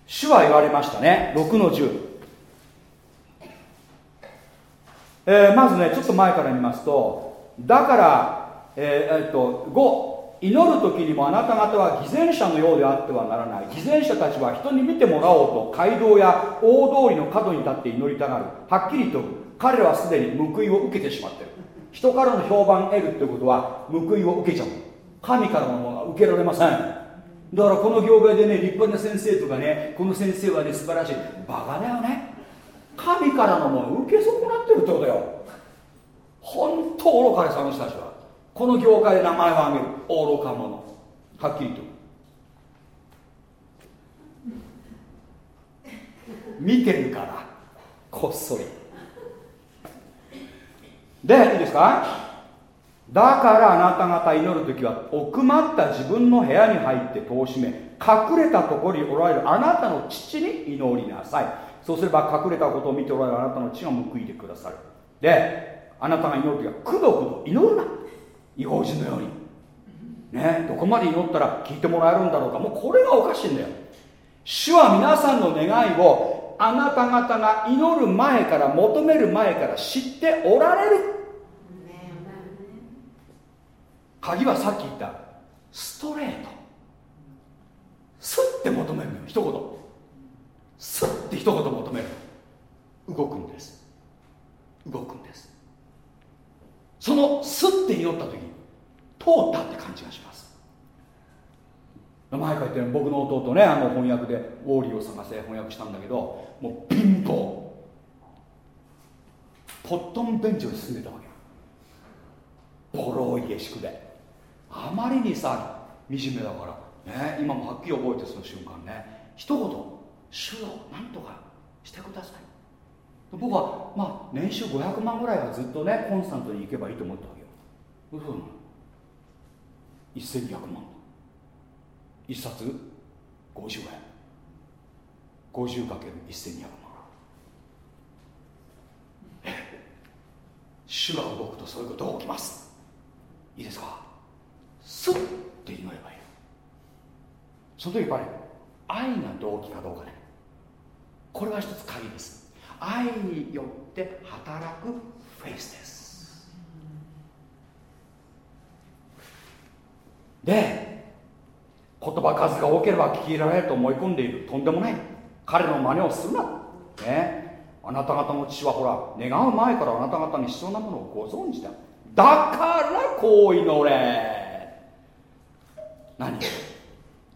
主は言われましたね。6の10、えー、まずねちょっと前から見ますとだから、えー、えー、っと5祈る時にもあなた方は偽善者のようであってはならない。偽善者たちは人に見てもらおうと街道や大通りの角に立って祈りたがる。はっきりと彼らはすでに報いを受けてしまってる。人からの評判を得るってことは報いを受けちゃう。神からのものは受けられません。だからこの業界でね立派な先生とかねこの先生はね素晴らしい。バカだよね。神からのもの受け損なってるってことよ。本当愚かですあの人たちは。この業界で名前を挙げる。愚か者。はっきりと。見てるから。こっそり。でいいですか？だからあなた方祈る時は奥まった自分の部屋に入って戸を閉め隠れたところにおられるあなたの父に祈りなさい。そうすれば隠れたことを見ておられるあなたの父が報いてくださる。であなたが祈る時はくどくど祈るな。違法人のように。ねどこまで祈ったら聞いてもらえるんだろうか。もうこれがおかしいんだよ。主は皆さんの願いをあなた方が祈る前から求める前から知っておられる。鍵はさっき言ったストレート。スッて求めるのよ。一言。スッて一言求める。動くんです。動くんです。そのスッて祈った時通ったって感じがします。前から言って僕の弟ねあの翻訳でウォーリーを探せ翻訳したんだけどもうピンポンポットンベンチを進んでたわけボロい下宿で。あまりにさ惨めだから。ね今もはっきり覚えてその瞬間ね。一言「主よ何とかしてください」僕はまあ年収500万ぐらいはずっとねコンスタントに行けばいいと思ったわけよ。嘘なの？1200万。一冊50円。50×1200 万。主が動くとそういうことが起きます。いいですか？スッて祈ればいい。その時やっぱり愛が動機かどうかね。これは一つ鍵です。愛によって働くフェイスです。で言葉数が多ければ聞き入れられると思い込んでいる。とんでもない。彼の真似をするな。ね。あなた方の父はほら願う前からあなた方に必要なものをご存知だ。だからこう祈れ。何？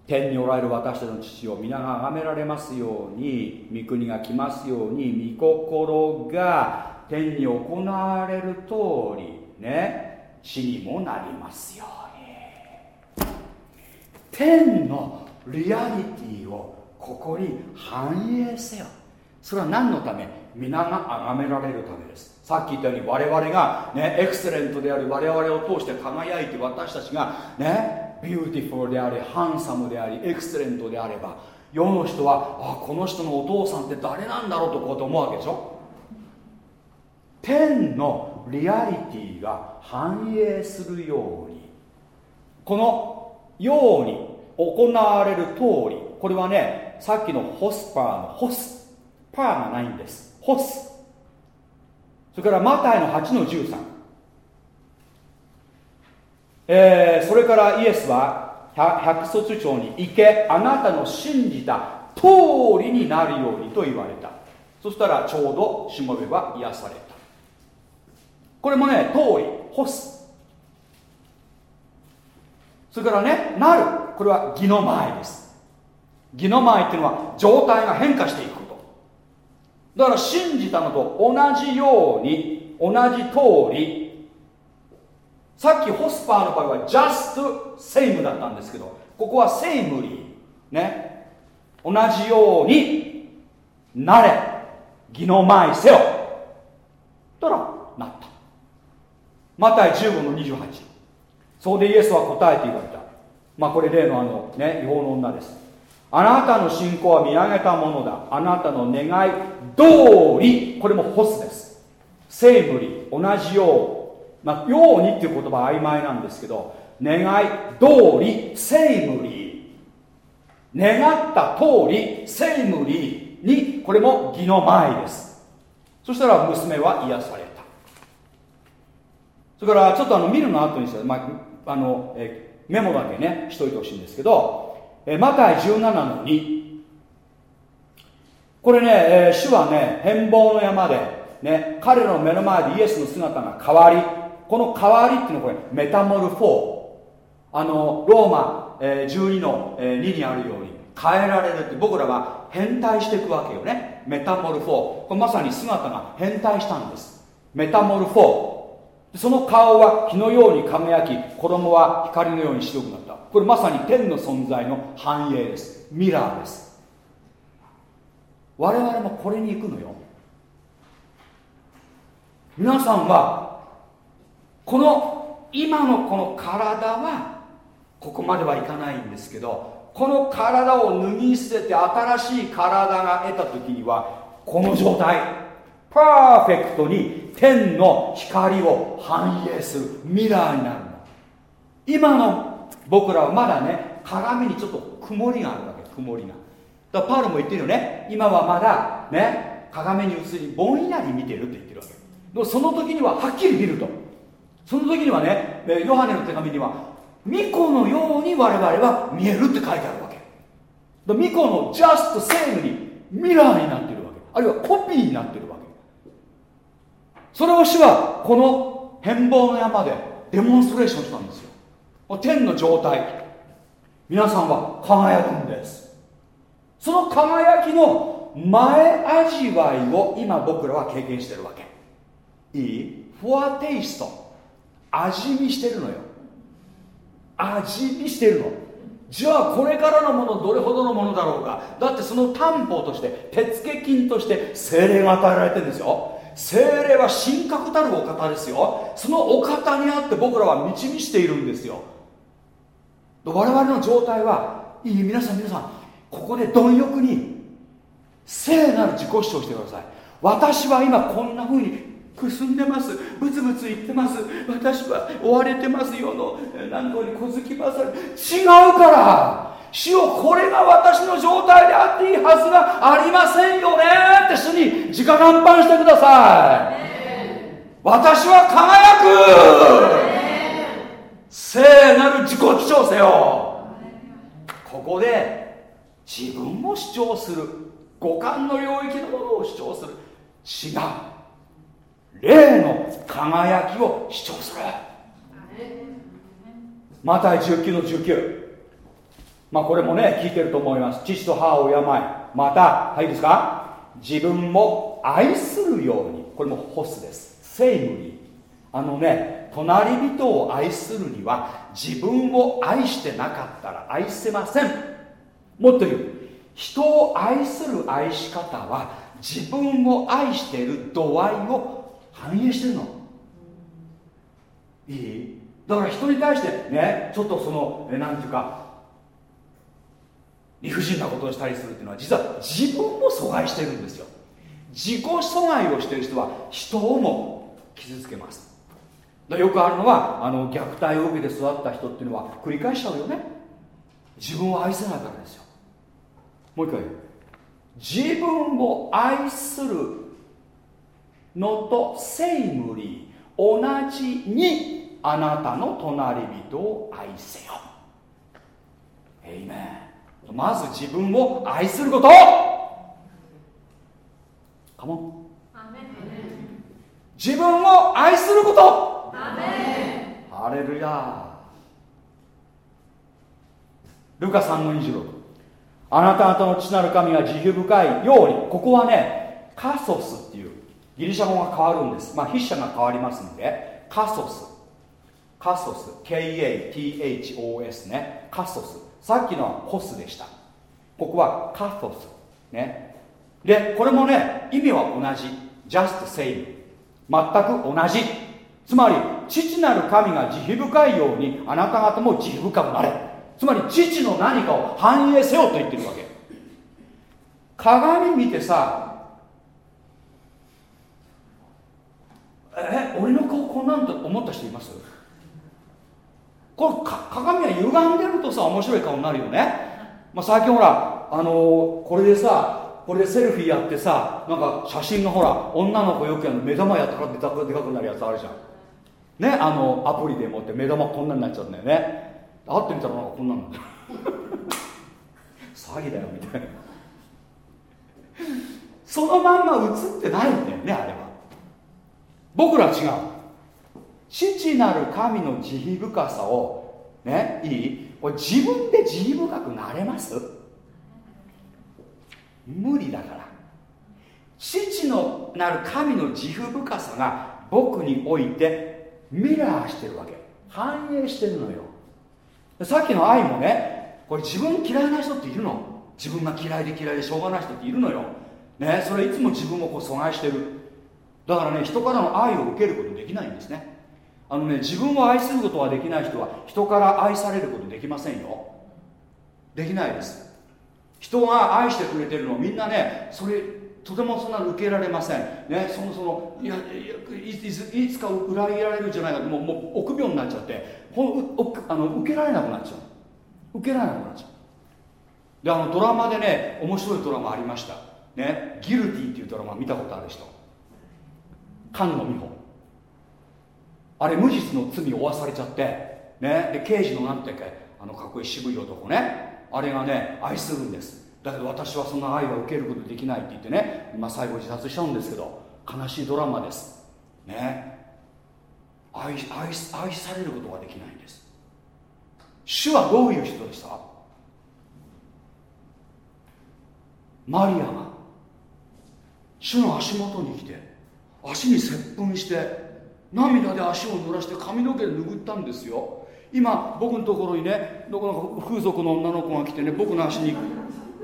天におられる私たちの父を皆が崇められますように御国が来ますように御心が天に行われる通りね。地にもなりますように。天のリアリティをここに反映せよ。それは何のため？御名が崇められるためです。さっき言ったように我々がねエクセレントであり我々を通して輝いて私たちがねビューティフルでありハンサムでありエクセレントであれば世の人はあこの人のお父さんって誰なんだろうとこうと思うわけでしょ？天のリアリティが反映するようにこのように行われる通りこれはねさっきのホスパーのホスパーがないんです。ホス。それからマタイの8の13えー、それからイエスは百卒長に行けあなたの信じた通りになるようにと言われた。そしたらちょうどしもべは癒された。これもね通り干すそれからねなる。これは義の前です。義の前っていうのは状態が変化していくこと。だから信じたのと同じように同じ通りさっきホスパーの場合は just same だったんですけどここは samely ね。同じようになれ。義の前せよ。とらなった。マタイ15の28そこでイエスは答えて言われた。まあこれ例のあのね違法の女です。あなたの信仰は見上げたものだ。あなたの願い通りこれもホスです。セーブリ同じよう。まあ、ようにっていう言葉曖昧なんですけど願い通りセイムリ願った通りセイムリにこれも義の前です。そしたら娘は癒された。それからちょっとあの見るの後にして、まあ、あのえメモだけねしといてほしいんですけどえマタイ17の2これね、えー、主はね変貌の山でね彼の目の前でイエスの姿が変わりこの代わりっていうのはこれメタモルフォー。あのローマ、えー、12の、えー、2にあるように変えられるって僕らは変態していくわけよね。メタモルフォー。これまさに姿が変態したんです。メタモルフォー。その顔は火のように輝き衣は光のように白くなった。これまさに天の存在の反映です。ミラーです。我々もこれに行くのよ。皆さんはこの今のこの体はここまではいかないんですけどこの体を脱ぎ捨てて新しい体が得た時にはこの状態。パーフェクトに天の光を反映するミラーになるの。今の僕らはまだね鏡にちょっと曇りがあるわけ曇りが。だパウロも言ってるよね。今はまだね鏡に映りぼんやり見てるって言ってるわけ。でもその時にははっきり見ると。その時にはねヨハネの手紙には巫女のように我々は見えるって書いてあるわけ。巫女のジャストセームにミラーになってるわけ。あるいはコピーになってるそれを主はこの変貌の山でデモンストレーションしたんですよ。天の状態。皆さんは輝くんです。その輝きの前味わいを今僕らは経験してるわけ。いい？フォアテイスト。味見してるのよ。味見してるの。じゃあこれからのものどれほどのものだろうか。だってその担保として手付金として精霊が与えられてるんですよ。精霊は神格たるお方ですよ。そのお方にあって僕らは導しているんですよ。我々の状態はいい皆さん皆さんここで貪欲に聖なる自己主張してください。私は今こんな風にくすんでます。ブツブツ言ってます。私は追われてますよの何度に小突き回され違うから主よこれが私の状態であっていいはずがありませんよね。って主に直談判してください。私は輝く。聖なる自己主張せよ。ここで自分を主張する。五感の領域のものを主張する。違う霊の輝きを主張する。マタイ19の19まあこれもね聞いてると思います。父と母を敬いまたはいいですか？自分も愛するように。これもホスです。セイムリー。あのね隣人を愛するには自分を愛してなかったら愛せません。もっと言う人を愛する愛し方は自分を愛している度合いを反映してるの。いい？だから人に対してねちょっとその何ていうか理不尽なことをしたりするっていうのは実は自分も阻害してるんですよ。自己阻害をしている人は人をも傷つけます。よくあるのはあの虐待を受けて育った人っていうのは繰り返しちゃうよね。自分を愛せないからですよ。もう一回自分を愛するのとセイムリー同じにあなたの隣人を愛せよ。エイメンまず自分を愛すること。カモン自分を愛すること。ハレルヤルカ3の26あなた方の父なる神が慈悲深いように。ここはねカソスっていう。ギリシャ語が変わるんです。まあ筆者が変わりますので。カソス。カソス。KATHOS ね。カソス。さっきのはホスでした。ここはカソス。ね。でこれもね意味は同じ。just same 全く同じ。つまり父なる神が慈悲深いようにあなた方も慈悲深くなれ。つまり父の何かを反映せよと言ってるわけ。鏡見てさえ俺の顔こんなんと思った人います？これ鏡は歪んでるとさ面白い顔になるよね、まあ、最近ほらあのー、これでさこれでセルフィーやってさなんか写真がほら女の子よくやる目玉やったらでかくなるやつあるじゃん。ねあのアプリでもって目玉こんなになっちゃうんだよね。会ってみたらなんかこんなんな詐欺だよ みたいな。そのまんま映ってないんだよねあれは。僕ら違う。父なる神の慈悲深さをねいい？これ自分で慈悲深くなれます？無理だから。父のなる神の慈悲深さが僕においてミラーしてるわけ。反映してるのよ。さっきの愛もねこれ自分嫌いな人っているの。自分が嫌いで嫌いでしょうがない人っているのよ。ねそれいつも自分をこう阻害してる。だからね人からの愛を受けることできないんですね。あのね自分を愛することができない人は人から愛されることできませんよ。できないです。人が愛してくれてるのみんなねそれとてもそんなの受けられません。ねそのそのいやいついつか裏切られるんじゃないかともうもう臆病になっちゃってほおあの受けられなくなっちゃう。受けられなくなっちゃう。であのドラマでね面白いドラマありました。ねギルティっていうドラマ見たことある人。菅野美穂。あれ無実の罪を負わされちゃってね。で刑事のなんていうかあのかっこいい渋い男ね。あれがね愛するんです。だけど私はそんな愛は受けることできないって言ってね、まあ、最後自殺しちゃうんですけど悲しいドラマです。ね。愛愛愛されることができないんです。主はどういう人でした？マリアが。主の足元に来て足に接吻して涙で足を濡らして髪の毛で拭ったんですよ。今僕のところにねどこの風俗の女の子が来てね僕の足に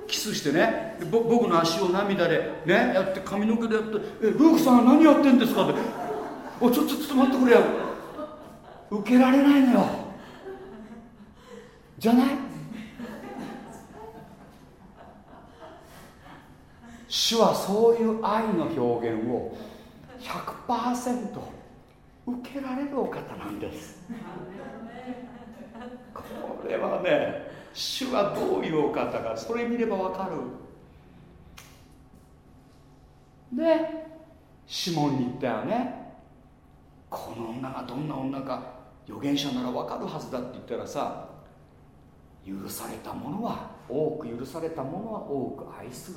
キスしてね僕の足を涙でねやって髪の毛でやって「えルークさん何やってんですか?」って「おちょちょちょっと待ってくれよ」受けられないのよ。じゃない？主はそういう愛の表現を100%受けられるお方なんです。これはね主はどういうお方かそれ見ればわかる。でシモンに言ったよね。この女がどんな女か預言者ならわかるはずだって言ったらさ許されたものは多く許されたものは多く愛する。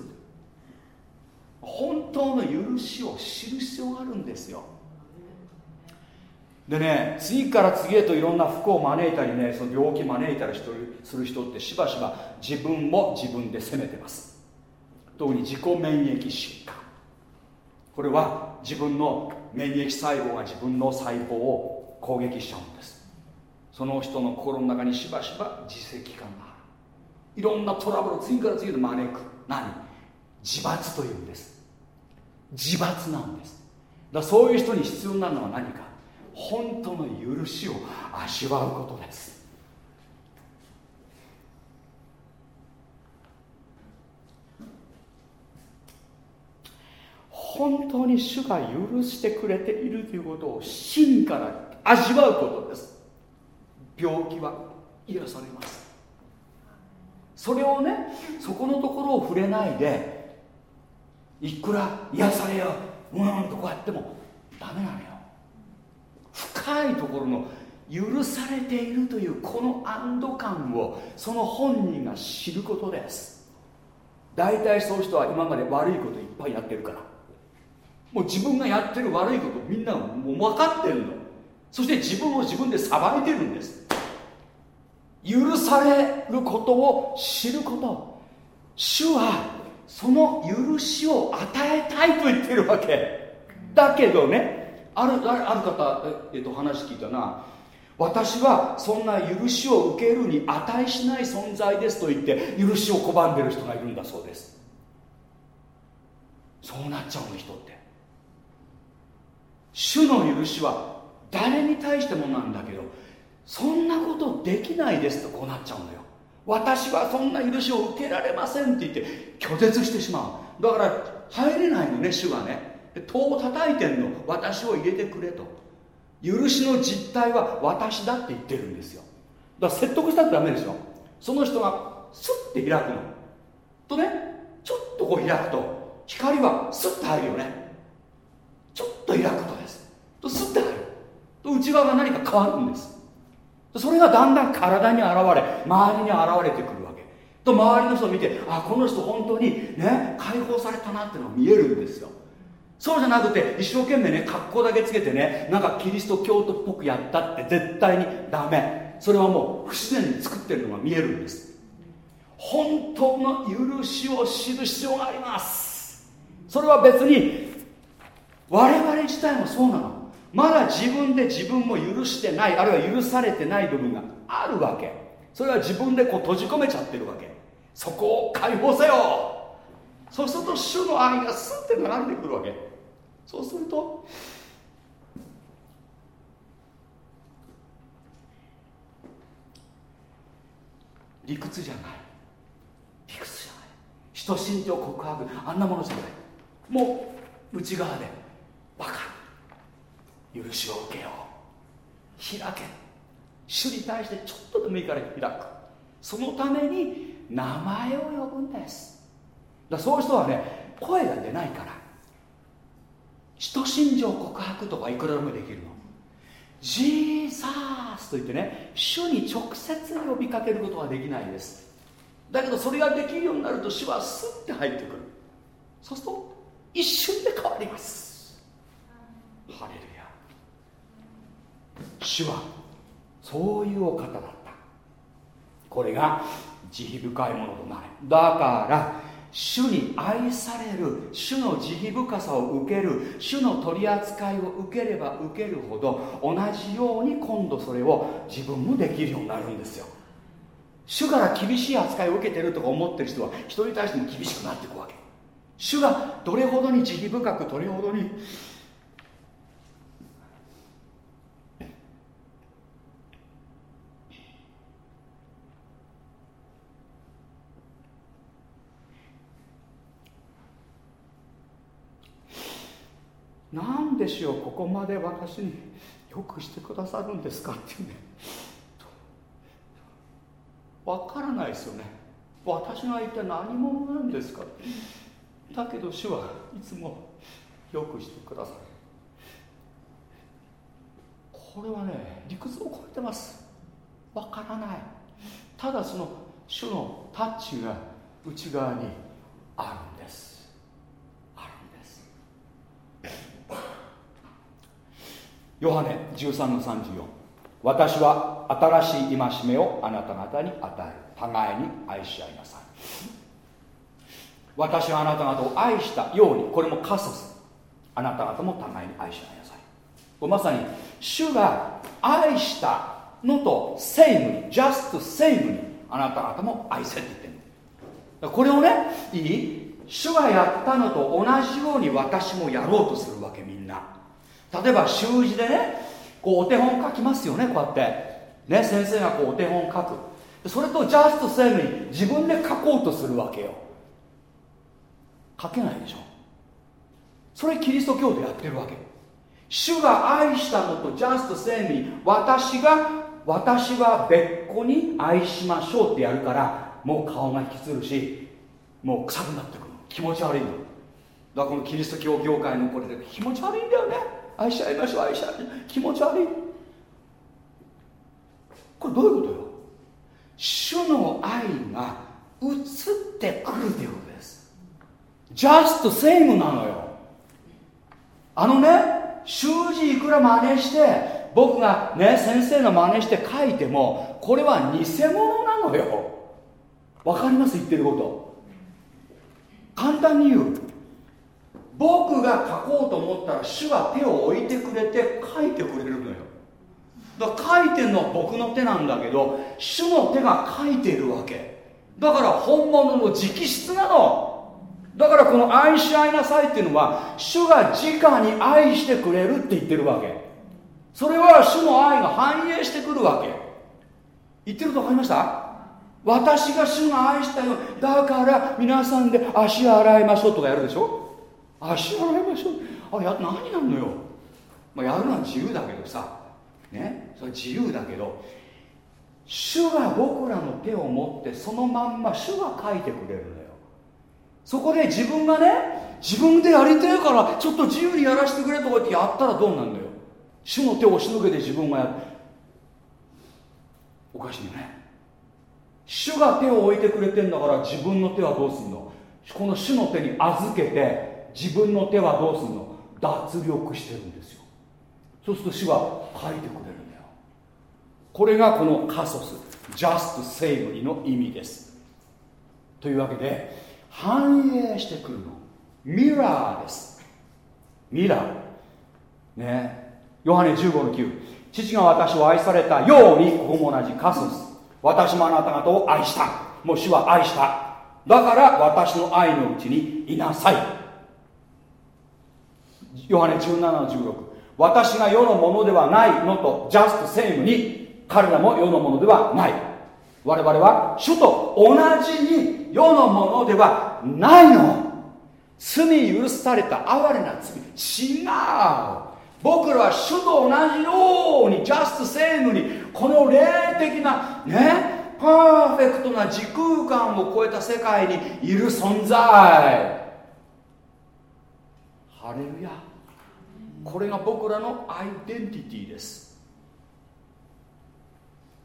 本当の許しを知る必要があるんですよ。でね次から次へといろんな不幸を招いたりねその病気招いたりする人ってしばしば自分も自分で責めてます。特に自己免疫疾患。これは自分の免疫細胞が自分の細胞を攻撃しちゃうんです。その人の心の中にしばしば自責感がある。いろんなトラブルを次から次へと招く。何？自罰というんです。自罰なんです。だそういう人に必要なのは何か。本当の許しを味わうことです。本当に主が許してくれているということを真から味わうことです。病気は癒されます。それをねそこのところを触れないでいくら癒されようんとこうやってもダメなのよ。深いところの許されているというこの安堵感をその本人が知ることです。大体そういう人は今まで悪いこといっぱいやってるから。もう自分がやってる悪いことみんなもう分かってるの。そして自分を自分で裁いてるんです。許されることを知ること。主はその許しを与えたいと言ってるわけ。だけどねあるある方、えっと、話聞いたな。私はそんな許しを受けるに値しない存在ですと言って許しを拒んでる人がいるんだそうです。そうなっちゃうの人って。主の許しは誰に対してもなんだけどそんなことできないですとこうなっちゃうのよ。私はそんな許しを受けられませんって言って拒絶してしまう。だから入れないのね主がね。戸を叩いてんの。私を入れてくれと。許しの実態は私だって言ってるんですよ。だから説得したってダメですよその人がスッて開くの。とねちょっとこう開くと光はスッと入るよね。ちょっと開くとです。とスッて入る。と内側が何か変わるんです。それがだんだん体に現れ周りに現れてくるわけ。と周りの人を見てあこの人本当にね解放されたなっていうのが見えるんですよ。そうじゃなくて一生懸命ね格好だけつけてねなんかキリスト教徒っぽくやったって絶対にダメ。それはもう不自然に作ってるのが見えるんです。本当の許しを知る必要があります。それは別に我々自体もそうなの。まだ自分で自分も許してないあるいは許されてない部分があるわけ。それは自分でこう閉じ込めちゃってるわけ。そこを解放せよ。そうすると主の愛がスッて流れてくるわけ。そうすると理屈じゃない。理屈じゃない。人心情告白。あんなものじゃない。もう内側で分かる許しを受けよう。開け。主に対してちょっとでもいいから開く。そのために名前を呼ぶんです。だそういう人はね声が出ないから人心情告白とかいくらでもできるの。ジーザースと言ってね主に直接呼びかけることはできないです。だけどそれができるようになると主はスッて入ってくる。そうすると一瞬で変わります。ハレルヤ。主はそういうお方だった。これが慈悲深いものとなるだから主に愛される主の慈悲深さを受ける主の取り扱いを受ければ受けるほど同じように今度それを自分もできるようになるんですよ。主から厳しい扱いを受けてるとか思ってる人は人に対しても厳しくなっていくわけ。主がどれほどに慈悲深くどれほどになんでしょうここまで私によくしてくださるんですか？ってねわからないですよね。私が一体何者なんですかだけど主はいつもよくしてくださる。これはね理屈を超えてます。わからない。ただその主のタッチが内側にあるんですあるんですヨハネ13の34私は新しい戒めをあなた方に与える。互いに愛し合いなさい。私はあなた方を愛したようにこれもカソス。あなた方も互いに愛し合いなさい。これまさに主が愛したのとセイムに just same にあなた方も愛せって言ってるこれをねいい？主がやったのと同じように私もやろうとするわけみんな。例えば習字でねこうお手本書きますよねこうやって。ね先生がこうお手本書く。それとジャストセームに自分で書こうとするわけよ。書けないでしょ。それキリスト教でやってるわけ。主が愛したのとジャストセームに私が私は別個に愛しましょうってやるからもう顔が引きつるしもう臭くなってくる。気持ち悪いの。だからこのキリスト教業界のこれで気持ち悪いんだよね。愛し合いましょう愛し合いましょう気持ち悪い。これどういうことよ？主の愛が移ってくるということです。just same なのよ。あのね習字いくら真似して僕がね先生の真似して書いてもこれは偽物なのよ。わかります？言ってること。簡単に言う。僕が書こうと思ったら主は手を置いてくれて書いてくれるのよ。だから書いてるのは僕の手なんだけど主の手が書いてるわけ。だから本物の直筆なの。だからこの愛し合いなさいっていうのは主が直に愛してくれるって言ってるわけ。それは主の愛が反映してくるわけ。言ってると分かりました？私が主が愛したよ。だから皆さんで足洗いましょうとかやるでしょ？足洗いましょう。あや何なのよ、まあ、やるのは自由だけどさ。ね。それ自由だけど主が僕らの手を持ってそのまんま主が書いてくれるのよ。そこで自分がね自分でやりたいからちょっと自由にやらせてくれとか言ってやったらどうなんだよ。主の手を押しのけて自分がやる。おかしいよね。主が手を置いてくれてんだから自分の手はどうすんの。この主の手に預けて自分の手はどうすんの？脱力してるんですよ。そうすると主は書いてくれるんだよ。これがこのカソス just save の意味です。というわけで反映してくるの。ミラーです。ミラー。ね。ヨハネ15の9父が私を愛されたようにここも同じカスス。私もあなた方を愛した。もう主は愛した。だから私の愛のうちにいなさい。ヨハネ17の16私が世のものではないのとジャストセイムに彼らも世のものではない。我々は主と同じに世のものではないの。罪許された哀れな罪。違う。僕らは主と同じようにジャストセームにこの霊的なねパーフェクトな時空間を超えた世界にいる存在。ハレルヤこれが僕らのアイデンティティです。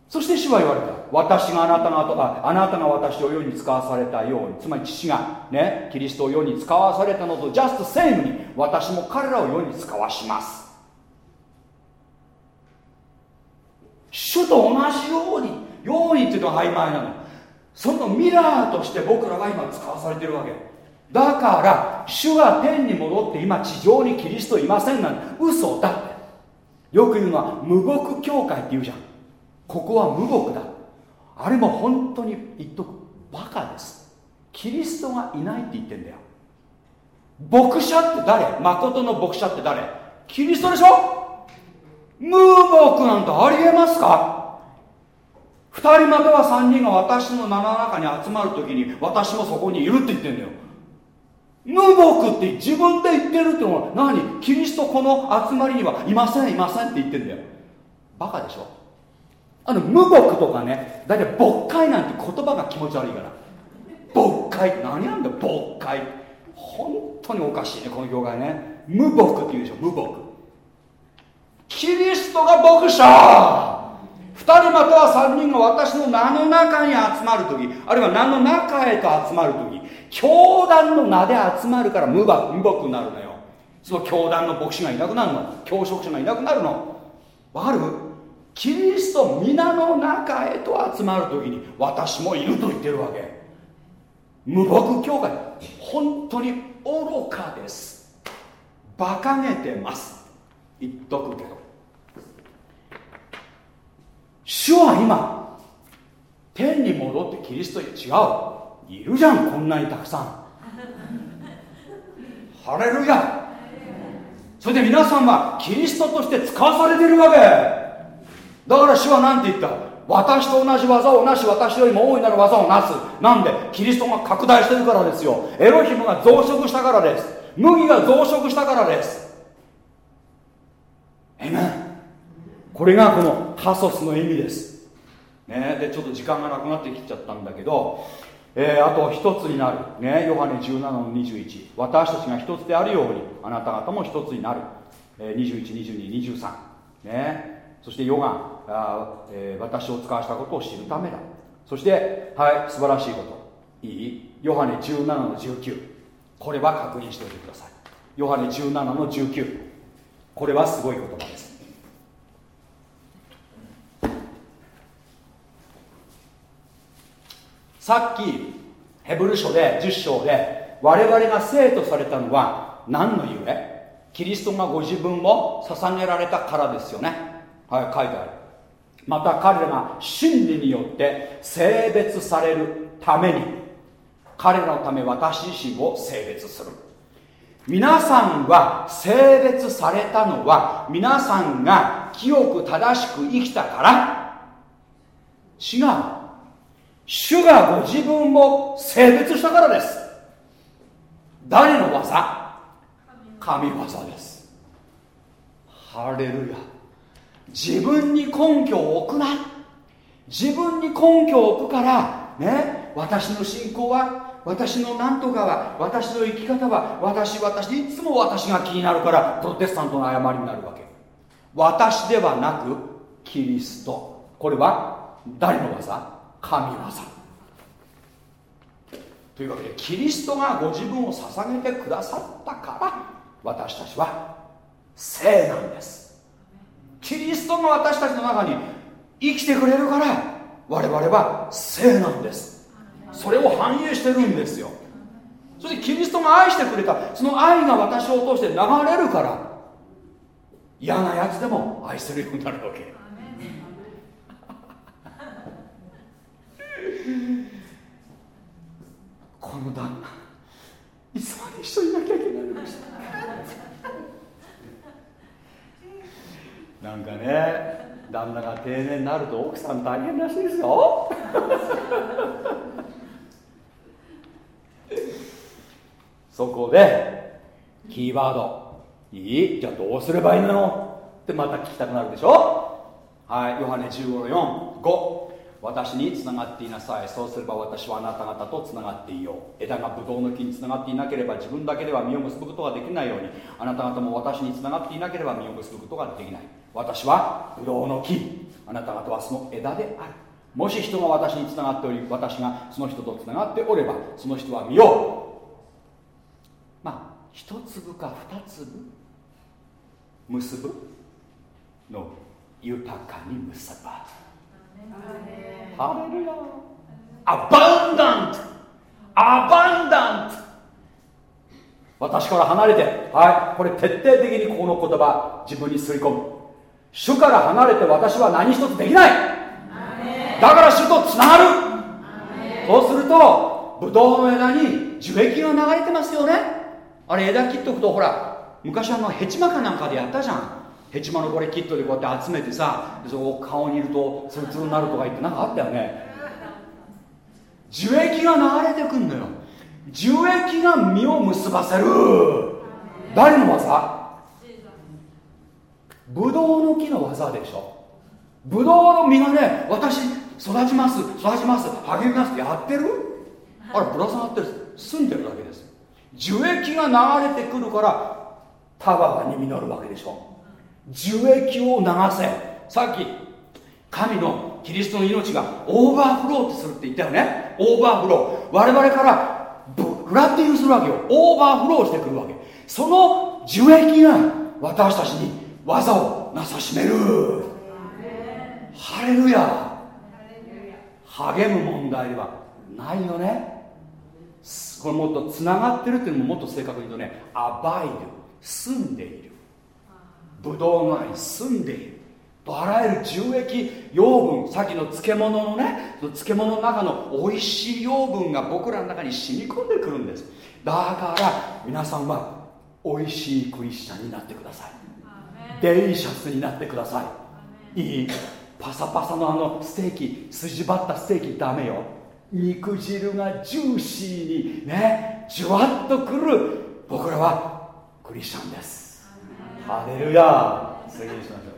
そして主は言われた。私があなたがあなたが私を世に使わされたように。つまり父がねキリストを世に使わされたのとジャストセームに私も彼らを世に使わします。主と同じようにようにっていうのは曖昧なの。そのミラーとして僕らは今使わされてるわけ。だから主が天に戻って今地上にキリストいませんなんて。嘘だって。よく言うのは無極教会って言うじゃん。ここは無極だ。あれも本当に言っとく。バカです。キリストがいないって言ってんだよ。牧者って誰？誠の牧者って誰？キリストでしょ？ムークなんてありえますか？2人または3人が私の名の中に集まるときに私もそこにいるって言ってんだよ。無僕って自分で言ってるってのは何？キリストこの集まりにはいませんいませんって言ってんだよ。バカでしょ？あの無僕とかねだいたい牧会なんて言葉が気持ち悪いから。牧会？何なんだよ牧会。本当におかしいねこの業界ね。無僕って言うでしょ無僕キリストが牧者！2人または3人が私の名の中に集まる時あるいは名の中へと集まる時。教団の名で集まるから無牧無牧になるのよ。その教団の牧師がいなくなるの。教職者がいなくなるの。わかる？キリスト皆の中へと集まる時に私もいると言ってるわけ。無牧教会本当に愚かです。馬鹿げてます。言っとくけど。主は今天に戻ってキリストに違う。いるじゃんこんなにたくさん。ハレルヤそれで皆さんはキリストとして使わされてるわけ。だから主は何て言った？私と同じ技をなし私よりも大いなる技をなす。なんでキリストが拡大してるからですよ。エロヒムが増殖したからです。麦が増殖したからです。えめこれがこのカソスの意味です。ねでちょっと時間がなくなってきちゃったんだけどえー、あと一つになる、ね、ヨハネ17の21私たちが一つであるようにあなた方も一つになる、えー、212223ね。そしてヨガあ、えー、私を使わしたことを知るためだ。そしてはい素晴らしいこと。いい？ヨハネ17の19これは確認しておいてください。ヨハネ17の19これはすごい言葉です。さっきヘブル書で10章で我々が生とされたのは何のゆえキリストがご自分を捧げられたからですよね。はい書いてある。また彼らが真理によって性別されるために彼らのため私自身を性別する。皆さんは性別されたのは皆さんが清く正しく生きたから。違う。主がご自分を性別したからです。誰の技？神業です。ハレルヤ。自分に根拠を置くな。自分に根拠を置くからね私の信仰は私の何とかは私の生き方は私私いつも私が気になるからプロテスタントの誤りになるわけ。私ではなくキリスト。これは誰の技？神業。というわけでキリストがご自分を捧げてくださったから私たちは聖なんです。キリストが私たちの中に生きてくれるから我々は聖なんです。それを反映してるんですよ。そしてキリストが愛してくれたその愛が私を通して流れるから嫌なやつでも愛せるようになるわけ。この旦那。いつまで一緒にいなきゃいけないのか。しらなんかね旦那が定年になると奥さん大変らしいですよ。そこでキーワード。いい？じゃあどうすればいいの？ってまた聞きたくなるでしょ？はいヨハネ15の45私につながっていなさい。そうすれば私はあなた方とつながっていよう。枝がブドウの木につながっていなければ自分だけでは実を結ぶことができないようにあなた方も私につながっていなければ実を結ぶことができない。私はブドウの木。あなた方はその枝である。もし人が私につながっており私がその人とつながっておればその人は実を。まあ一粒か二粒結ぶの豊かに結ばハレルヤアバンダントアバンダント私から離れて。はい。これ徹底的にこの言葉自分にすり込む。主から離れて私は何一つできない。だから主とつながる。そうするとブドウの枝に樹液が流れてますよね。あれ枝切っとくとほら昔あのヘチマかなんかでやったじゃんヘチマのこれキットでこうやって集めてさそこ顔にいるとツルツルになるとか言ってなんかあったよね。樹液が流れてくんのよ。樹液が実を結ばせる。誰の技？ブドウの木の技でしょ。ブドウの実がね私育ちます育ちます励みますってやってる？あれぶら下がってる。住んでるだけです。樹液が流れてくるからたわわに実るわけでしょ。樹液を流せさっき神のキリストの命がオーバーフローとするって言ったよね。オーバーフロー。我々から flooding するわけよ。オーバーフローしてくるわけ。その樹液が私たちに技をなさしめる。ハレルヤ。励む問題ではないよね。これもっとつながってるっていうのももっと正確に言うとねアバイル。住んでいる。ブドウの中に住んでいる。あらゆる重液養分さっきの漬物のね漬物の中の美味しい養分が僕らの中に染み込んでくるんです。だから皆さんは美味しいクリスチャンになってください。デリシャスになってください。いい。パサパサのあのステーキ筋張ったステーキダメよ。肉汁がジューシーにねじゅわっとくる。僕らはクリスチャンですハレルヤ宣言しましょう。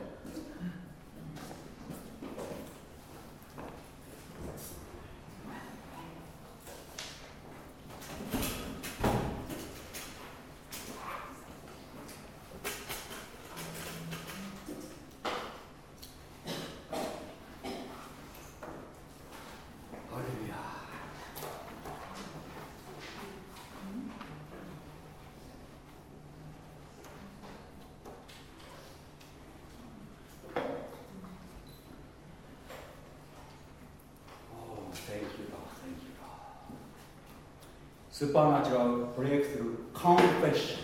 スーパーナチュラルブレイクスルーコンフェッシ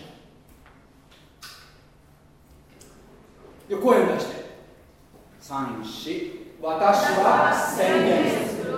ョン。で声を出して。三四。私は宣言する。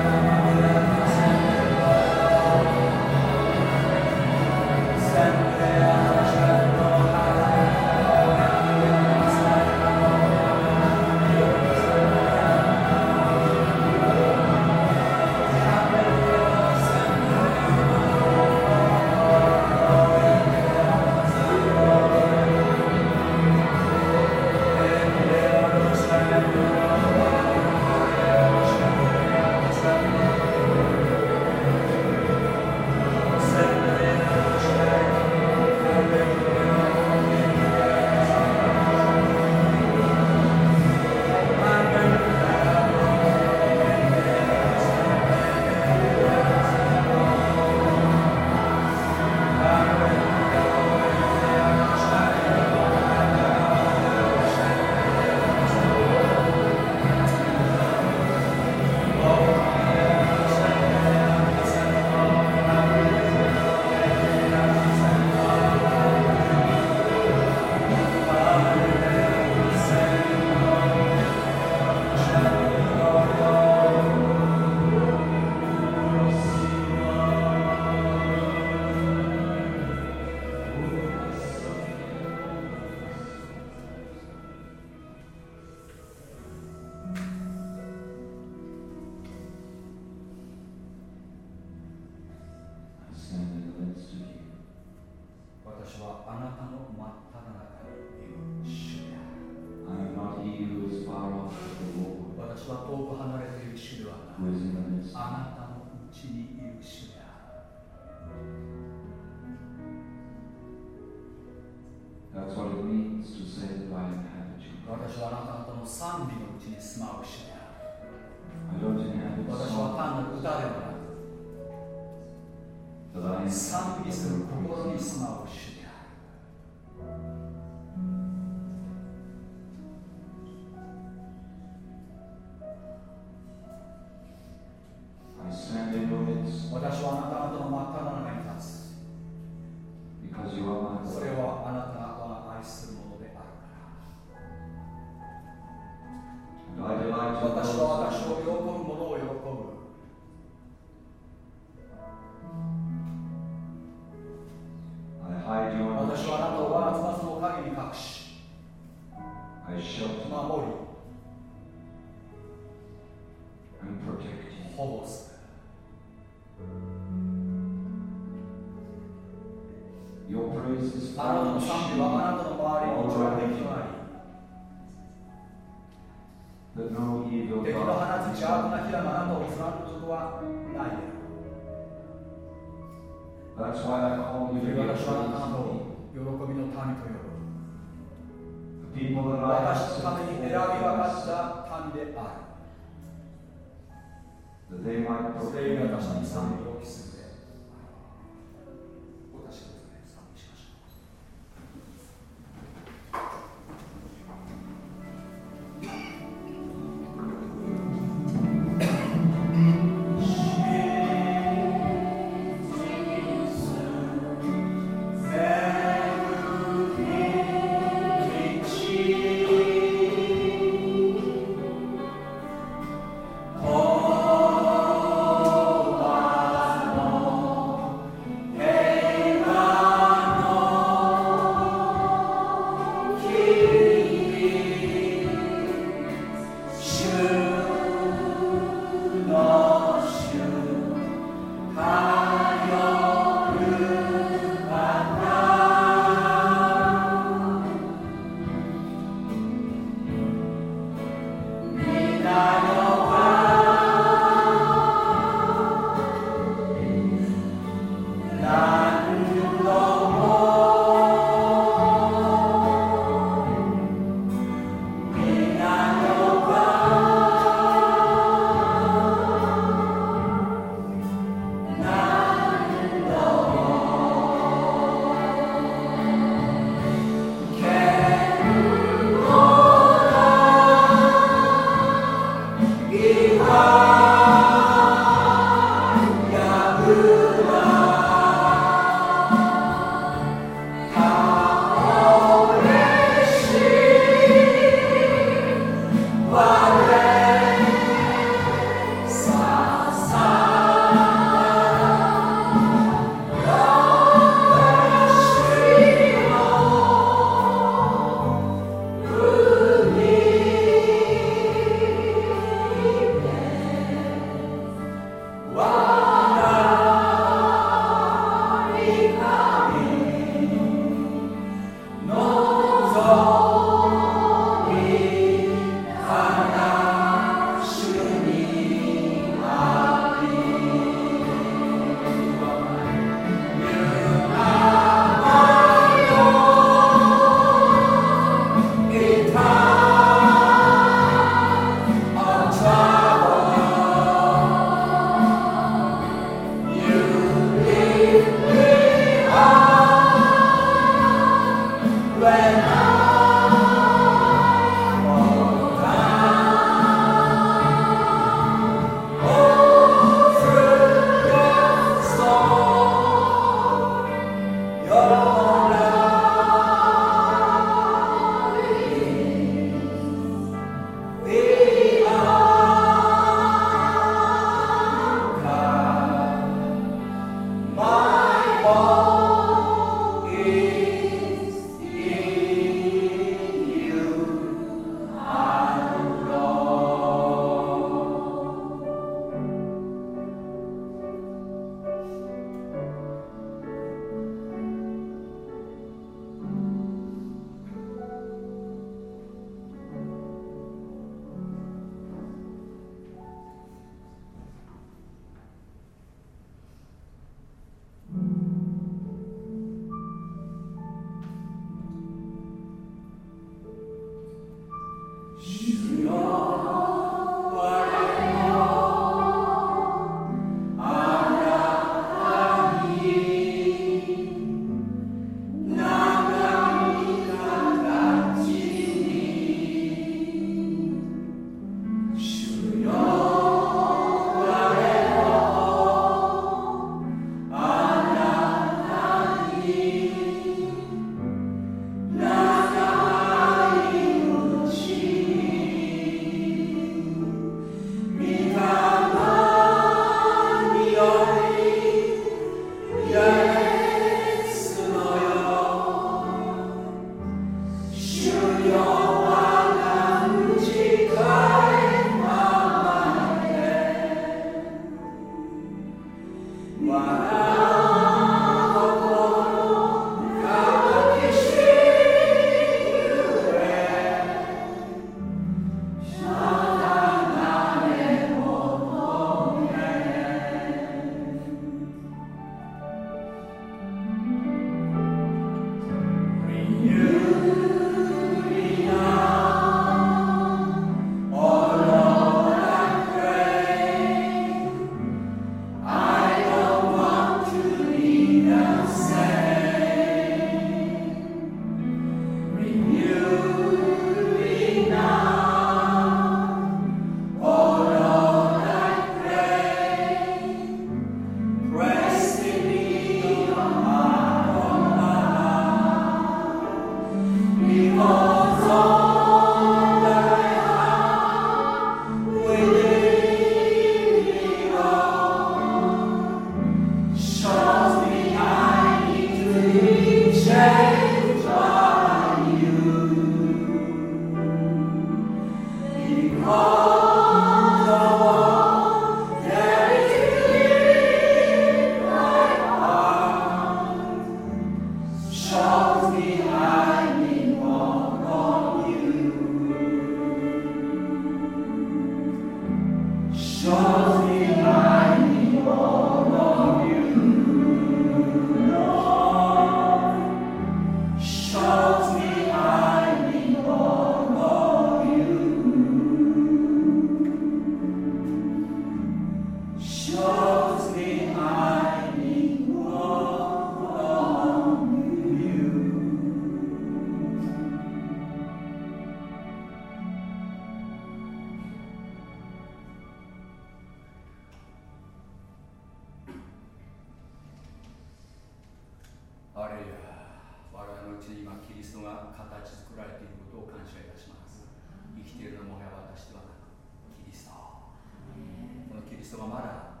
トがまだ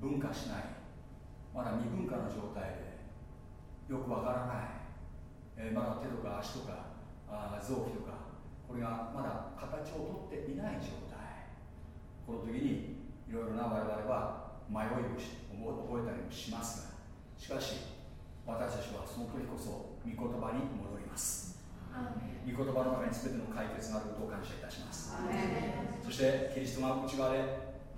分化しない。まだ未分化の状態でよくわからない、えー、まだ手とか足とかあ臓器とかこれがまだ形をとっていない状態。この時にいろいろな我々は迷いをし覚えたりもしますがしかし私たちはその時こそ御言葉に戻ります。御言葉の中に全ての解決があることを感謝いたします。そしてキリストが内側で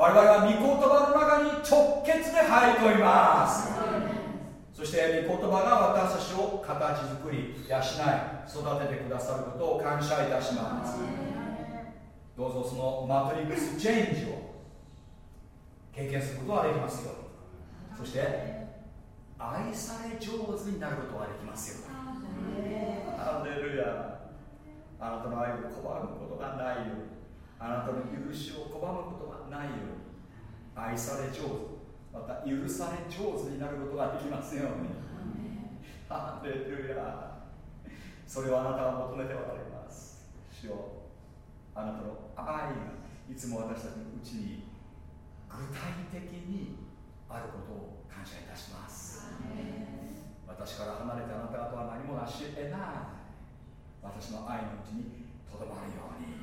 我々は御言葉の中に直結で入っております。そして御言葉が私たちを形作り養い育ててくださることを感謝いたします。どうぞそのマトリックスチェンジを経験することができますよ。そして愛され上手になることができますよ。ハレルヤ。あなたの愛を拒むことがないよう。にあなたの許しを拒むことがないように。愛され上手。また許され上手になることができますように。ハレルヤ。それをあなたは求めておられます。主よ。あなたの愛がいつも私たちのうちに具体的にあることを感謝いたします。私から離れてあなた方は何もなし得ない。私の愛のうちにとどまるように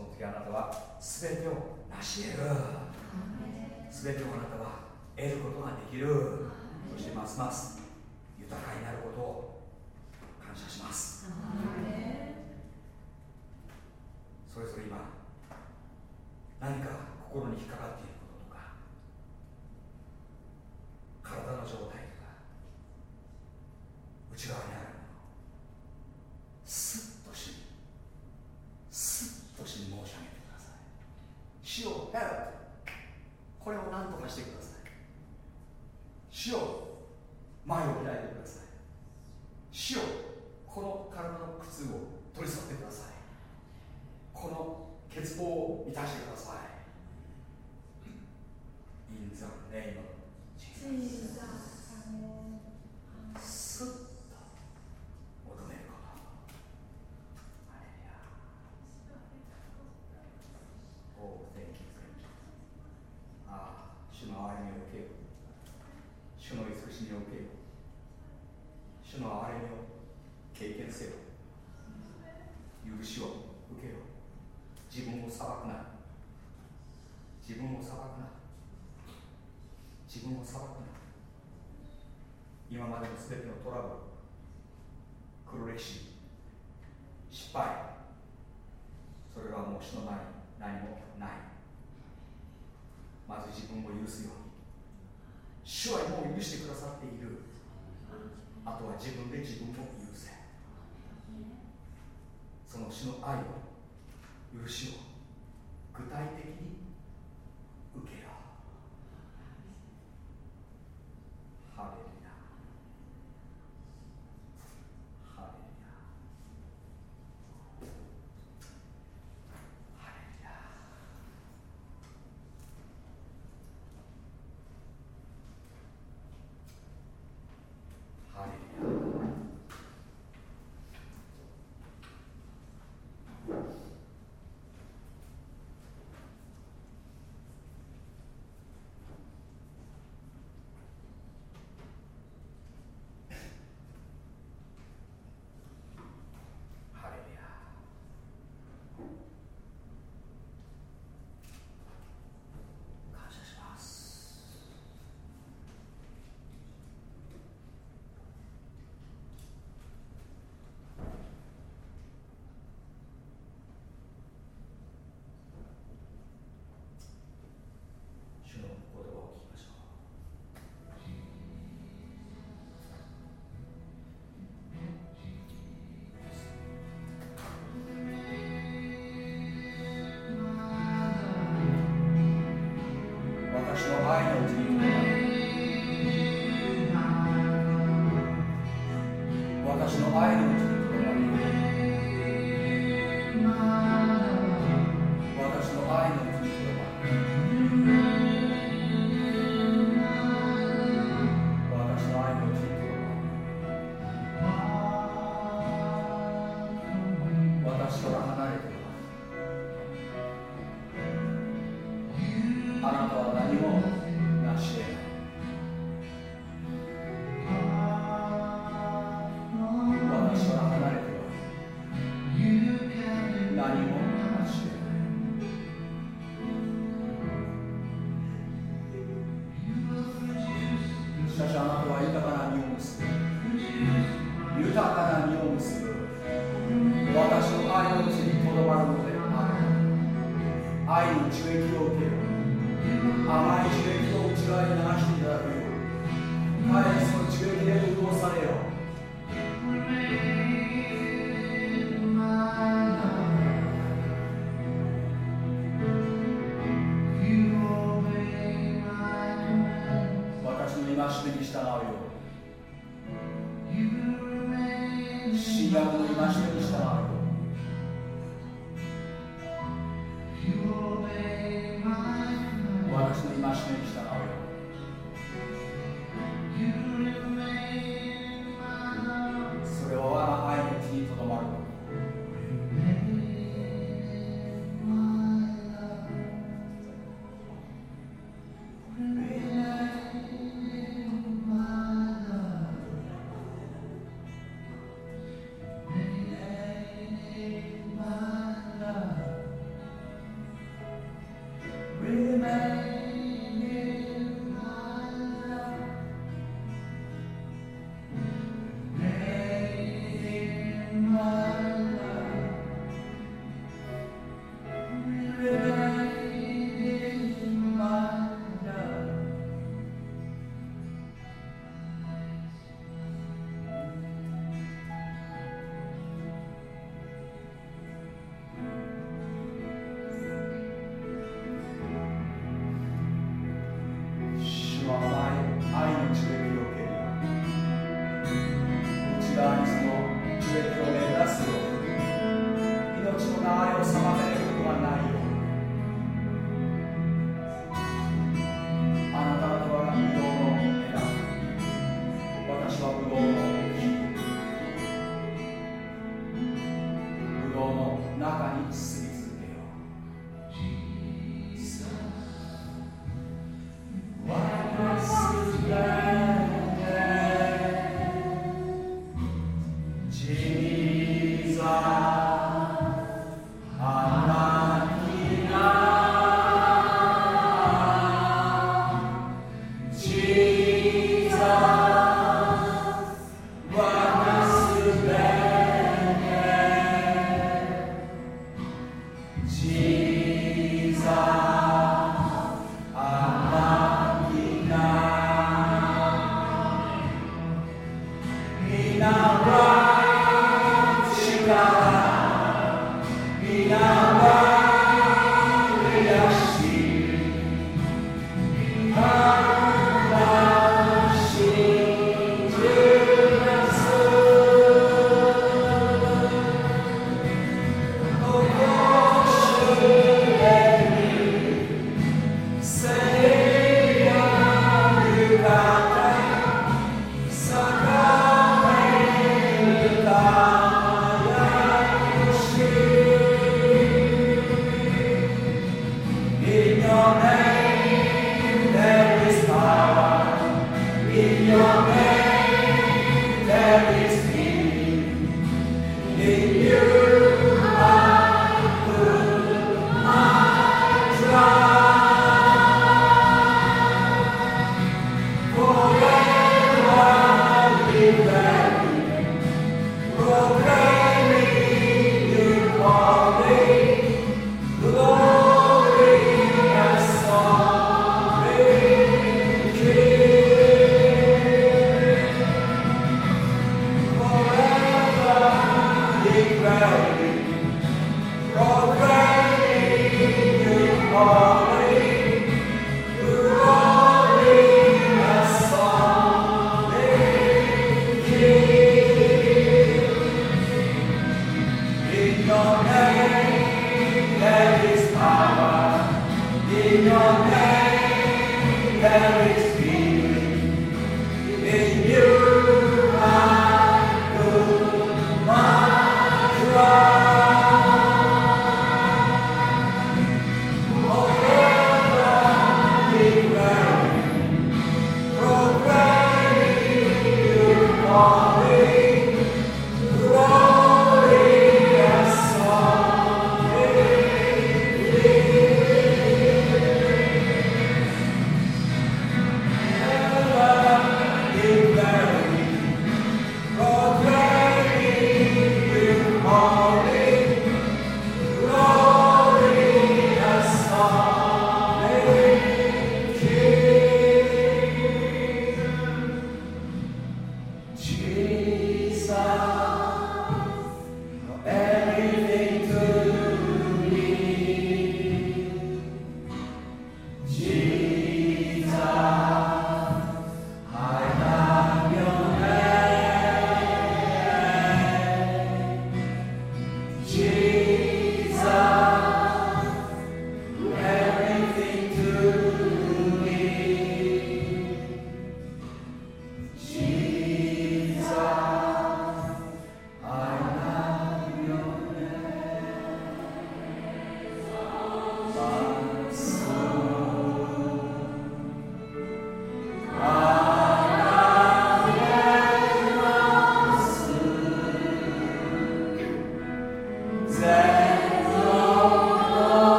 その時あなたは全てを成し得る。全てをあなたは得ることができる。そしてますます豊かになることを感謝します。それぞれ今何か心に引っかかっていることとか体の状態とか内側にあるスッとしスッとし申し上げてください主をヘルプこれを何とかしてください。主を前を開いてください。主をこの体の苦痛を取り去ってください。この欠乏を満たしてください In the name of Jesus スッ主の憐れみを受けよ主の慈しみを受けよ主の憐れみを経験せよ許しを受けよ自分を裁くな自分を裁くな自分を裁くなまでの全てのトラブル黒歴史失敗それはもう主の前に何もない。まず自分を許すように。主はもう許してくださっている。あとは自分で自分を許せ。その主の愛を許しを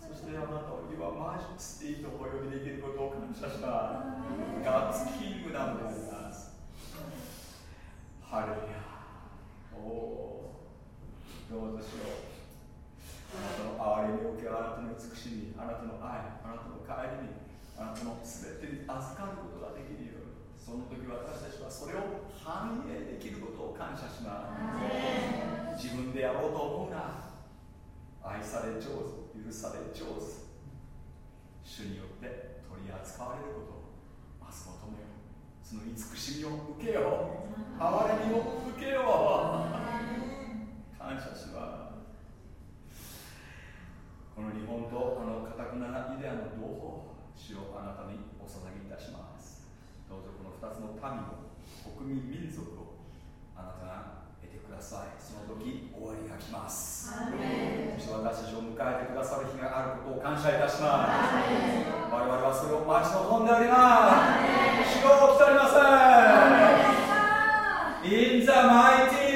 そしてあなたを今マジスティ my とお呼びできることを感謝した。ガッツキングダムであります。ハレルヤ。おどうぞしよう。あなたの憐れみを受けあなたの慈しみあなたの愛あなたの帰りにあなたの全てに預かることができるように。その時私たちはそれを反映できることを感謝します。自分でやろうと思うな。愛され上手。許され上手主によって取り扱われることをまず求めよ。うその慈しみを受けよう。憐れみを受けよう感謝しますこの日本とこのかたくななイデアの同胞主をあなたにお捧げいたします。どうぞこの2つの民を国民民族ださい。その時終わりが来ます。そして私たちを迎えてくださる日があることを感謝いたします。我々はそれを待ち望んでおります。主を来ております In the mighty